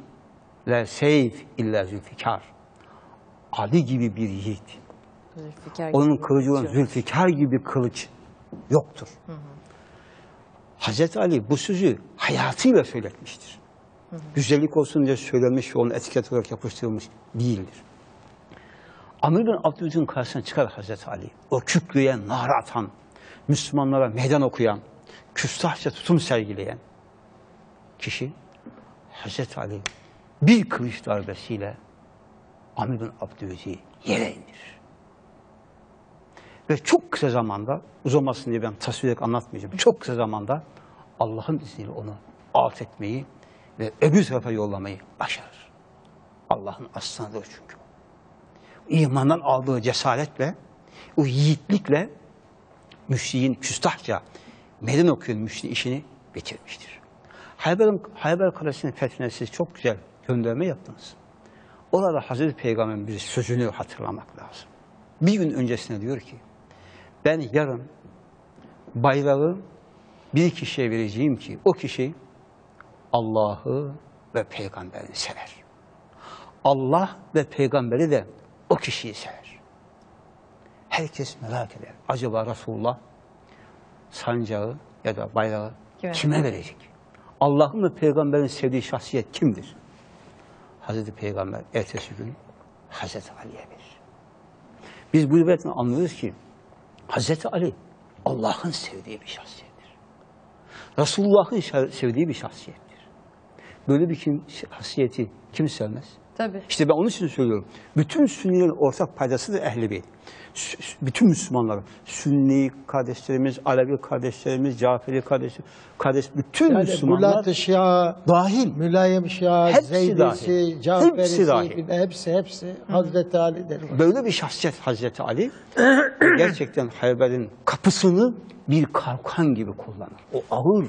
la seyf illa zülfikar. Ali gibi bir yiğit. Zülfikar Onun gibi kılıcı olan. Zülfikar gibi kılıç yoktur. Hazreti Ali bu sözü hayatıyla söyletmiştir. Güzellik olsun diye söylenmiş ve onun etiket olarak yapıştırılmış değildir. Amr bin Abdülhamid'in karşısına çıkar Hazreti Ali. O kükreyen, nara atan, Müslümanlara meydan okuyan, küstahça tutum sergileyen kişi Hazreti Ali bir kılıç darbesiyle Amr bin Abdülhamid'i yere indirir. Ve çok kısa zamanda, uzamasın diye ben tasvir ederek anlatmayacağım. Çok kısa zamanda Allah'ın izniyle onu alt etmeyi ve öbür tarafa yollamayı başarır. Allah'ın aslanıdır çünkü. İmandan aldığı cesaretle, o yiğitlikle müşriğin küstahça meydan okuyan müşriğin işini bitirmiştir. Hayber, Hayber Kalesi'nin fethine siz çok güzel gönderme yaptınız. Orada Hazreti Peygamber'in bir sözünü hatırlamak lazım. Bir gün öncesine diyor ki, ben yarın bayrağı bir kişiye vereceğim ki o kişi Allah'ı ve peygamberini sever. Allah ve peygamberi de o kişiyi sever. Herkes merak eder. Acaba Resulullah sancağı ya da bayrağı Kime? kime verecek? Allah'ın ve peygamberin sevdiği şahsiyet kimdir? Hazreti Peygamber ertesi gün Hazreti Ali'ye verir. Biz bu rivayetten anlıyoruz ki Hazreti Ali Allah'ın sevdiği bir şahsiyettir. Resulullah'ın sevdiği bir şahsiyettir. Böyle bir kim, şahsiyeti kim sevmez? Tabii. İşte ben onun için söylüyorum. Bütün Sünnilerin ortak paydasıdır Ehl-i Beyt. Bütün Müslümanlar, Sünni kardeşlerimiz, Alevi kardeşlerimiz, Caferi kardeş, kardeş bütün Yani Müslümanlar Bulat-ı Şia, dahil. Mülayim Şia, Hepsi Zeydisi. Caferisi, Hepsi dahil. hepsi, hepsi, hepsi Hazreti Ali'dir. Böyle bir şahsiyet Hazreti Ali gerçekten Hayber'in kapısını bir kalkan gibi kullanır. O ağır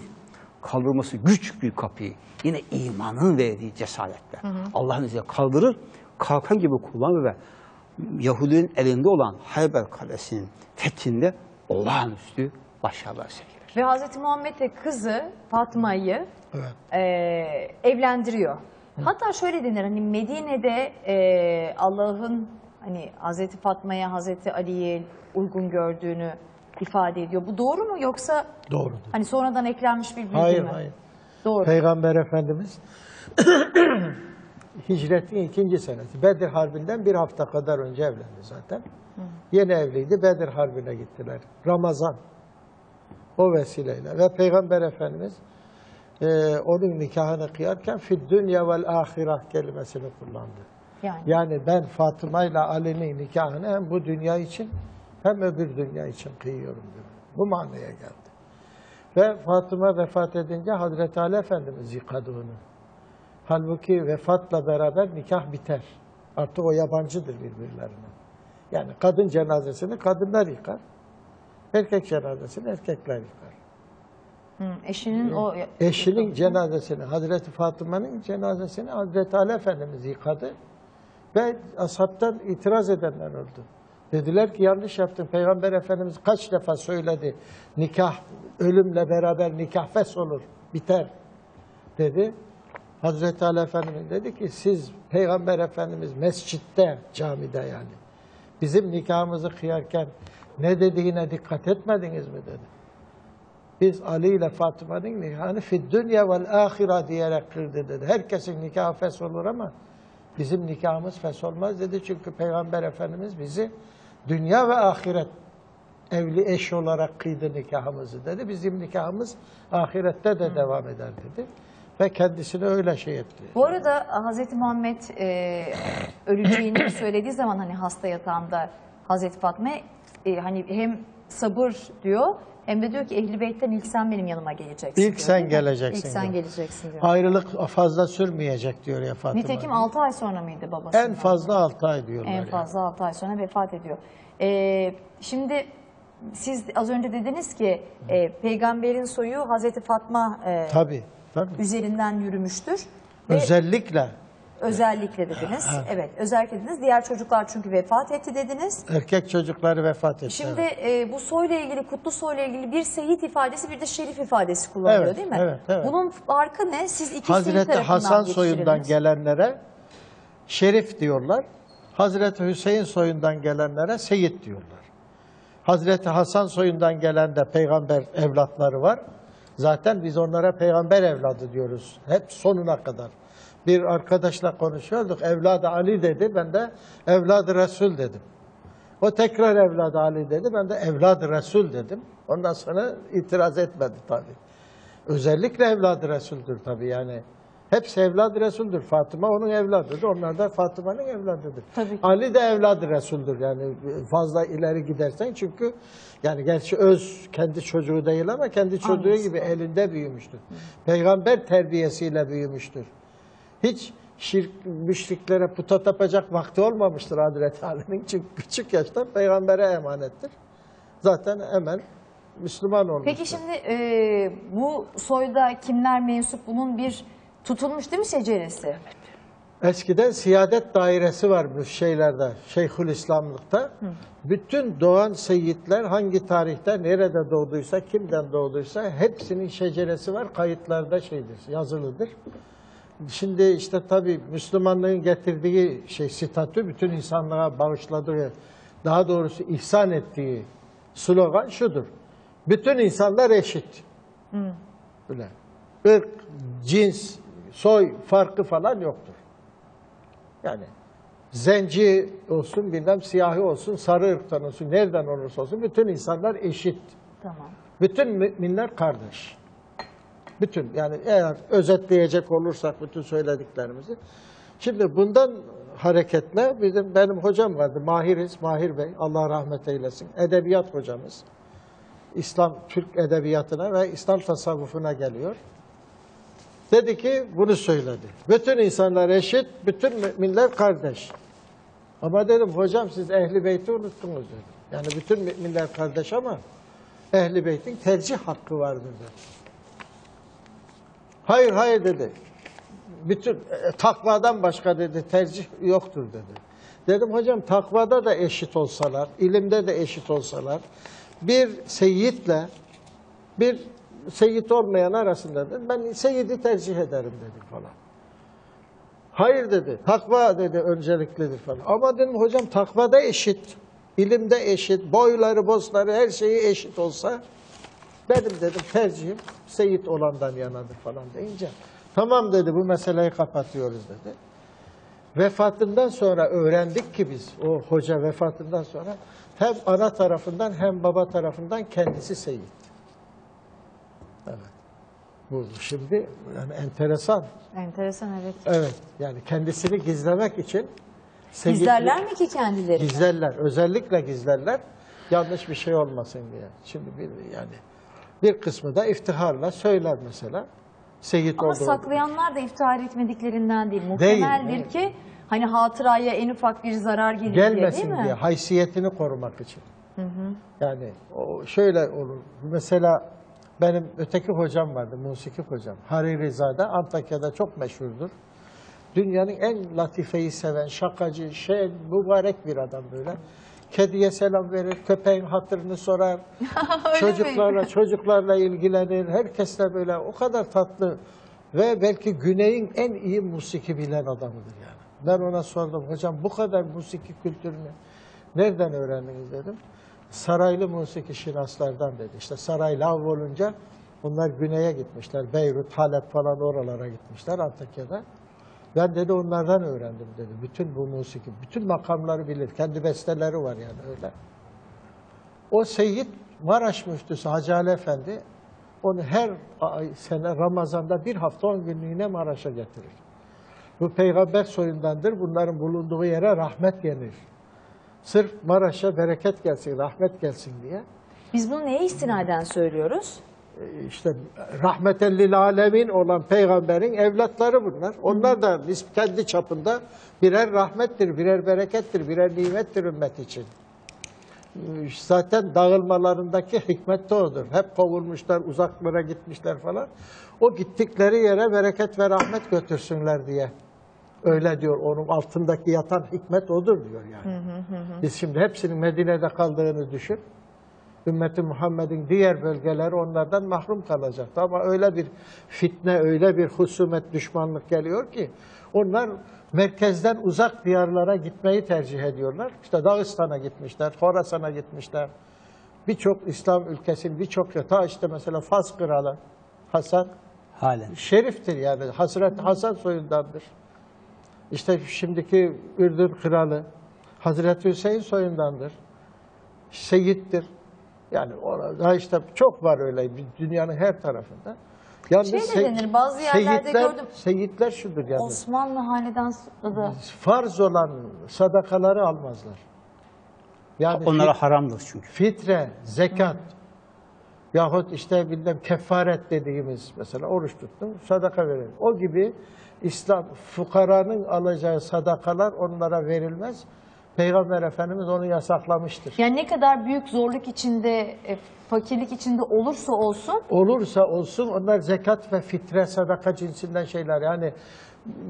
kaldırması güç bir kapıyı yine imanın verdiği cesaretle Allah'ın izniyle kaldırır, kalkan gibi kullanır ve Yahudinin elinde olan Hayber Kalesi'nin fethinde olağanüstü başarılar sergiler. Ve Hazreti Muhammed de kızı Fatma'yı Evet. e, evlendiriyor. Hatta şöyle denir hani Medine'de e, Allah'ın hani Hazreti Fatma'ya Hazreti Ali'yi uygun gördüğünü ifade ediyor. Bu doğru mu yoksa Doğrudur. hani sonradan eklenmiş bir bilgi Hayır, mi? hayır. Doğru. Peygamber Efendimiz [CLEARS THROAT] hicretin ikinci senesi. Bedir Harbi'nden bir hafta kadar önce evlendi zaten. Yeni evliydi. Bedir Harbi'ne gittiler. Ramazan. O vesileyle. Ve Peygamber Efendimiz e, onun nikahını kıyarken fid dünya vel ahireh kelimesini kullandı. Yani. Yani ben Fatıma ile Ali'nin nikahını hem bu dünya için hem öbür dünya için kıyıyorum diyor. Bu manaya geldi. Ve Fatıma vefat edince Hazreti Ali Efendimiz yıkadı onu. Halbuki vefatla beraber nikah biter. Artık o yabancıdır birbirlerine. Yani kadın cenazesini kadınlar yıkar. Erkek cenazesini erkekler yıkar. Hı, eşinin o Eşinin cenazesini, Hazreti Fatıma'nın cenazesini Hazreti Ali Efendimiz yıkadı. Ve ashabtan itiraz edenler oldu. Dediler ki yanlış yaptın. Peygamber Efendimiz kaç defa söyledi. Nikah, ölümle beraber nikah fes olur, biter dedi. Hazreti Ali Efendimiz dedi ki siz Peygamber Efendimiz mescitte, camide yani. Bizim nikahımızı kıyarken ne dediğine dikkat etmediniz mi dedi. Biz Ali ile Fatıma'nın nikahını fid dünya vel ahira diyerek kırdı dedi. Herkesin nikahı fes olur ama bizim nikahımız fes olmaz dedi. Çünkü Peygamber Efendimiz bizi dünya ve ahiret evli eş olarak kıydı nikahımızı dedi. Bizim nikahımız ahirette de devam eder dedi. Ve kendisini öyle şey etti. Bu arada Hazreti Muhammed e, öleceğini [COUGHS] söylediği zaman hani hasta yatağında Hazreti Fatma e, hani hem sabır diyor hem de diyor ki Ehli Beyt'ten ilk sen benim yanıma geleceksin. İlk diyor, sen geleceksin İlk sen diyor. geleceksin diyor. Ayrılık fazla sürmeyecek diyor ya Fatıma. Nitekim 6 ay sonra mıydı babası? En fazla 6 ay diyorlar. En yani. fazla 6 ay sonra vefat ediyor. Ee, şimdi siz az önce dediniz ki e, peygamberin soyu Hazreti Fatma e, Tabii, tabii. üzerinden yürümüştür. Ve Özellikle dediniz. Evet, özellikle dediniz. Diğer çocuklar çünkü vefat etti dediniz. erkek çocukları vefat etti. Şimdi evet. e, bu soyla ilgili, kutlu soyla ilgili bir seyit ifadesi bir de şerif ifadesi kullanılıyor Evet, değil mi? evet, evet. Bunun farkı ne? Siz iki seyit Hazreti Hasan soyundan gelenlere şerif diyorlar. Hazreti Hüseyin soyundan gelenlere seyit diyorlar. Hazreti Hasan soyundan gelen de peygamber evlatları var. Zaten biz onlara peygamber evladı diyoruz. Hep sonuna kadar. Bir arkadaşla konuşuyorduk. Evladı Ali dedi. Ben de evladı Resul dedim. O tekrar evladı Ali dedi. Ben de evladı Resul dedim. Ondan sonra itiraz etmedi tabii. Özellikle evladı Resul'dür tabii yani. Hepsi evladı Resul'dür. Fatıma onun evladıdır. Onlar da Fatıma'nın evladıdır. Tabii. Ali de evladı Resul'dür yani fazla ileri gidersen çünkü yani gerçi öz kendi çocuğu değil ama kendi çocuğu Annesi. gibi elinde büyümüştür. Peygamber terbiyesiyle büyümüştür. Hiç şirk, müşriklere puta tapacak vakti olmamıştır Hazreti Ali'nin. Çünkü küçük yaşta peygambere emanettir. Zaten hemen Müslüman olmuştur. Peki şimdi e, bu soyda kimler mensup bunun bir tutulmuş değil mi seceresi? Eskiden siyadet dairesi var bu şeylerde, Şeyhül İslamlıkta. Bütün doğan seyitler hangi tarihte, nerede doğduysa, kimden doğduysa hepsinin şeceresi var, kayıtlarda şeydir, yazılıdır. Şimdi işte tabii Müslümanlığın getirdiği şey statü, bütün insanlığa bağışladığı, daha doğrusu ihsan ettiği slogan şudur. Bütün insanlar eşit. Böyle. Irk, cins, soy farkı falan yoktur. Yani zenci olsun, bilmem siyahi olsun, sarı ırktan olsun, nereden olursa olsun bütün insanlar eşit. Tamam. Bütün müminler kardeş. Bütün yani eğer özetleyecek olursak bütün söylediklerimizi. Şimdi bundan hareketle bizim benim hocam vardı Mahiriz, Mahir Bey Allah rahmet eylesin. Edebiyat hocamız. İslam Türk edebiyatına ve İslam tasavvufuna geliyor. Dedi ki bunu söyledi. Bütün insanlar eşit, bütün müminler kardeş. Ama dedim hocam siz ehli beyti unuttunuz dedim. Yani bütün müminler kardeş ama ehli beytin tercih hakkı vardır dedi. Hayır hayır dedi. Bütün e, takvadan başka dedi tercih yoktur dedi. Dedim hocam takvada da eşit olsalar, ilimde de eşit olsalar bir seyitle bir seyit olmayan arasında dedim, ben seyidi tercih ederim dedim falan. Hayır dedi. Takva dedi önceliklidir falan. Ama dedim hocam takvada eşit. ilimde eşit. Boyları, bozları her şeyi eşit olsa benim dedim tercihim seyit olandan yanadır falan deyince tamam dedi bu meseleyi kapatıyoruz dedi. Vefatından sonra öğrendik ki biz o hoca vefatından sonra hem ana tarafından hem baba tarafından kendisi Seyit. Evet. Bu şimdi yani enteresan. Enteresan evet. Evet. Yani kendisini gizlemek için Seyitlik- Gizlerler mi ki kendileri? Gizlerler. Özellikle gizlerler. Yanlış bir şey olmasın diye. Şimdi bir yani bir kısmı da iftiharla söyler mesela. Seyit Ama saklayanlar da iftihar etmediklerinden değil. Muhtemeldir değil. ki hani hatıraya en ufak bir zarar gelir gelmesin diye değil diye, mi? haysiyetini korumak için. Yani o şöyle olur. Mesela benim öteki hocam vardı, musiki hocam. Hariri Zade, Antakya'da çok meşhurdur. Dünyanın en latifeyi seven, şakacı, şey, mübarek bir adam böyle. Kediye selam verir, köpeğin hatırını sorar. [LAUGHS] çocuklarla çocuklarla ilgilenir. Herkesle böyle o kadar tatlı ve belki Güney'in en iyi musiki bilen adamıdır yani. Ben ona sordum hocam bu kadar musiki kültürünü nereden öğrendiniz dedim. Saraylı musiki şinaslardan dedi. İşte saray lav olunca bunlar güneye gitmişler. Beyrut, Halep falan oralara gitmişler Antakya'da. Ben dedi onlardan öğrendim dedi. Bütün bu musiki, bütün makamları bilir. Kendi besteleri var yani öyle. O Seyyid Maraş müftüsü Hacı Ali Efendi onu her ay, sene Ramazan'da bir hafta on günlüğüne Maraş'a getirir. Bu peygamber soyundandır. Bunların bulunduğu yere rahmet yenir. Sırf Maraş'a bereket gelsin, rahmet gelsin diye. Biz bunu neye istinaden söylüyoruz? İşte rahmeten lil alemin olan peygamberin evlatları bunlar. Onlar da kendi çapında birer rahmettir, birer berekettir, birer nimettir ümmet için. Zaten dağılmalarındaki hikmet de odur. Hep kovulmuşlar, uzaklara gitmişler falan. O gittikleri yere bereket ve rahmet götürsünler diye. Öyle diyor. Onun altındaki yatan hikmet odur diyor yani. Biz şimdi hepsinin Medine'de kaldığını düşün. Ümmeti Muhammed'in diğer bölgeleri onlardan mahrum kalacaktı. Ama öyle bir fitne, öyle bir husumet, düşmanlık geliyor ki onlar merkezden uzak diyarlara gitmeyi tercih ediyorlar. İşte Dağıstan'a gitmişler, Horasan'a gitmişler. Birçok İslam ülkesinin birçok ta işte mesela Fas kralı Hasan Halen. şeriftir yani. Hazreti Hasan soyundandır. İşte şimdiki Ürdün kralı Hazreti Hüseyin soyundandır. Seyittir. Yani orada işte çok var öyle dünyanın her tarafında. Yalnız Şey de denir, bazı yerlerde seyitler- gördüm. Seyitler şudur yani. Osmanlı hanedan da Farz olan sadakaları almazlar. Yani Onlara fit- haramdır çünkü. fitre, zekat yahut işte bilmem kefaret dediğimiz mesela oruç tuttum, sadaka verir. O gibi İslam fukaranın alacağı sadakalar onlara verilmez. Peygamber Efendimiz onu yasaklamıştır. yani ne kadar büyük zorluk içinde, e, fakirlik içinde olursa olsun Olursa olsun onlar zekat ve fitre sadaka cinsinden şeyler yani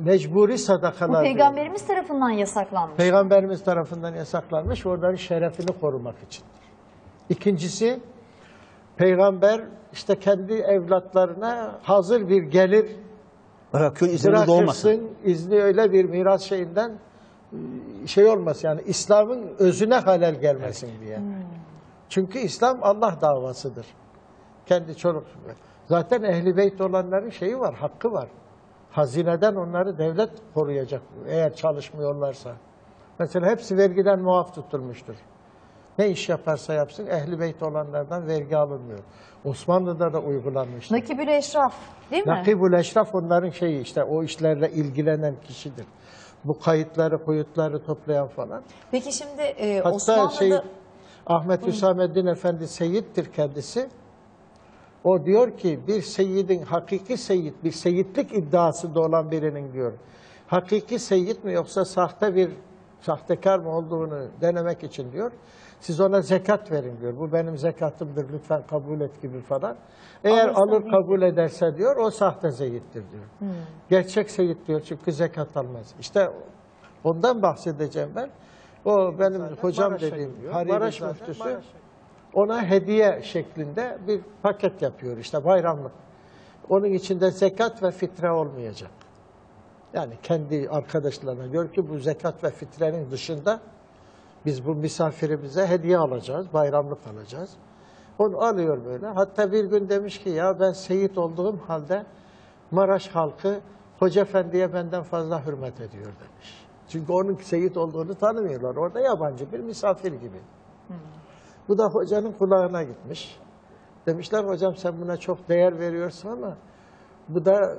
mecburi bu sadakalar. peygamberimiz tarafından yasaklanmış. Peygamberimiz tarafından yasaklanmış onların şerefini korumak için. İkincisi peygamber işte kendi evlatlarına hazır bir gelir Bırakın olmasın. bırakırsın. izni öyle bir miras şeyinden şey olmasın yani İslam'ın özüne halel gelmesin diye. Çünkü İslam Allah davasıdır. Kendi çoluk. Zaten ehli beyt olanların şeyi var, hakkı var. Hazineden onları devlet koruyacak eğer çalışmıyorlarsa. Mesela hepsi vergiden muaf tutulmuştur. Ne iş yaparsa yapsın ehli beyt olanlardan vergi alınmıyor. Osmanlı'da da uygulanmıştır. Nakibül Eşraf değil mi? Nakibul Eşraf onların şeyi işte o işlerle ilgilenen kişidir. Bu kayıtları, kuyutları toplayan falan. Peki şimdi e, Hatta Osmanlı'da şey Ahmet Hüsamettin Efendi seyittir kendisi. O diyor ki bir seyidin hakiki seyit, bir seyitlik iddiasında olan birinin diyor. Hakiki seyit mi yoksa sahte bir sahtekar mı olduğunu denemek için diyor. Siz ona zekat verin diyor. Bu benim zekatımdır lütfen kabul et gibi falan. Eğer Alırsa alır kabul ederse diyor o sahte seyittir diyor. Gerçek seyit diyor çünkü zekat almaz. İşte ondan bahsedeceğim ben. O benim hocam Maraş'a dediğim gidiyor. Maraş Maraş müftüsü Maraş'a. ona hediye şeklinde bir paket yapıyor işte bayramlık. Onun içinde zekat ve fitre olmayacak. Yani kendi arkadaşlarına diyor ki bu zekat ve fitrenin dışında biz bu misafirimize hediye alacağız, bayramlık alacağız. Onu alıyor böyle. Hatta bir gün demiş ki ya ben seyit olduğum halde Maraş halkı Hoca Efendi'ye benden fazla hürmet ediyor demiş. Çünkü onun seyit olduğunu tanımıyorlar. Orada yabancı bir misafir gibi. Bu da hocanın kulağına gitmiş. Demişler hocam sen buna çok değer veriyorsun ama bu da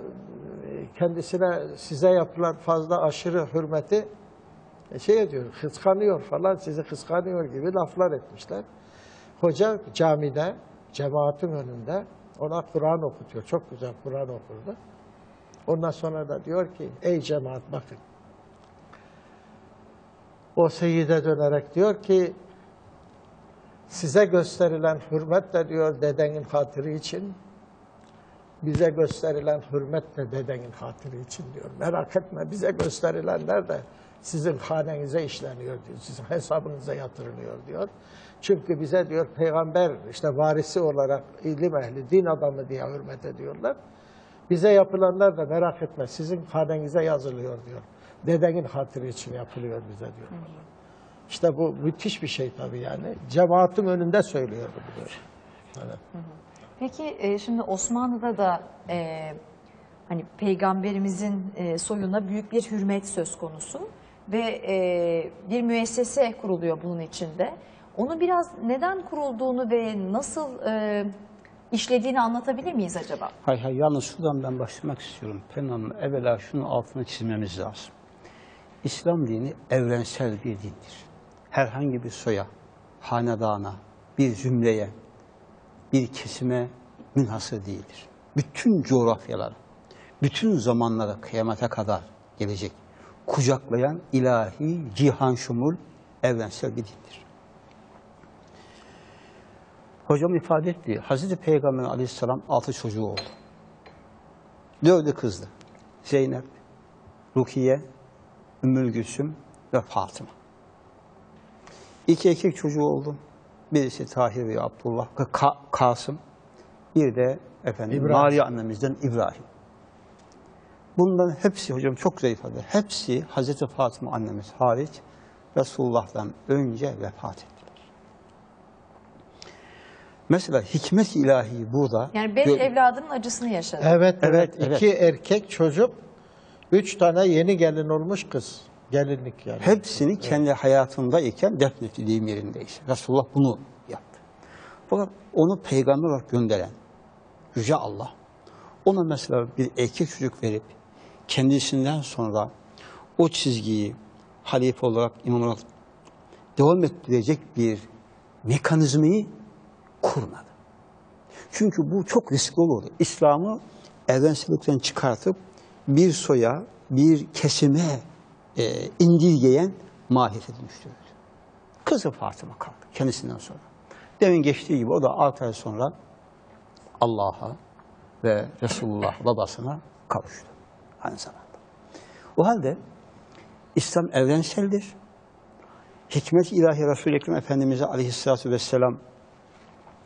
e, kendisine size yapılan fazla aşırı hürmeti şey ediyor, kıskanıyor falan, sizi kıskanıyor gibi laflar etmişler. Hoca camide, cemaatin önünde ona Kur'an okutuyor. Çok güzel Kur'an okurdu. Ondan sonra da diyor ki, ey cemaat bakın. O seyide dönerek diyor ki, size gösterilen hürmet de diyor dedenin hatırı için, bize gösterilen hürmet de dedenin hatırı için diyor. Merak etme bize gösterilenler de sizin hanenize işleniyor diyor. Sizin hesabınıza yatırılıyor diyor. Çünkü bize diyor peygamber işte varisi olarak ilim ehli, din adamı diye hürmet ediyorlar. Bize yapılanlar da merak etme sizin hanenize yazılıyor diyor. Dedenin hatırı için yapılıyor bize diyor. İşte bu müthiş bir şey tabii yani. Cemaatin önünde söylüyordu bunu. Evet. Peki e, şimdi Osmanlı'da da e, hani peygamberimizin e, soyuna büyük bir hürmet söz konusu ve e, bir müessese kuruluyor bunun içinde. Onu biraz neden kurulduğunu ve nasıl e, işlediğini anlatabilir miyiz acaba? Hay hay yalnız şuradan ben başlamak istiyorum. Pelin Hanım evvela şunu altını çizmemiz lazım. İslam dini evrensel bir dindir. Herhangi bir soya, hanedana, bir zümreye, bir kesime münhasır değildir. Bütün coğrafyalar, bütün zamanlara kıyamete kadar gelecek, kucaklayan ilahi, cihan şumul, evrensel bir dindir. Hocam ifade etti. Hazreti Peygamber aleyhisselam altı çocuğu oldu. Dördü kızdı. Zeynep, Rukiye, Ümmül Gülsüm ve Fatıma. İki erkek çocuğu oldu. Birisi Tahir ve Abdullah, Ka- Kasım. Bir de efendim İbrahim. Mariye annemizden İbrahim. Bunların hepsi hocam çok güzel ifade. Hepsi Hazreti Fatıma annemiz hariç Resulullah'tan önce vefat ettiler. Mesela hikmet ilahi burada Yani beş evladının acısını yaşadı. Evet, evet. Evet, İki erkek çocuk, üç tane yeni gelin olmuş kız. Gelinlik yani. Hepsini kendi hayatındayken defnetti deyim yerindeyse. Resulullah bunu yaptı. Fakat onu peygamber olarak gönderen Yüce Allah ona mesela bir erkek çocuk verip kendisinden sonra o çizgiyi halife olarak, imam devam ettirecek bir mekanizmayı kurmadı. Çünkü bu çok riskli olurdu. İslam'ı evrensellikten çıkartıp bir soya, bir kesime e, indirgeyen mahiyete dönüştürüldü. Kızı Fatıma kaldı kendisinden sonra. Demin geçtiği gibi o da 6 ay sonra Allah'a ve Resulullah babasına kavuştu. Aynı zamanda. O halde İslam evrenseldir. Hikmet ilahi Resul-i Ekrem Efendimiz'e aleyhissalatü vesselam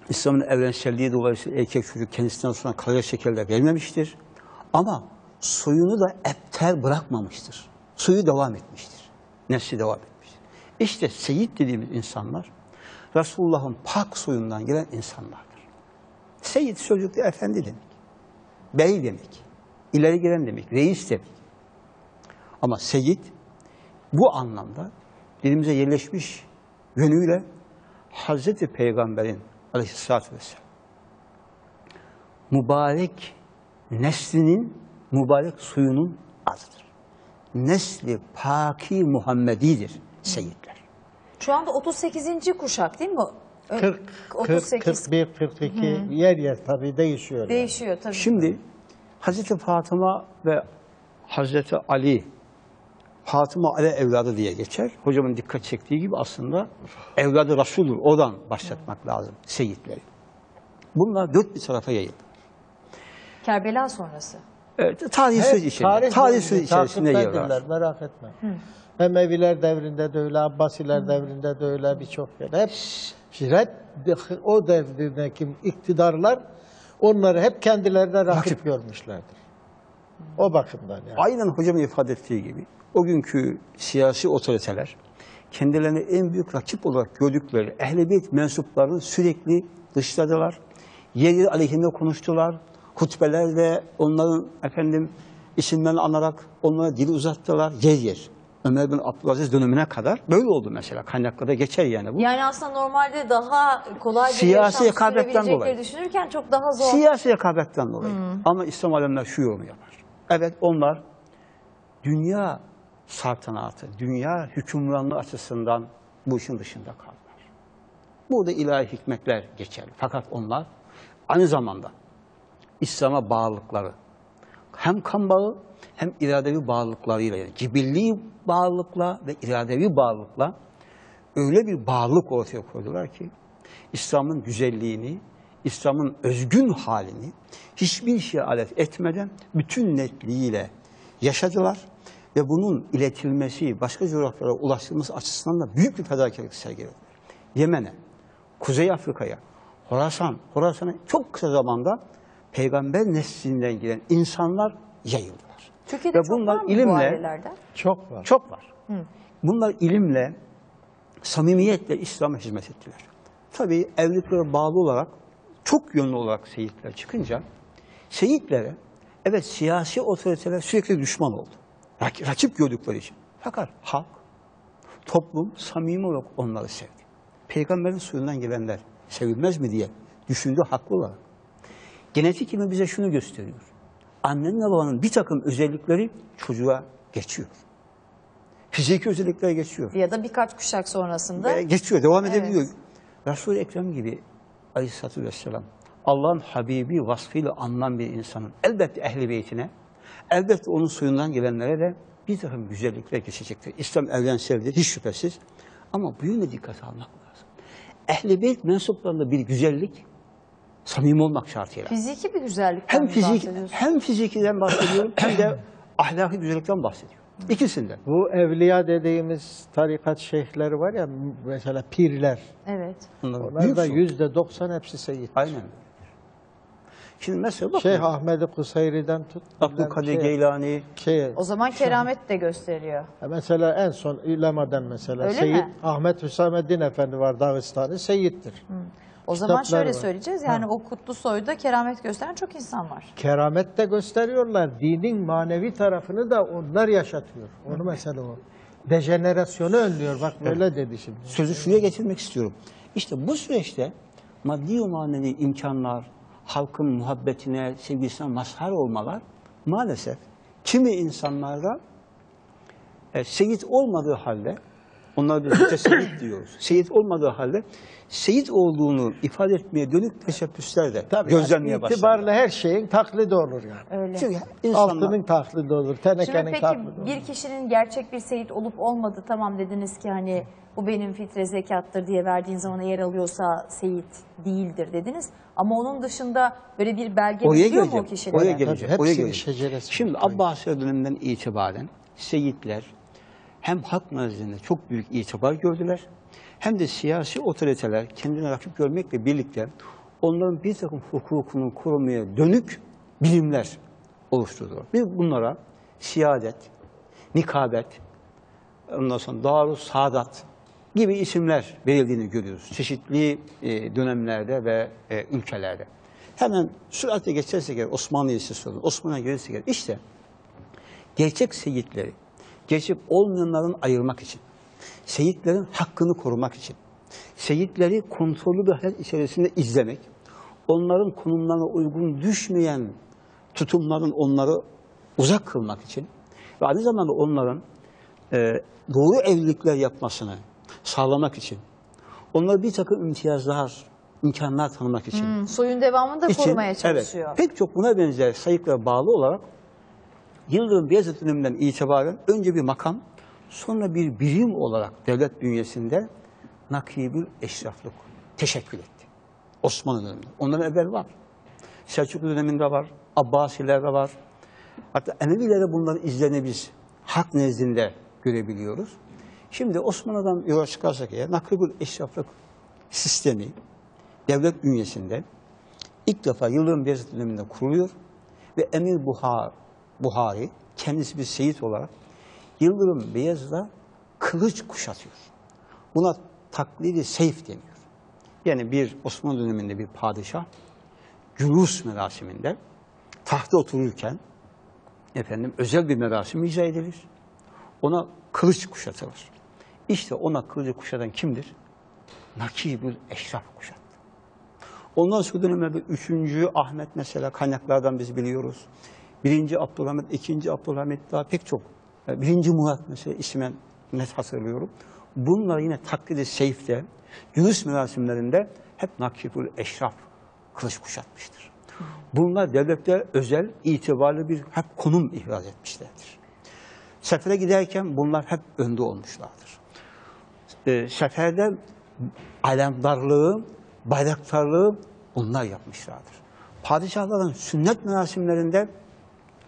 İslam'ın evrenselliği dolayısıyla erkek çocuk kendisinden sonra kalacak şekilde vermemiştir. Ama soyunu da epter bırakmamıştır. Soyu devam etmiştir. Nesli devam etmiştir. İşte seyit dediğimiz insanlar Resulullah'ın pak soyundan gelen insanlardır. Seyit sözlükte efendi demek. Bey demek. İleri gelen demek. Reis demek. Ama seyit bu anlamda dilimize yerleşmiş yönüyle Hazreti Peygamber'in aleyhissalatü vesselam mübarek neslinin, mübarek suyunun adıdır. Nesli Paki Muhammedidir seyitler. Şu anda 38. kuşak değil mi? Ö- 40, 40, 38 41, 42 yer yer tabii değişiyor. yani. değişiyor tabii. Şimdi Hazreti Fatıma ve Hazreti Ali Fatıma Ali evladı diye geçer. Hocamın dikkat çektiği gibi aslında evladı Resul'dur. Oradan başlatmak lazım seyitleri. Bunlar dört bir tarafa yayıldı. Kerbela sonrası. Evet, tarih Hep süreç içerisinde. Tarih, süreç içerisinde ederler, merak etme. Emeviler devrinde de öyle, Abbasiler devrinde de öyle birçok yer. Hep şiret, o devrindeki iktidarlar onları hep kendilerine rakip, Rakip. görmüşlerdir. O bakımdan yani. Aynen hocamın ifade ettiği gibi o günkü siyasi otoriteler kendilerini en büyük rakip olarak gördükleri ehl-i beyt mensuplarını sürekli dışladılar. Yeri aleyhinde konuştular. Hutbelerde onların efendim isimlerini anarak onlara dili uzattılar yer yer. Ömer bin Abdülaziz dönemine kadar böyle oldu mesela. Kaynaklarda geçer yani bu. Yani aslında normalde daha kolay bir Siyasi yaşam sürebilecekleri dolayı. düşünürken çok daha zor. Siyasi rekabetten dolayı. Ama İslam alemler şu yorumu yapar. Evet onlar dünya saltanatı, dünya hükümranlığı açısından bu işin dışında kaldılar. Burada ilahi hikmetler geçerli. Fakat onlar aynı zamanda İslam'a bağlılıkları hem kan bağı hem iradevi bağlılıklarıyla yani cibilli bağlılıkla ve iradevi bağlılıkla öyle bir bağlılık ortaya koydular ki İslam'ın güzelliğini, İslam'ın özgün halini hiçbir şeye alet etmeden bütün netliğiyle yaşadılar ve bunun iletilmesi, başka coğrafyalara ulaştırılması açısından da büyük bir fedakarlık sergilediler. Yemen'e, Kuzey Afrika'ya, Horasan, Horasan'a çok kısa zamanda peygamber neslinden gelen insanlar yayıldılar. Türkiye'de Ve çok bunlar var mı bu ilimle- ailelerden? Çok var. Çok var. Bunlar ilimle, samimiyetle İslam'a hizmet ettiler. Tabii evliliklere bağlı olarak, çok yönlü olarak seyitler çıkınca, seyitlere, evet siyasi otoriteler sürekli düşman oldu. Rak- Rakip gördükleri için. Fakat halk, toplum samimi olarak onları sevdi. Peygamberin suyundan gelenler sevilmez mi diye düşündü haklı olarak. Genetik ilmi bize şunu gösteriyor. Annenin ve babanın bir takım özellikleri çocuğa geçiyor. Fiziki özellikler geçiyor. Ya da birkaç kuşak sonrasında. Ve geçiyor, devam Evet. edebiliyor. Resul-i Ekrem gibi aleyhissalatü vesselam Allah'ın Habibi vasfıyla anılan bir insanın elbette ehli beytine, elbette onun suyundan gelenlere de bir takım güzellikler geçecektir. İslam evlen sevdi, hiç şüphesiz. Ama bu yönde dikkat almak lazım. Ehli beyt mensuplarında bir güzellik, samimi olmak şartıyla. Fiziki bir güzellikten Hem fizik, hem fizikiden bahsediyorum hem de ahlaki güzellikten bahsediyorum. İkisinden. Bu evliya dediğimiz tarikat şeyhleri var ya mesela pirler. Evet. Onlar büyük da yüzde doksan hepsi seyit. Aynen. Şimdi mesela bakın. Şeyh Ahmed-i Kuseyri'den tut. Abdülkadir şey- Geylani, şey, O zaman keramet de gösteriyor. mesela en son İlema'dan mesela Öyle Seyyid mi? Ahmet Hüsamettin Efendi var Dağıstan'ı Seyittir. O zaman şöyle var. söyleyeceğiz. Yani o kutlu soyda keramet gösteren çok insan var. Keramet de gösteriyorlar. Dinin manevi tarafını da onlar yaşatıyor. Onu mesela o. Dejenerasyonu önlüyor. Bak böyle dedi şimdi. sözü şuraya getirmek istiyorum. İşte bu süreçte maddi ve manevi imkanlar, halkın muhabbetine, sevgisine mazhar olmalar maalesef kimi insanlarda e, seyit olmadığı halde, onlara biz mütesevvit diyoruz. Seyit olmadığı halde seyit olduğunu ifade etmeye dönük teşebbüsler de gözlenmeye başladı. İtibarla her şeyin taklidi olur yani. Öyle. Çünkü insanlar Altının taklidi olur, Şimdi tenekenin peki taklidi olur. bir kişinin gerçek bir seyit olup olmadı tamam dediniz ki hani bu benim fitre zekattır diye verdiğin zaman eğer alıyorsa seyit değildir dediniz. Ama onun dışında böyle bir belge Oraya mu o kişilere? Oraya geleceğim. Tabii, oraya geleceğim. Şimdi. Abbasiye döneminden itibaren seyitler hem halk nezdinde çok büyük itibar gördüler hem de siyasi otoriteler kendine rakip görmekle birlikte onların bir takım hukukunu korumaya dönük bilimler oluşturdular. Biz bunlara siyadet, nikabet, ondan sonra Darus Saadat gibi isimler verildiğini görüyoruz. Çeşitli e, dönemlerde ve e, ülkelerde. Hemen süratle geçersek eğer Osmanlı'yı siz sorun. Osmanlı'ya gelirsek eğer işte gerçek seyitleri, gerçek olmayanların ayırmak için, seyitlerin hakkını korumak için, seyitleri kontrollü bir hayat içerisinde izlemek, onların konumlarına uygun düşmeyen tutumların onları uzak kılmak için ve aynı zamanda onların e, doğru evlilikler yapmasını sağlamak için, onlara bir takım imtiyazlar, imkanlar tanımak için, Hmm, soyun devamını da için, korumaya çalışıyor. Evet, pek çok buna benzer sayıklara bağlı olarak Yıldırım Beyazıt döneminden itibaren önce bir makam, sonra bir birim olarak devlet bünyesinde nakibül eşraflık teşekkül etti. Osmanlı döneminde. Ondan evvel var. Selçuklu döneminde var. Abbasilerde var. Hatta Emevilerde bunların izlerini biz hak nezdinde görebiliyoruz. Şimdi Osmanlı'dan yola çıkarsak eğer nakibül eşraflık sistemi devlet bünyesinde ilk defa Yıldırım Beyazıt döneminde kuruluyor ve Emir Buhar, Buhari kendisi bir seyit olarak Yıldırım Beyazıt'a kılıç kuşatıyor. Buna taklidi seyf deniyor. Yani bir Osmanlı döneminde bir padişah Cülus merasiminde tahta otururken efendim özel bir merasim icra edilir. ona kılıç kuşatılır. İşte ona kılıcı kuşatan kimdir? Nakibül Eşraf kuşattı. Ondan sonra dönemlerde 3. Ahmet mesela kaynaklardan biz biliyoruz. 1. Abdülhamit, 2. Abdülhamit daha pek çok. 1. Murat mesela ismen net hatırlıyorum. Bunlar yine taklidi seyfte, yürüyüş merasimlerinde hep Nakibül Eşraf kılıç kuşatmıştır. Bunlar devlette özel, itibarlı bir hep konum ihraz etmişlerdir. Sefere giderken bunlar hep önde olmuşlardır. E, seferde alemdarlığı, bayraktarlığı bunlar yapmışlardır. Padişahların sünnet merasimlerinde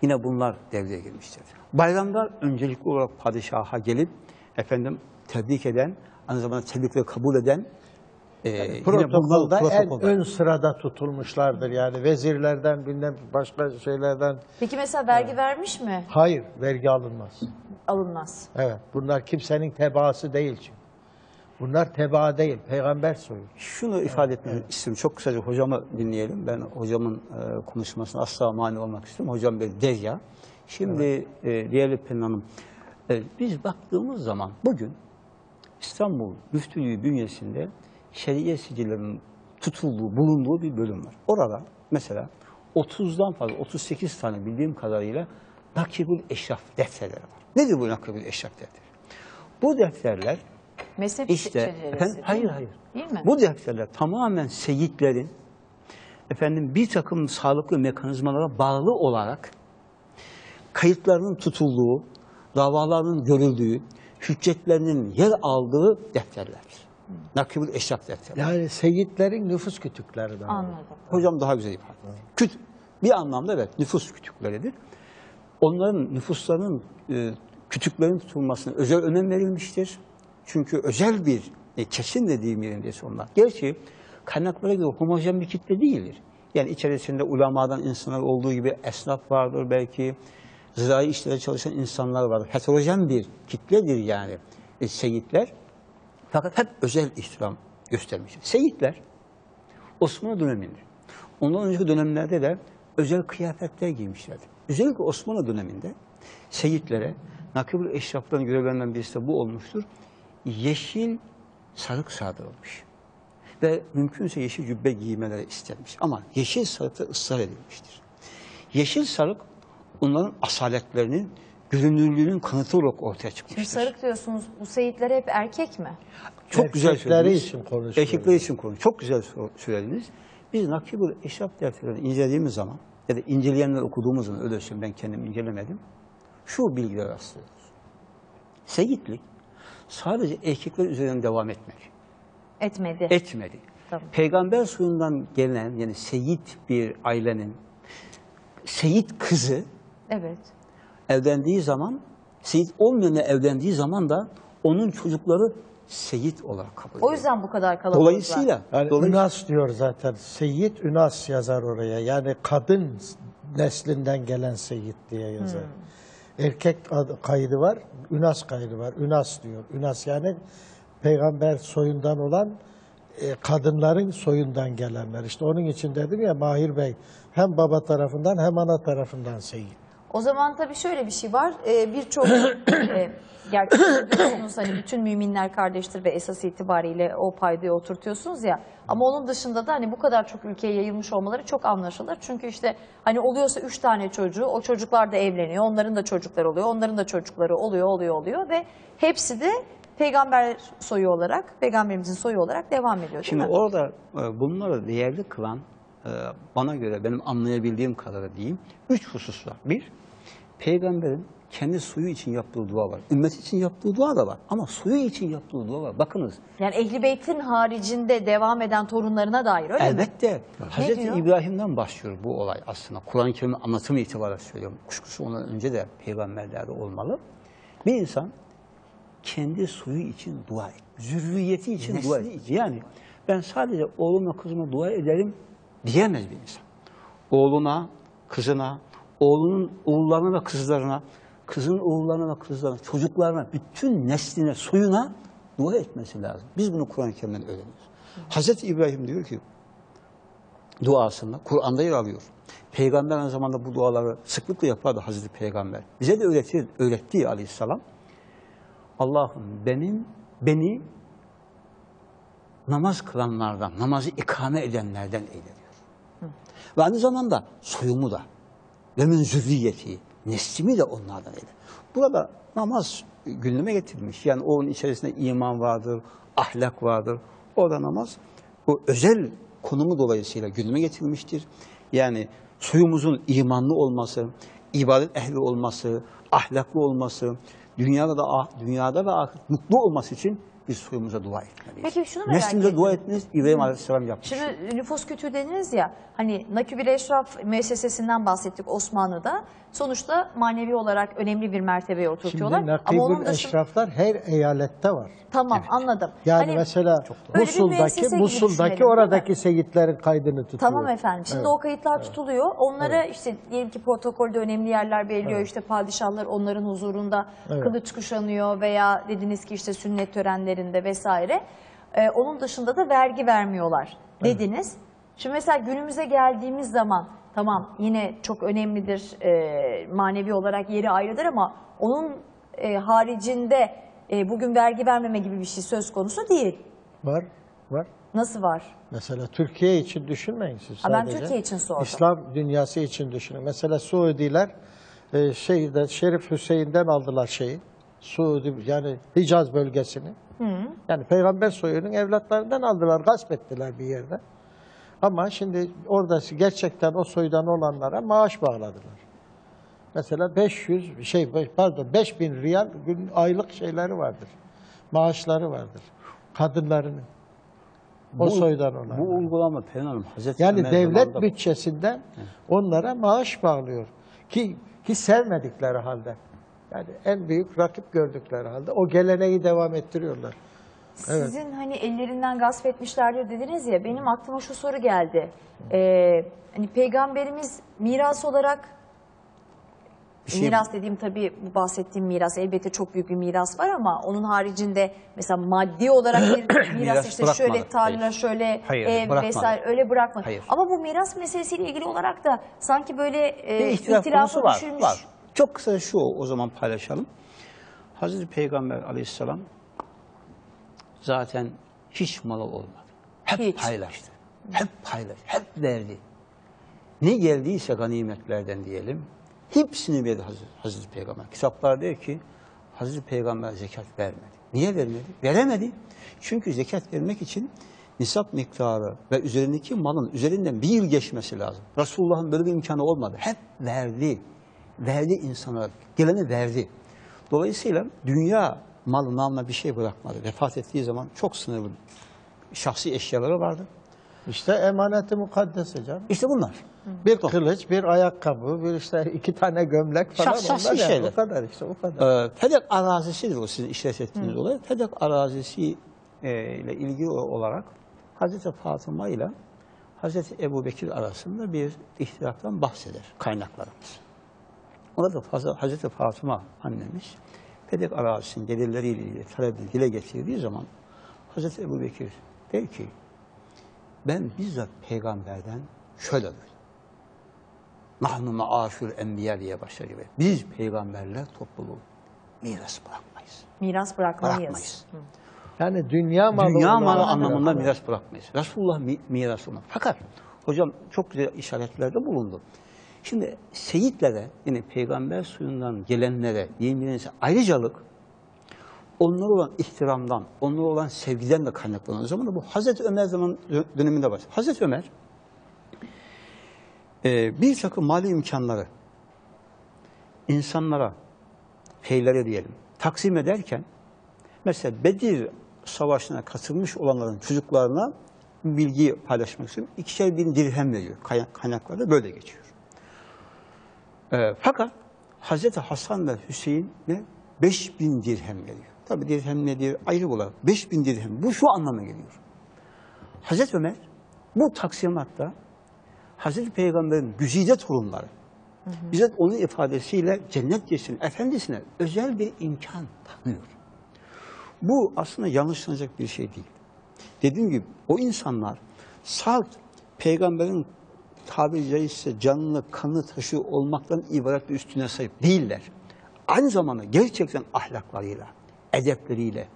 yine bunlar devreye girmiştir. Bayramlar öncelikli olarak padişaha gelip efendim tebrik eden, aynı zamanda tebrikleri kabul eden e, yine bunlar Protokolda en protokolda. ön sırada tutulmuşlardır yani vezirlerden bilmem başka şeylerden. Peki mesela vergi vermiş mi? Hayır vergi alınmaz. Alınmaz. Evet bunlar kimsenin tebaası değil çünkü. Bunlar tebaa değil peygamber soyu. Şunu ifade etmek istiyorum. Çok kısaca hocamı dinleyelim. Ben hocamın e, konuşmasına asla mani olmak istiyorum. Hocam bir derya. Şimdi e, değerli Pelin Hanım, e, biz baktığımız zaman bugün İstanbul Müftülüğü bünyesinde şeriye sicillerinin tutulduğu, bulunduğu bir bölüm var. Orada mesela 30'dan fazla, 38 tane bildiğim kadarıyla Nakibül Eşraf defterleri var. Nedir bu Nakibül Eşraf defteri? Bu defterler Mezhep işte çerçevesi, efendim, hayır hayır. Değil mi? Bu defterler tamamen seyitlerin efendim bir takım sağlıklı mekanizmalara bağlı olarak kayıtlarının tutulduğu, davalarının görüldüğü, hüccetlerinin yer aldığı defterlerdir. Nakibül Eşraf defterleri. Yani seyitlerin nüfus kütükleri de. var. Anladım. Hocam daha güzel ifade. Küt, bir anlamda evet nüfus kütükleridir. Onların nüfuslarının e, kütüklerin tutulmasına özel önem verilmiştir. Çünkü özel bir e, kesin dediğim yerindeyse onlar. Gerçi kaynaklara göre homojen bir kitle değildir. Yani içerisinde ulamadan insanlar olduğu gibi esnaf vardır belki, zirai işlere çalışan insanlar vardır. Heterojen bir kitledir yani e, seyitler. Fakat hep özel ihtiram göstermiştir. Seyitler Osmanlı döneminde. Ondan önceki dönemlerde de özel kıyafetler giymişlerdi. Özellikle Osmanlı döneminde seyitlere, nakibül eşrafların görevlerinden birisi de bu olmuştur. Yeşil sarık sardırılmış. Ve mümkünse yeşil cübbe giymeleri istenmiş. Ama yeşil sarıkta ısrar edilmiştir. Yeşil sarık onların asaletlerinin, görünürlüğünün kanıtı olarak ortaya çıkmıştır. Şimdi sarık diyorsunuz. Bu seyitler hep erkek mi? Çok güzel söylediniz. için konuşuyoruz. Erkekler için konuş. Çok güzel söylediniz. Biz Nakibul Eşraf defterlerini incelediğimiz zaman ya da inceleyenler okuduğumuz zaman öyle söyleyeyim ben kendim incelemedim. Şu bilgiler rastlıyoruz. Seyitlik sadece erkekler üzerinden devam etmedi. Etmedi. Etmedi. Tamam. Peygamber soyundan gelen yani seyit bir ailenin seyit kızı Evet. evlendiği zaman, seyit olmayanla evlendiği zaman da onun çocukları seyit olarak kabul ediyor. O yüzden bu kadar kalabalık Dolayısıyla, Yani dolayısıyla Ünas diyor zaten. Seyit Ünas yazar oraya. Yani kadın neslinden gelen seyit diye yazar. Erkek kaydı var, Ünas kaydı var. Ünas diyor. Ünas yani peygamber soyundan olan e, kadınların soyundan gelenler. İşte onun için dedim ya Mahir Bey hem baba tarafından hem ana tarafından seyit. O zaman tabii şöyle bir şey var. Ee, Birçok e, gerçekten diyorsunuz hani bütün müminler kardeştir ve esas itibariyle o paydaya oturtuyorsunuz ya. Ama onun dışında da hani bu kadar çok ülkeye yayılmış olmaları çok anlaşılır. Çünkü işte hani oluyorsa üç tane çocuğu, o çocuklar da evleniyor, onların da çocukları oluyor, onların da çocukları oluyor, oluyor, oluyor ve hepsi de peygamber soyu olarak, peygamberimizin soyu olarak devam ediyor Şimdi mi? orada e, bunları değerli kılan e, bana göre benim anlayabildiğim kadarıyla diyeyim üç husus var. Bir, peygamberin kendi suyu için yaptığı dua var. Ümmet için yaptığı dua da var. Ama suyu için yaptığı dua var. Bakınız Yani Ehli Beyt'in haricinde devam eden torunlarına dair öyle mi? elbette Hazreti diyor? İbrahim'den başlıyor bu olay aslında. Kur'an-ı Kerim'in anlatımı itibariyle söylüyorum. Kuşkusu ondan önce de peygamberlerde olmalı. Bir insan kendi suyu için dua et. Zürriyeti için dua et. Yani ben sadece oğlumla kızıma dua ederim diyemez bir insan. Oğluna, kızına, oğlunun oğullarına ve kızlarına, kızın oğullarına ve kızlarına, çocuklarına, bütün nesline, soyuna dua etmesi lazım. Biz bunu Kur'an-ı Kerim'den öğreniyoruz. Hazreti İbrahim diyor ki duasında Kur'an'da yer alıyor. Peygamber aynı zamanda bu duaları sıklıkla yapardı Hazreti Peygamber. Bize de öğretir, öğretti aleyhisselam. Allah'ım benim beni namaz kılanlardan, namazı ikame edenlerden eyle diyor. Ve aynı zamanda soyumu da ve min zürriyeti, neslimi de onlardan eyle. Burada namaz gündeme getirilmiş. Yani onun içerisinde iman vardır, ahlak vardır. Orada namaz bu özel konumu dolayısıyla gündeme getirilmiştir. Yani soyumuzun imanlı olması, ibadet ehli olması, ahlaklı olması, dünyada da dünyada ve ahirette mutlu olması için biz soyumuza dua etmeliyiz. Peki şunu merak Neslimize dua etmeniz İbrahim Aleyhisselam yapmış. Şimdi nüfus kütüğü dediniz ya hani Nakübül Eşraf müessesesinden bahsettik Osmanlı'da. Sonuçta manevi olarak önemli bir mertebeye oturtuyorlar. Şimdi Ama onun nakibül dışında eşraflar her eyalette var. tamam anladım. Yani Hani mesela Musul'daki, Musul'daki oradaki seyitlerin kaydını tutuyor. Tamam efendim. Şimdi Evet. o kayıtlar tutuluyor. Onlara işte diyelim ki protokolde önemli yerler belirliyor. İşte padişahlar onların huzurunda Evet. kılıç kuşanıyor veya dediniz ki işte sünnet törenlerinde vesaire. Ee, onun dışında da vergi vermiyorlar dediniz. Şimdi mesela günümüze geldiğimiz zaman tamam yine çok önemlidir e, manevi olarak yeri ayrıdır ama onun e, haricinde e, bugün vergi vermeme gibi bir şey söz konusu değil. Var, var. Nasıl var? Mesela Türkiye için düşünmeyin siz Ha, ben sadece. Türkiye için sordum. İslam dünyası için düşünün. Mesela Suudiler e, şeyden, Şerif Hüseyin'den aldılar şeyi. Suudi yani Hicaz bölgesini. Yani peygamber soyunun evlatlarından aldılar, gasp ettiler bir yerde. Ama şimdi orada gerçekten o soydan olanlara maaş bağladılar. Mesela 500 şey pardon 5000 riyal gün aylık şeyleri vardır. Maaşları vardır. Kadınlarının. O soydan olan. Bu uygulama Hanım Hazreti Yani Ömer devlet bütçesinden onlara maaş bağlıyor. Ki hiç sevmedikleri halde. Yani en büyük rakip gördükleri halde o geleneği devam ettiriyorlar. Evet. Sizin hani ellerinden gasp etmişlerdir dediniz ya benim aklıma şu soru geldi. Ee, hani peygamberimiz miras olarak Bir şey- miras dediğim tabii bu bahsettiğim miras elbette çok büyük bir miras var ama onun haricinde mesela maddi olarak bir [COUGHS] miras, işte şöyle tarla şöyle Hayır, ev bırakmadı. vesaire öyle bırakmadı. Hayır. Ama bu miras meselesiyle ilgili olarak da sanki böyle e, ihtilafa var, düşülmüş. var. Çok kısa şu o zaman paylaşalım. Hazreti Peygamber aleyhisselam zaten hiç malı olmadı. Hep Hiç. paylaştı. Hep paylaştı. Hep verdi. Ne geldiyse ganimetlerden diyelim. Hepsini verdi Hazreti, Hazreti Peygamber. Kitaplar diyor ki Hazreti Peygamber zekat vermedi. Niye vermedi? Veremedi. Çünkü zekat vermek için nisap miktarı ve üzerindeki malın üzerinden bir yıl geçmesi lazım. Resulullah'ın böyle bir imkanı olmadı. Hep verdi. Verdi insanlara. Geleni verdi. Dolayısıyla dünya malı namına bir şey bırakmadı. Vefat ettiği zaman çok sınırlı şahsi eşyaları vardı. İşte emaneti mukaddes hocam. İşte bunlar. Bir kılıç, bir ayakkabı, bir işte iki tane gömlek falan. Şahsi onlar yani. şeyler. O kadar işte o kadar. Ee, Fedek arazisidir o sizin işaret ettiğiniz olay. Fedek arazisi e, ile ilgili olarak Hazreti Fatıma ile Hazreti Ebu Bekir arasında bir ihtilaftan bahseder kaynaklarımız. Orada Hazreti Fatıma annemiz Fedek arazisinin gelirleriyle ilgili talebi dile getirdiği zaman Hazreti Ebu Bekir der ki ben bizzat peygamberden şöyle duydum. Nahnu maaşul enbiya diye başlar gibi. Biz peygamberler topluluğu miras bırakmayız. Miras bırakmalıyız. Bırakmayız. Yani dünya malı. Dünya malı anlamında miras bırakmayız. Resulullah mi, miras olmaz. Fakat hocam çok güzel işaretlerde bulundu. Şimdi seyitlere, yine peygamber suyundan gelenlere yeminlense ayrıcalık onlara olan ihtiramdan, onlara olan sevgiden de kaynaklanan o zaman bu Hazreti Ömer zaman döneminde başladı. Hazreti Ömer e, bir takım mali imkanları insanlara, peylere diyelim, taksim ederken mesela Bedir Savaşı'na katılmış olanların çocuklarına bilgi paylaşmak istiyorum. İkişer bin dirhem veriyor. Kay- Kaynaklarda böyle geçiyor. Ee, fakat Hazreti Hasan ve Hüseyin'e 5000 dirhem veriyor. Tabi dirhem nedir ayrı olarak. 5000 dirhem. Bu şu anlama geliyor. Hazreti Ömer bu taksimatta Hazreti Peygamber'in güzide torunları bizzat onun ifadesiyle cennet geçsin efendisine özel bir imkan tanıyor. Bu aslında yanlışlanacak bir şey değil. Dediğim gibi o insanlar salt peygamberin tabiri caizse canlı kanı taşı olmaktan ibaret bir üstüne sahip değiller. Aynı zamanda gerçekten ahlaklarıyla, edepleriyle,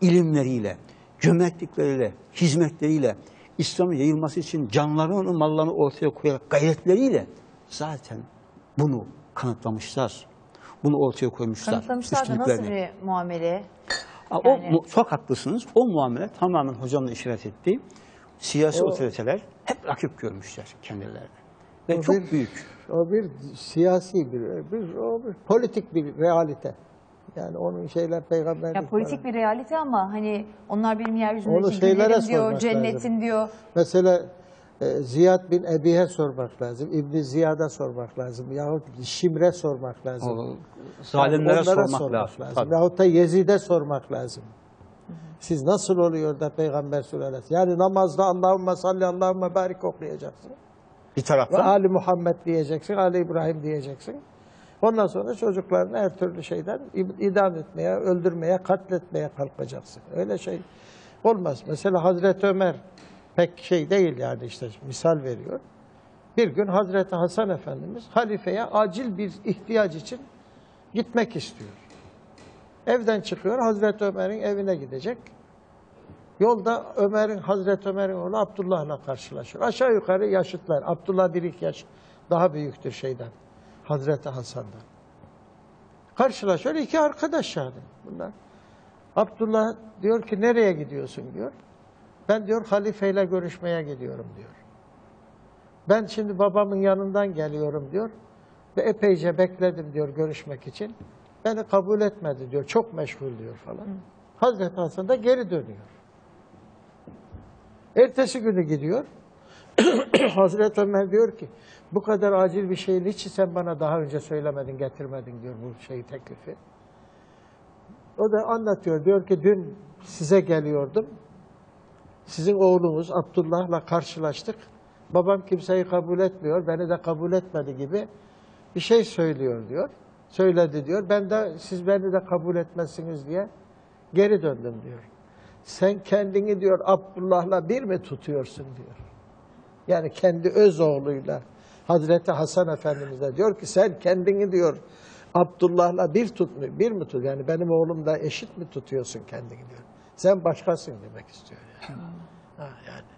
ilimleriyle, cömertlikleriyle, hizmetleriyle, İslam'ın yayılması için canlarını, mallarını ortaya koyarak gayretleriyle zaten bunu kanıtlamışlar. Bunu ortaya koymuşlar. Kanıtlamışlar da nasıl bir muamele? Yani- O çok haklısınız. O muamele tamamen hocamın işaret ettiği siyasi otoriteler hep rakip görmüşler kendilerine. Ve O çok bir- büyük. O bir siyasi bir, bir, o bir politik bir realite. Yani onun şeyler peygamberlik Ya politik falan. bir realite ama hani onlar benim Onu yeryüzündeki şeylere diyor, sormak cennetim lazım. diyor. Mesela e, Ziyad bin Ebi'ye sormak lazım. İbn Ziyad'a sormak lazım. Yahut Şimr'e sormak lazım. O zalimlere Yani onlara sormak, lazım. Tabii. Yahut da Yezid'e sormak lazım. Siz nasıl oluyor da peygamber sülalesi? Yani namazda Allahümme salli Allahümme barik okuyacaksın. Bir Ve taraftan Ali Muhammed diyeceksin, Ali İbrahim diyeceksin. Ondan sonra çocuklarını her türlü şeyden id- idam etmeye, öldürmeye, katletmeye kalkacaksın. Öyle şey olmaz. Mesela Hazreti Ömer pek şey değil yani işte misal veriyor. Bir gün Hazreti Hasan Efendimiz halifeye acil bir ihtiyaç için gitmek istiyor. Evden çıkıyor, Hazreti Ömer'in evine gidecek. Yolda Ömer'in, Hazreti Ömer'in oğlu Abdullah'la karşılaşıyor. Aşağı yukarı yaşıtlar. Abdullah bir iki yaş daha büyüktür şeyden. Hazreti Hasan'dan. Karşılaşıyor iki arkadaş yani bunlar. Abdullah diyor ki nereye gidiyorsun diyor. Ben diyor halifeyle görüşmeye gidiyorum diyor. Ben şimdi babamın yanından geliyorum diyor. Ve epeyce bekledim diyor görüşmek için. Beni kabul etmedi diyor. Çok meşgul diyor falan. Hazreti Hasan da geri dönüyor. Ertesi günü gidiyor. [CLEARS THROAT] Hazreti Ömer diyor ki bu kadar acil bir şeyin için sen bana daha önce söylemedin, getirmedin diyor bu şeyi teklifi. O da anlatıyor. Diyor ki dün size geliyordum. Sizin oğlunuz Abdullah'la karşılaştık. Babam kimseyi kabul etmiyor, beni de kabul etmedi gibi bir şey söylüyor diyor. Söyledi diyor. Ben de siz beni de kabul etmezsiniz diye geri döndüm diyor. Sen kendini diyor Abdullah'la bir mi tutuyorsun diyor. Yani kendi öz oğluyla Hazreti Hasan Efendimiz'e diyor ki sen kendini diyor Abdullah'la bir tut bir mi tut? Yani benim oğlumla eşit mi tutuyorsun kendini diyor. Sen başkasın demek istiyor yani. Ha, yani.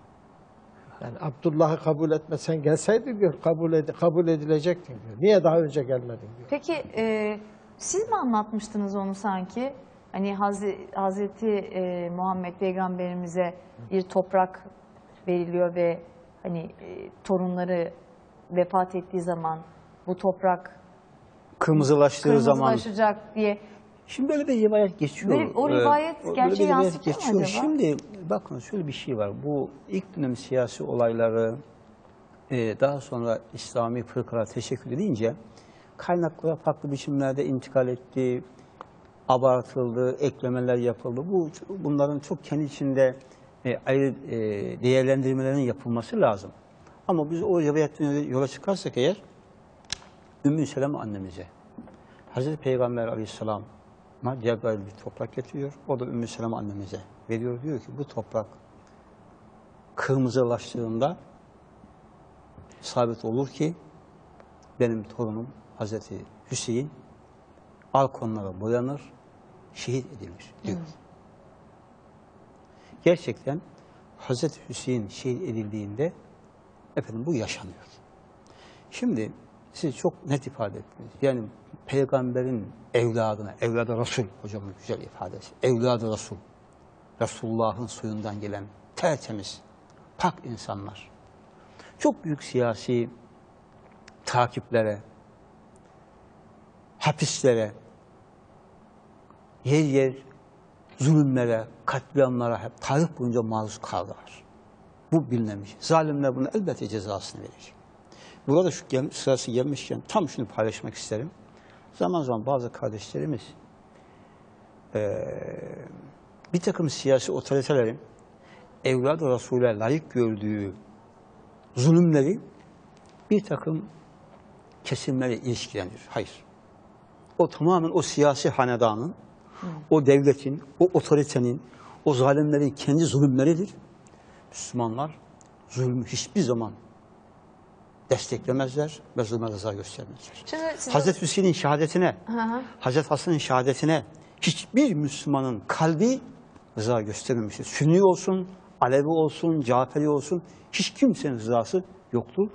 Yani Abdullah'ı kabul etmesen gelseydin diyor kabul ed kabul edilecektin diyor. Niye daha önce gelmedin diyor. Peki e, siz mi anlatmıştınız onu sanki? Hani Hazreti, Hazreti e, Muhammed Peygamberimize bir toprak veriliyor ve hani e, torunları vefat ettiği zaman bu toprak kırmızılaştığı zaman kırmızılaşacak diye. Şimdi böyle bir rivayet geçiyor. Böyle- o Ee, rivayet bir gerçeği yansıtıyor mu acaba? Şimdi bakın şöyle bir şey var. Bu ilk dönem siyasi olayları e, daha sonra İslami fırkalar teşekkür edince kaynaklara farklı biçimlerde intikal etti, abartıldı, eklemeler yapıldı. Bu bunların çok kendi içinde e, ayrı e, değerlendirmelerinin yapılması lazım. Ama biz o rivayetten yola çıkarsak eğer Ümmü Seleme annemize Hazreti Peygamber Aleyhisselam'a Cebrail bir toprak getiriyor. O da Ümmü Seleme annemize veriyor. Diyor ki bu toprak kırmızılaştığında sabit olur ki benim torunum Hazreti Hüseyin Alkonlara boyanır, şehit edilir diyor. Gerçekten Hazreti Hüseyin şehit edildiğinde efendim bu yaşanıyor. Şimdi siz çok net ifade ettiniz. Yani peygamberin evladına, evladı Resul hocamın güzel ifadesi. Evladı Resul. Resulullah'ın soyundan gelen tertemiz, pak insanlar. Çok büyük siyasi takiplere, hapislere, yer yer zulümlere, katliamlara hep tarih boyunca maruz kaldılar. Bu bilinemiş. Zalimler bunu elbette cezasını verecek. Burada şu gel, sırası gelmişken tam şunu paylaşmak isterim. Zaman zaman bazı kardeşlerimiz eee, bir takım siyasi otoritelerin evladı Resul'e layık gördüğü zulümleri bir takım kesimlerle ilişkilendirir. Hayır. O tamamen o siyasi hanedanın, o devletin, o otoritenin, o zalimlerin kendi zulümleridir. Müslümanlar zulmü hiçbir zaman desteklemezler ve zulme rıza göstermezler. Şimdi siz Hazreti Hüseyin'in şehadetine, Hı hı. Hazreti Hasan'ın şehadetine hiçbir Müslümanın kalbi rıza göstermemiştir. Sünni olsun, Alevi olsun, Caferi olsun hiç kimsenin rızası yoktur.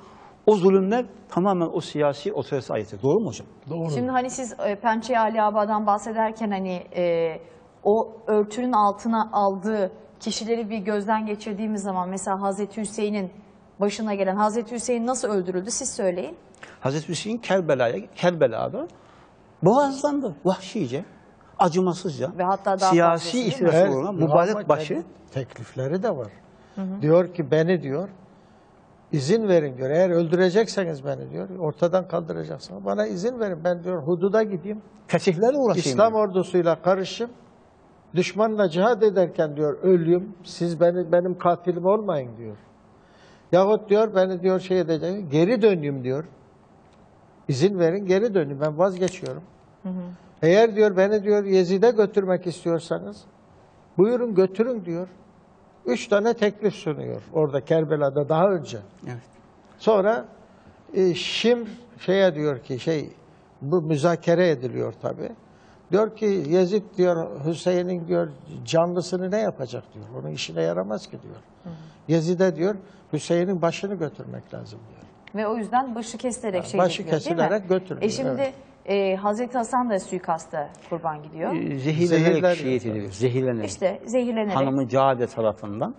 O zulümler tamamen o siyasi otoriteye aittir. Doğru mu hocam? Doğru. Şimdi hani siz e, Pençe Ali Aba'dan bahsederken hani e, o örtünün altına aldığı kişileri bir gözden geçirdiğimiz zaman mesela Hazreti Hüseyin'in başına gelen Hazreti Hüseyin nasıl öldürüldü siz söyleyin. Hazreti Hüseyin Kerbela'ya, Kerbela'da boğazlandı vahşice, acımasızca. Ve hatta daha siyasi Evet, uğruna mübarek başı teklifleri de var. Diyor ki beni diyor izin verin diyor. Eğer öldürecekseniz beni diyor ortadan kaldıracaksınız. Bana izin verin ben diyor hududa gideyim. fetihlerle uğraşayım. İslam diyor. ordusuyla karışım. Düşmanla cihad ederken diyor ölüyüm. Siz beni benim katilim olmayın diyor. Yahut diyor beni diyor şey edecek. Geri döneyim diyor. İzin verin geri döneyim. Ben vazgeçiyorum. Eğer diyor beni diyor Yezid'e götürmek istiyorsanız buyurun götürün diyor. Üç tane teklif sunuyor orada Kerbela'da daha önce. Evet. Sonra e, Şimr şeye diyor ki şey bu müzakere ediliyor tabi. Diyor ki Yezid diyor Hüseyin'in diyor canlısını ne yapacak diyor. Onun işine yaramaz ki diyor. Yezid'e diyor Hüseyin'in başını götürmek lazım diyor. Ve o yüzden başı kesilerek Ha, şey başı yapıyor, kesilerek götürülüyor, E şimdi e, Hazreti Hasan da suikasta kurban gidiyor. Ee, Zehirlenerek Zehirler- şehit ediliyor. Zehirlenerek. İşte zehirlenerek. Hanımı Cade tarafından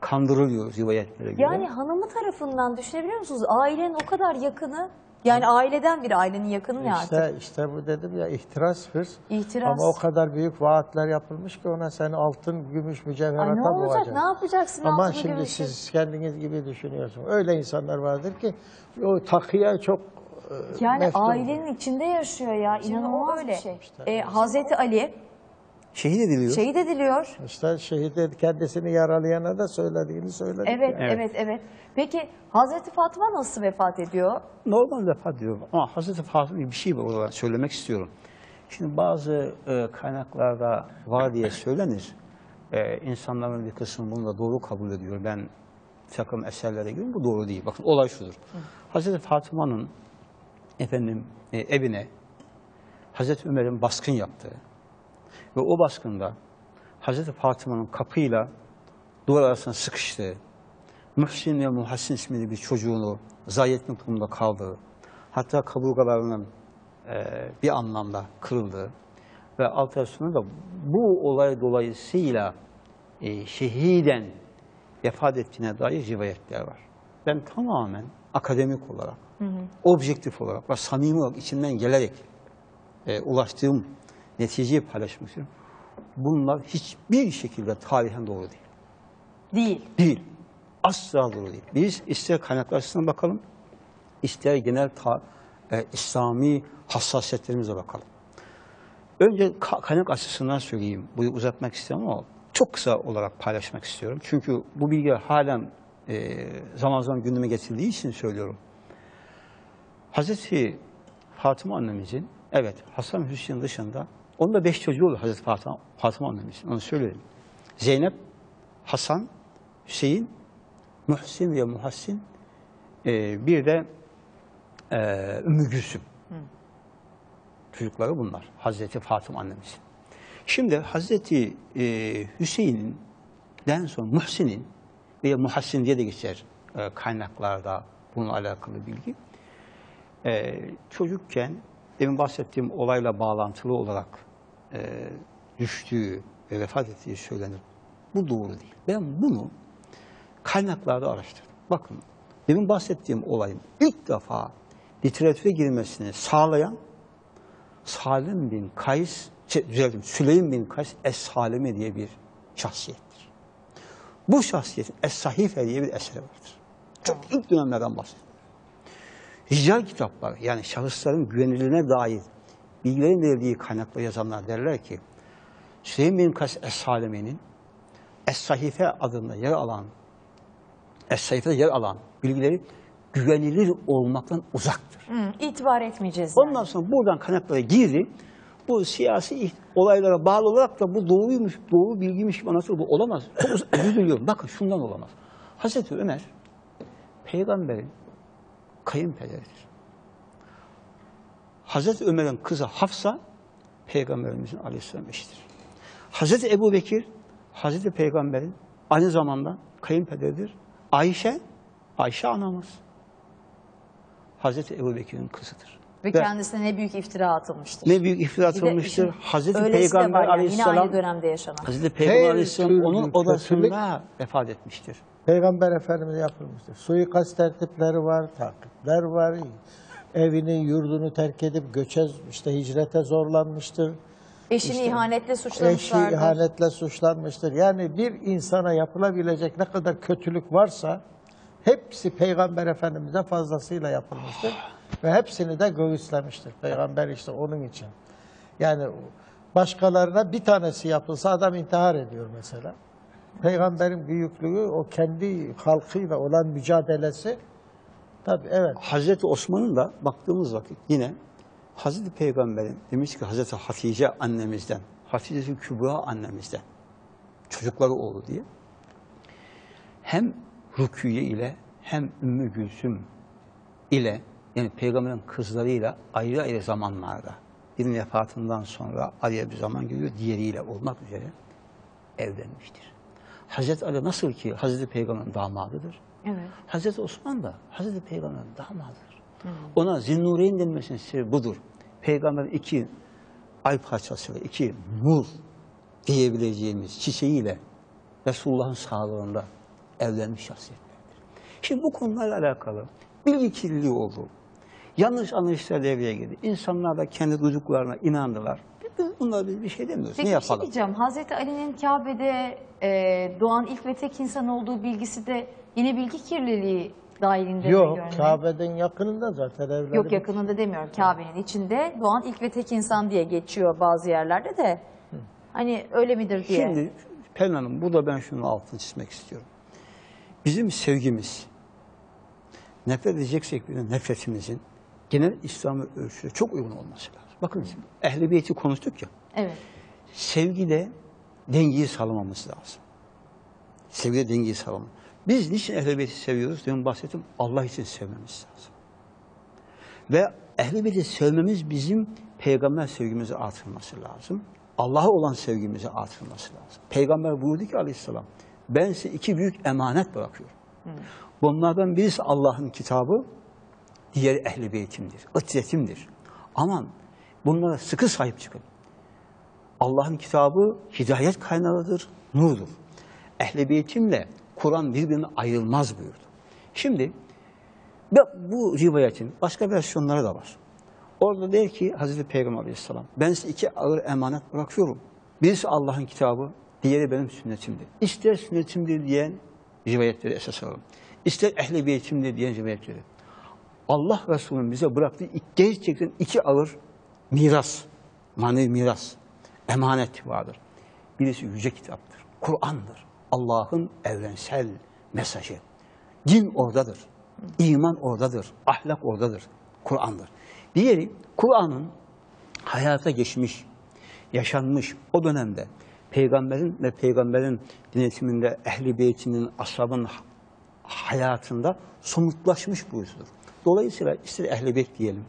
kandırılıyor rivayetlere göre. Yani hanımı tarafından düşünebiliyor musunuz? Ailenin o kadar yakını, yani aileden bir ailenin yakını ne artık? İşte, işte bu dedim ya ihtiras hırs. İhtiras. Ama o kadar büyük vaatler yapılmış ki ona sen altın, gümüş, Ay mücevherata ne olacak, boğacaksın. ne yapacaksın? Ama altını şimdi gümüşü? siz kendiniz gibi düşünüyorsunuz. Öyle insanlar vardır ki o takıya çok e, Yani meftun. ailenin içinde yaşıyor ya, inanılmaz öyle. bir şey. E, Hazreti Ali Şehit ediliyor. şehit ediliyor. İşte şehit ed- kendisini yaralayana da söylediğini söyledi. Evet, Evet. evet, evet. Peki Hazreti Fatma nasıl vefat ediyor? Normal vefat diyor ama Hazreti Fatıma bir şey var orada söylemek istiyorum. Şimdi bazı e, kaynaklarda var diye söylenir. E, insanların bir kısmı bunu da doğru kabul ediyor. Ben takım eserlere göre bu doğru değil. Bakın olay şudur. Hazreti Fatıma'nın efendim e, evine Hazreti Ömer'in baskın yaptığı ve o baskında Hazreti Fatıma'nın kapıyla duvar arasına sıkıştığı, Muhsin ve Muhassin isminde bir çocuğunu zayi etmek durumunda kaldığı, hatta kaburgalarının e, bir anlamda kırıldığı ve alternasyonu da bu olay dolayısıyla e, şehiden vefat ettiğine dair rivayetler var. Ben tamamen akademik olarak, objektif olarak ve samimi olarak içinden gelerek e, ulaştığım neticeyi paylaşmak istiyorum. Bunlar hiçbir şekilde tarihen doğru değil. Değil. Değil. Asla doğru değil. Biz ister kaynaklar açısından bakalım, ister genel ta, e, İslami hassasiyetlerimize bakalım. Önce ka- kaynak açısından söyleyeyim. Bunu uzatmak istemem ama çok kısa olarak paylaşmak istiyorum. Çünkü bu bilgiler halen e, zaman zaman gündeme getirildiği için söylüyorum. Hazreti Fatıma annemizin, evet Hasan Hüseyin dışında, onun da beş çocuğu olur Hazreti Fatıma, Fatıma annemizin, onu söyleyelim. Zeynep, Hasan, Hüseyin, Muhsin ve Muhassin, e, bir de e, Ümmü Gülsüm. Çocukları bunlar. Hazreti Fatıma annemiz. Şimdi Hazreti e, Hüseyin'in den sonra Muhsin'in veya Muhassin diye de geçer e, kaynaklarda bununla alakalı bilgi. E, çocukken demin bahsettiğim olayla bağlantılı olarak e, düştüğü ve vefat ettiği söylenir. Bu doğru değil. Ben bunu kaynaklarda araştırdım. Bakın demin bahsettiğim olayın ilk defa literatüre girmesini sağlayan Salim bin Kays, şey, düzeltim, Süleym bin Kays Es-Salime diye bir şahsiyettir. Bu şahsiyetin Es-Sahife diye bir eseri vardır. Çok ilk dönemlerden bahsediyor. Rical kitaplar yani şahısların güvenilirliğine dair bilgilerin verildiği kaynakla yazanlar derler ki Süleym bin Kays Es-Salime'nin Es-Sahife adında yer alan Es-Sahife'de yer alan bilgileri güvenilir olmaktan uzaktır. Hı, itibar etmeyeceğiz. yani. Ondan sonra buradan kaynaklara girdi. Bu siyasi olaylara bağlı olarak da bu doğruymuş, doğru bilgiymiş gibi anlatılır. Bu olamaz. Çok [COUGHS] özür diliyorum. Bakın şundan olamaz. Hazreti Ömer, peygamberin kayınpederidir. Hazreti Ömer'in kızı Hafsa, Peygamberimizin aleyhisselam eşidir. Hazreti Ebu Bekir, Hazreti Peygamber'in aynı zamanda kayınpederidir. Ayşe, Ayşe anamız. Hazreti Ebu Bekir'in kızıdır. Ve Ve kendisine ne büyük iftira atılmıştır. ne büyük iftira atılmıştır. Hazreti Peygamber yani, Yine aleyhisselam, aynı dönemde yaşanan. Hazreti Peygamber Her aleyhisselam onun odasında vefat etmiştir. Peygamber Efendimiz yapılmıştır. Suikast tertipleri var, takipler var. Evini, yurdunu terk edip göçe, işte hicrete zorlanmıştır. Eşini ihanetle Eşi suçlamışlardır. ihanetle suçlanmıştır. Yani bir insana yapılabilecek ne kadar kötülük varsa hepsi Peygamber Efendimiz'e fazlasıyla yapılmıştır. Ve hepsini de göğüslemiştir. Peygamber işte onun için. Yani başkalarına bir tanesi yapılsa adam intihar ediyor mesela. Peygamberin büyüklüğü, o kendi halkıyla olan mücadelesi tabii evet. Hazreti Osman'ın da baktığımız vakit yine Hazreti Peygamber'in demiş ki Hazreti Hatice annemizden, Hatice Kübra annemizden çocukları oldu diye hem Rukiye ile hem Ümmü Gülsüm ile yani peygamberin kızlarıyla ayrı ayrı zamanlarda birinin vefatından sonra araya bir zaman geliyor diğeriyle olmak üzere evlenmiştir. Hazreti Ali nasıl ki Hazreti Peygamber'in damadıdır. Evet. Hazreti Osman da Hazreti Peygamber'in damadıdır. Ona Zinnureyn denmesinin sebebi budur. Peygamber iki ay parçası ve iki nur diyebileceğimiz çiçeğiyle Resulullah'ın sağlığında evlenmiş şahsiyetlerdir. Şimdi bu konularla alakalı bilgi kirliliği oldu. Yanlış anlayışlar devreye girdi. İnsanlar da kendi duyduklarına inandılar. Bunlar bir şey demiyoruz. Peki ne şey yapalım? diyeceğim. Hazreti Ali'nin Kabe'de e, doğan ilk ve tek insan olduğu bilgisi de yine bilgi kirliliği dahilinde mi Yok, görünüyor? Kabe'den yakınında zaten evleri. Yok yakınında demiyorum Kabe'nin içinde doğan ilk ve tek insan diye geçiyor bazı yerlerde de. Hani öyle midir diye. Şimdi Pelin Hanım burada ben şunu altını çizmek istiyorum. Bizim sevgimiz, nefret edeceksek bile nefretimizin genel İslam'ı ölçüde çok uygun olması lazım. Bakın şimdi Ehl-i Beyt'i konuştuk ya, Evet. sevgide dengeyi sağlamamız lazım. Sevgide dengeyi sağlamamız. Biz niçin Beyt'i seviyoruz? Demin bahsettim. Allah için sevmemiz lazım. Ve Beyt'i sevmemiz bizim peygamber sevgimizi artırması lazım. Allah'a olan sevgimizi artırması lazım. Peygamber buyurdu ki aleyhisselam, ben size iki büyük emanet bırakıyorum. Bunlardan birisi Allah'ın kitabı, diğeri Ehl-i Beytimdir, ıtretimdir. Aman bunlara sıkı sahip çıkın. Allah'ın kitabı hidayet kaynağıdır, nurdur. Ehl-i Beytimle Kur'an birbirine ayrılmaz buyurdu. Şimdi bu rivayetin başka versiyonları da var. Orada der ki Hazreti Peygamber Aleyhisselam ben size iki ağır emanet bırakıyorum. Birisi Allah'ın kitabı, diğeri benim sünnetimdir. İster sünnetimdir diyen rivayetleri esas alalım. İster ehl-i beytimdir diyen rivayetleri. Allah Resulü'nün bize bıraktığı gerçekten iki ağır miras, manevi miras, emanet vardır. Birisi yüce kitaptır, Kur'an'dır. Allah'ın evrensel mesajı. Din oradadır, iman oradadır, ahlak oradadır, Kur'an'dır. Diğeri Kur'an'ın hayata geçmiş, yaşanmış o dönemde peygamberin ve peygamberin denetiminde ehli beytinin, ashabın hayatında somutlaşmış buyusudur. Dolayısıyla ister ehli beyt diyelim,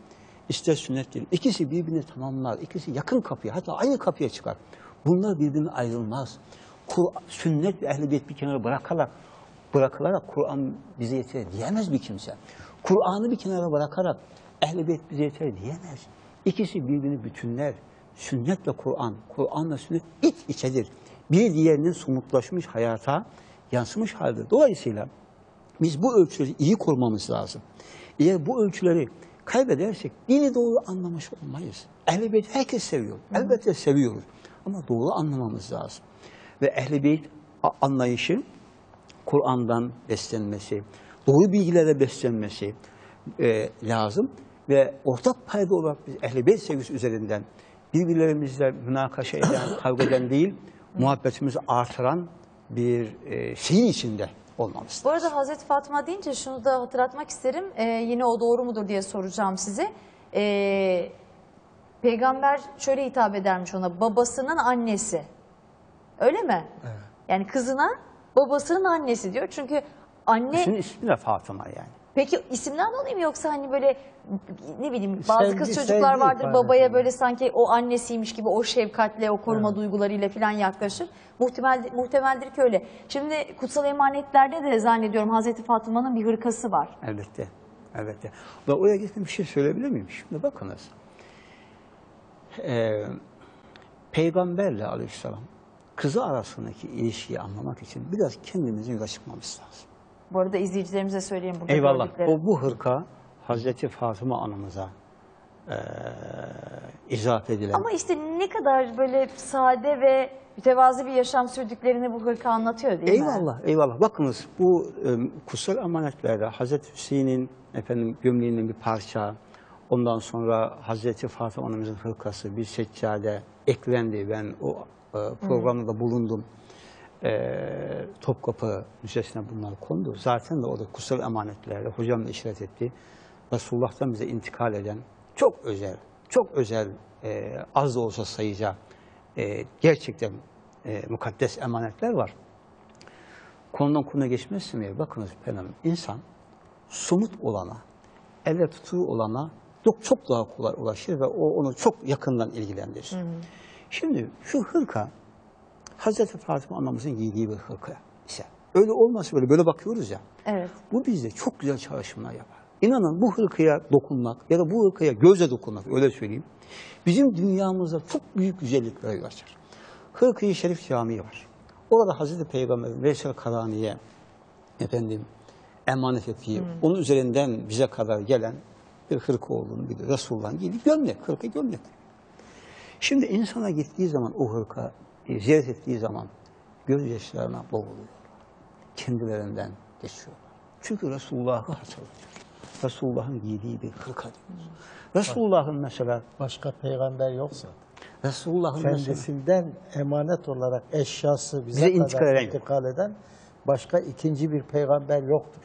ister sünnet diyelim. İkisi birbirini tamamlar, ikisi yakın kapıya, hatta aynı kapıya çıkar. Bunlar birbirine ayrılmaz. Kur, sünnet ve ehli bir kenara bırakarak, bırakılarak Kur'an bize yeter diyemez bir kimse. Kur'an'ı bir kenara bırakarak ehli bize yeter diyemez. İkisi birbirini bütünler. Sünnet ve Kur'an, Kur'anla sünnet iç içedir. Bir diğerinin somutlaşmış hayata yansımış halde. Dolayısıyla biz bu ölçüleri iyi korumamız lazım. Eğer bu ölçüleri kaybedersek dini doğru anlamış olmayız. Ehl-i Beyt herkes seviyor. Elbette seviyoruz. Ama doğru anlamamız lazım. Ve Ehl-i Beyt anlayışı Kur'an'dan beslenmesi, doğru bilgilerle beslenmesi e, lazım. Ve ortak payda olarak biz Ehl-i Beyt sevgisi üzerinden birbirlerimizle münakaşa eden, [COUGHS] kavga eden değil, muhabbetimizi artıran bir e, şeyin içinde olmamız Bu arada Hazreti Fatma deyince şunu da hatırlatmak isterim. Ee, yine o doğru mudur diye soracağım size. Ee, peygamber şöyle hitap edermiş ona. Babasının annesi. Öyle mi? Yani kızına babasının annesi diyor. Çünkü anne Senin ismin de Fatıma yani. Peki isimden dolayı mı yoksa hani böyle ne bileyim bazı Sevgi, kız sevgi çocuklar vardır ifadesi. babaya böyle sanki o annesiymiş gibi o şefkatle o koruma duygularıyla falan yaklaşır. Muhtemel, muhtemeldir ki öyle. Şimdi kutsal emanetlerde de zannediyorum Hazreti Fatıma'nın bir hırkası var. Elbette. Elbette. Ben oraya gittim bir şey söyleyebilir miyim? Şimdi bakınız. Ee, Peygamberle aleyhisselam kızı arasındaki ilişkiyi anlamak için biraz kendimizin yola çıkmamız lazım. Bu arada izleyicilerimize söyleyeyim burada Eyvallah. O bu hırka Hazreti Fatıma anamıza eee izafe edilen. Ama işte ne kadar böyle sade ve mütevazi bir yaşam sürdüklerini bu hırka anlatıyor değil mi? Eyvallah, eyvallah. Bakınız bu e, kutsal emanetlerde Hazreti Hüseyin'in efendim gömleğinin bir parça, ondan sonra Hazreti Fatıma anamızın hırkası, bir seccade eklendi. Ben o e, programda da bulundum. E, Topkapı Müzesi'ne bunlar kondu. Zaten de orada kutsal emanetlerde hocam da işaret etti. Resulullah'tan bize intikal eden çok özel, çok özel, e, az da olsa sayıca e, gerçekten e, mukaddes emanetler var. Konudan konuya geçmezsin diye bakınız efendim insan somut olana, elle tutuğu olana çok, çok daha kolay ulaşır ve o onu çok yakından ilgilendirir. Şimdi şu hırka Hazreti Fatıma anamızın giydiği bir hırka ise öyle olmasa böyle böyle bakıyoruz ya. Evet. Bu bizde çok güzel çalışmalar yapar. İnanın bu hırkaya dokunmak ya da bu hırkaya gözle dokunmak öyle söyleyeyim. Bizim dünyamızda çok büyük güzelliklere yol açar. Hırkayı Şerif Camii var. Orada Hazreti Peygamber'in Veysel Karani'ye efendim emanet ettiği, onun üzerinden bize kadar gelen bir hırka olduğunu biliyor. Resulullah'ın giydiği gömlek, hırka gömlek. Şimdi insana gittiği zaman o hırka ziyaret ettiği zaman gözyaşlarına boğuluyor. Kendilerinden geçiyorlar. Çünkü Resulullah'ı hatırlıyor. Resulullah'ın giydiği bir hırka diyor. Resulullah'ın mesela, Başka peygamber yoksa. Resulullah'ın mesela, Kendisinden emanet olarak eşyası bize, Bize intikal eden intikal eden başka ikinci bir peygamber yoktur.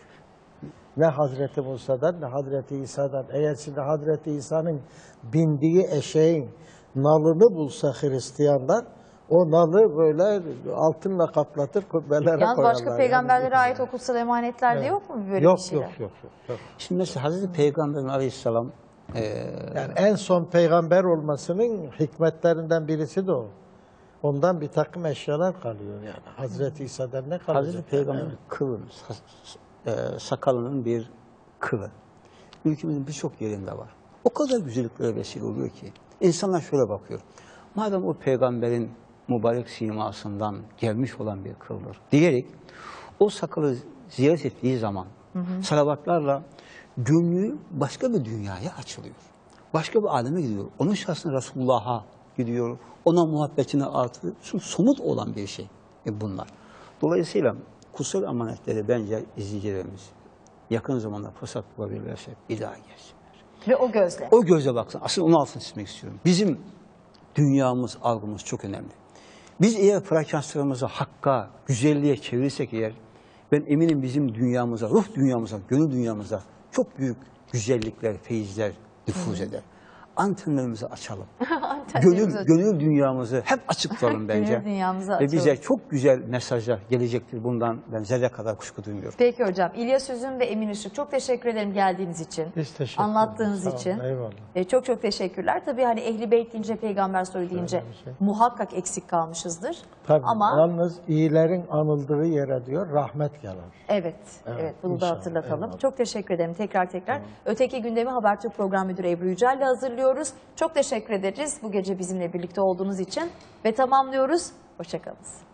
Ne Hazreti Musa'dan ne Hazreti İsa'dan. Eğer şimdi Hazreti İsa'nın bindiği eşeğin nalını bulsa Hristiyanlar o nalı böyle altınla kaplatır kubbelere Yalnız koyarlar. başka Yani peygamberlere bu- ait o kutsal emanetlerde yok mu böyle yok, bir şeyler? yok yok yok yok. şimdi mesela Hazreti Peygamber'in aleyhisselam e, Yani en son peygamber olmasının hikmetlerinden birisi de o. Ondan bir takım eşyalar kalıyor yani. Hazreti İsa'dan ne kalacak? Hazreti Peygamber'in kılı, sa- e, sakalının bir kılı. Ülkemizin birçok yerinde var. O kadar güzelliklere vesile oluyor ki. İnsanlar şöyle bakıyor. Madem o peygamberin mübarek simasından gelmiş olan bir kıldır diyerek o sakalı ziyaret ettiği zaman salavatlarla gönlü başka bir dünyaya açılıyor. Başka bir aleme gidiyor. Onun şahsına Resulullah'a gidiyor. Ona muhabbetini artırıyor. Çünkü somut olan bir şey e bunlar. Dolayısıyla kutsal emanetleri bence izleyicilerimiz yakın zamanda fırsat bulabilirlerse bir daha gelsinler. Ve o gözle. O göze baksın. Aslında onu altını çizmek istiyorum. Bizim dünyamız, algımız çok önemli. Biz eğer frekanslarımızı hakka, güzelliğe çevirirsek eğer, ben eminim bizim dünyamıza, ruh dünyamıza, gönül dünyamıza çok büyük güzellikler, feyizler nüfuz eder. Antenlerimizi açalım. [LAUGHS] Gönül, açalım. gönül dünyamızı hep açık [LAUGHS] tutalım bence. Gönül dünyamızı Ve bize açalım. çok güzel mesajlar gelecektir. Bundan ben zerre kadar kuşku duymuyorum. Peki hocam. İlyas Üzüm ve Emin Işık çok teşekkür ederim geldiğiniz için. Biz teşekkür Anlattığınız olun, için. eyvallah. E, çok çok teşekkürler. Tabii hani Ehli Beyt deyince, peygamber soyu deyince şey. muhakkak eksik kalmışızdır. Tabii, Ama yalnız iyilerin anıldığı yere diyor rahmet gelir. evet, evet, Evet, bunu da inşallah, hatırlatalım. eyvallah. Çok teşekkür ederim tekrar tekrar. Öteki gündemi Habertürk Program Müdürü Ebru Yücel'le hazırlıyoruz. Çok teşekkür ederiz bu gece bizimle birlikte olduğunuz için ve tamamlıyoruz. Hoşçakalın.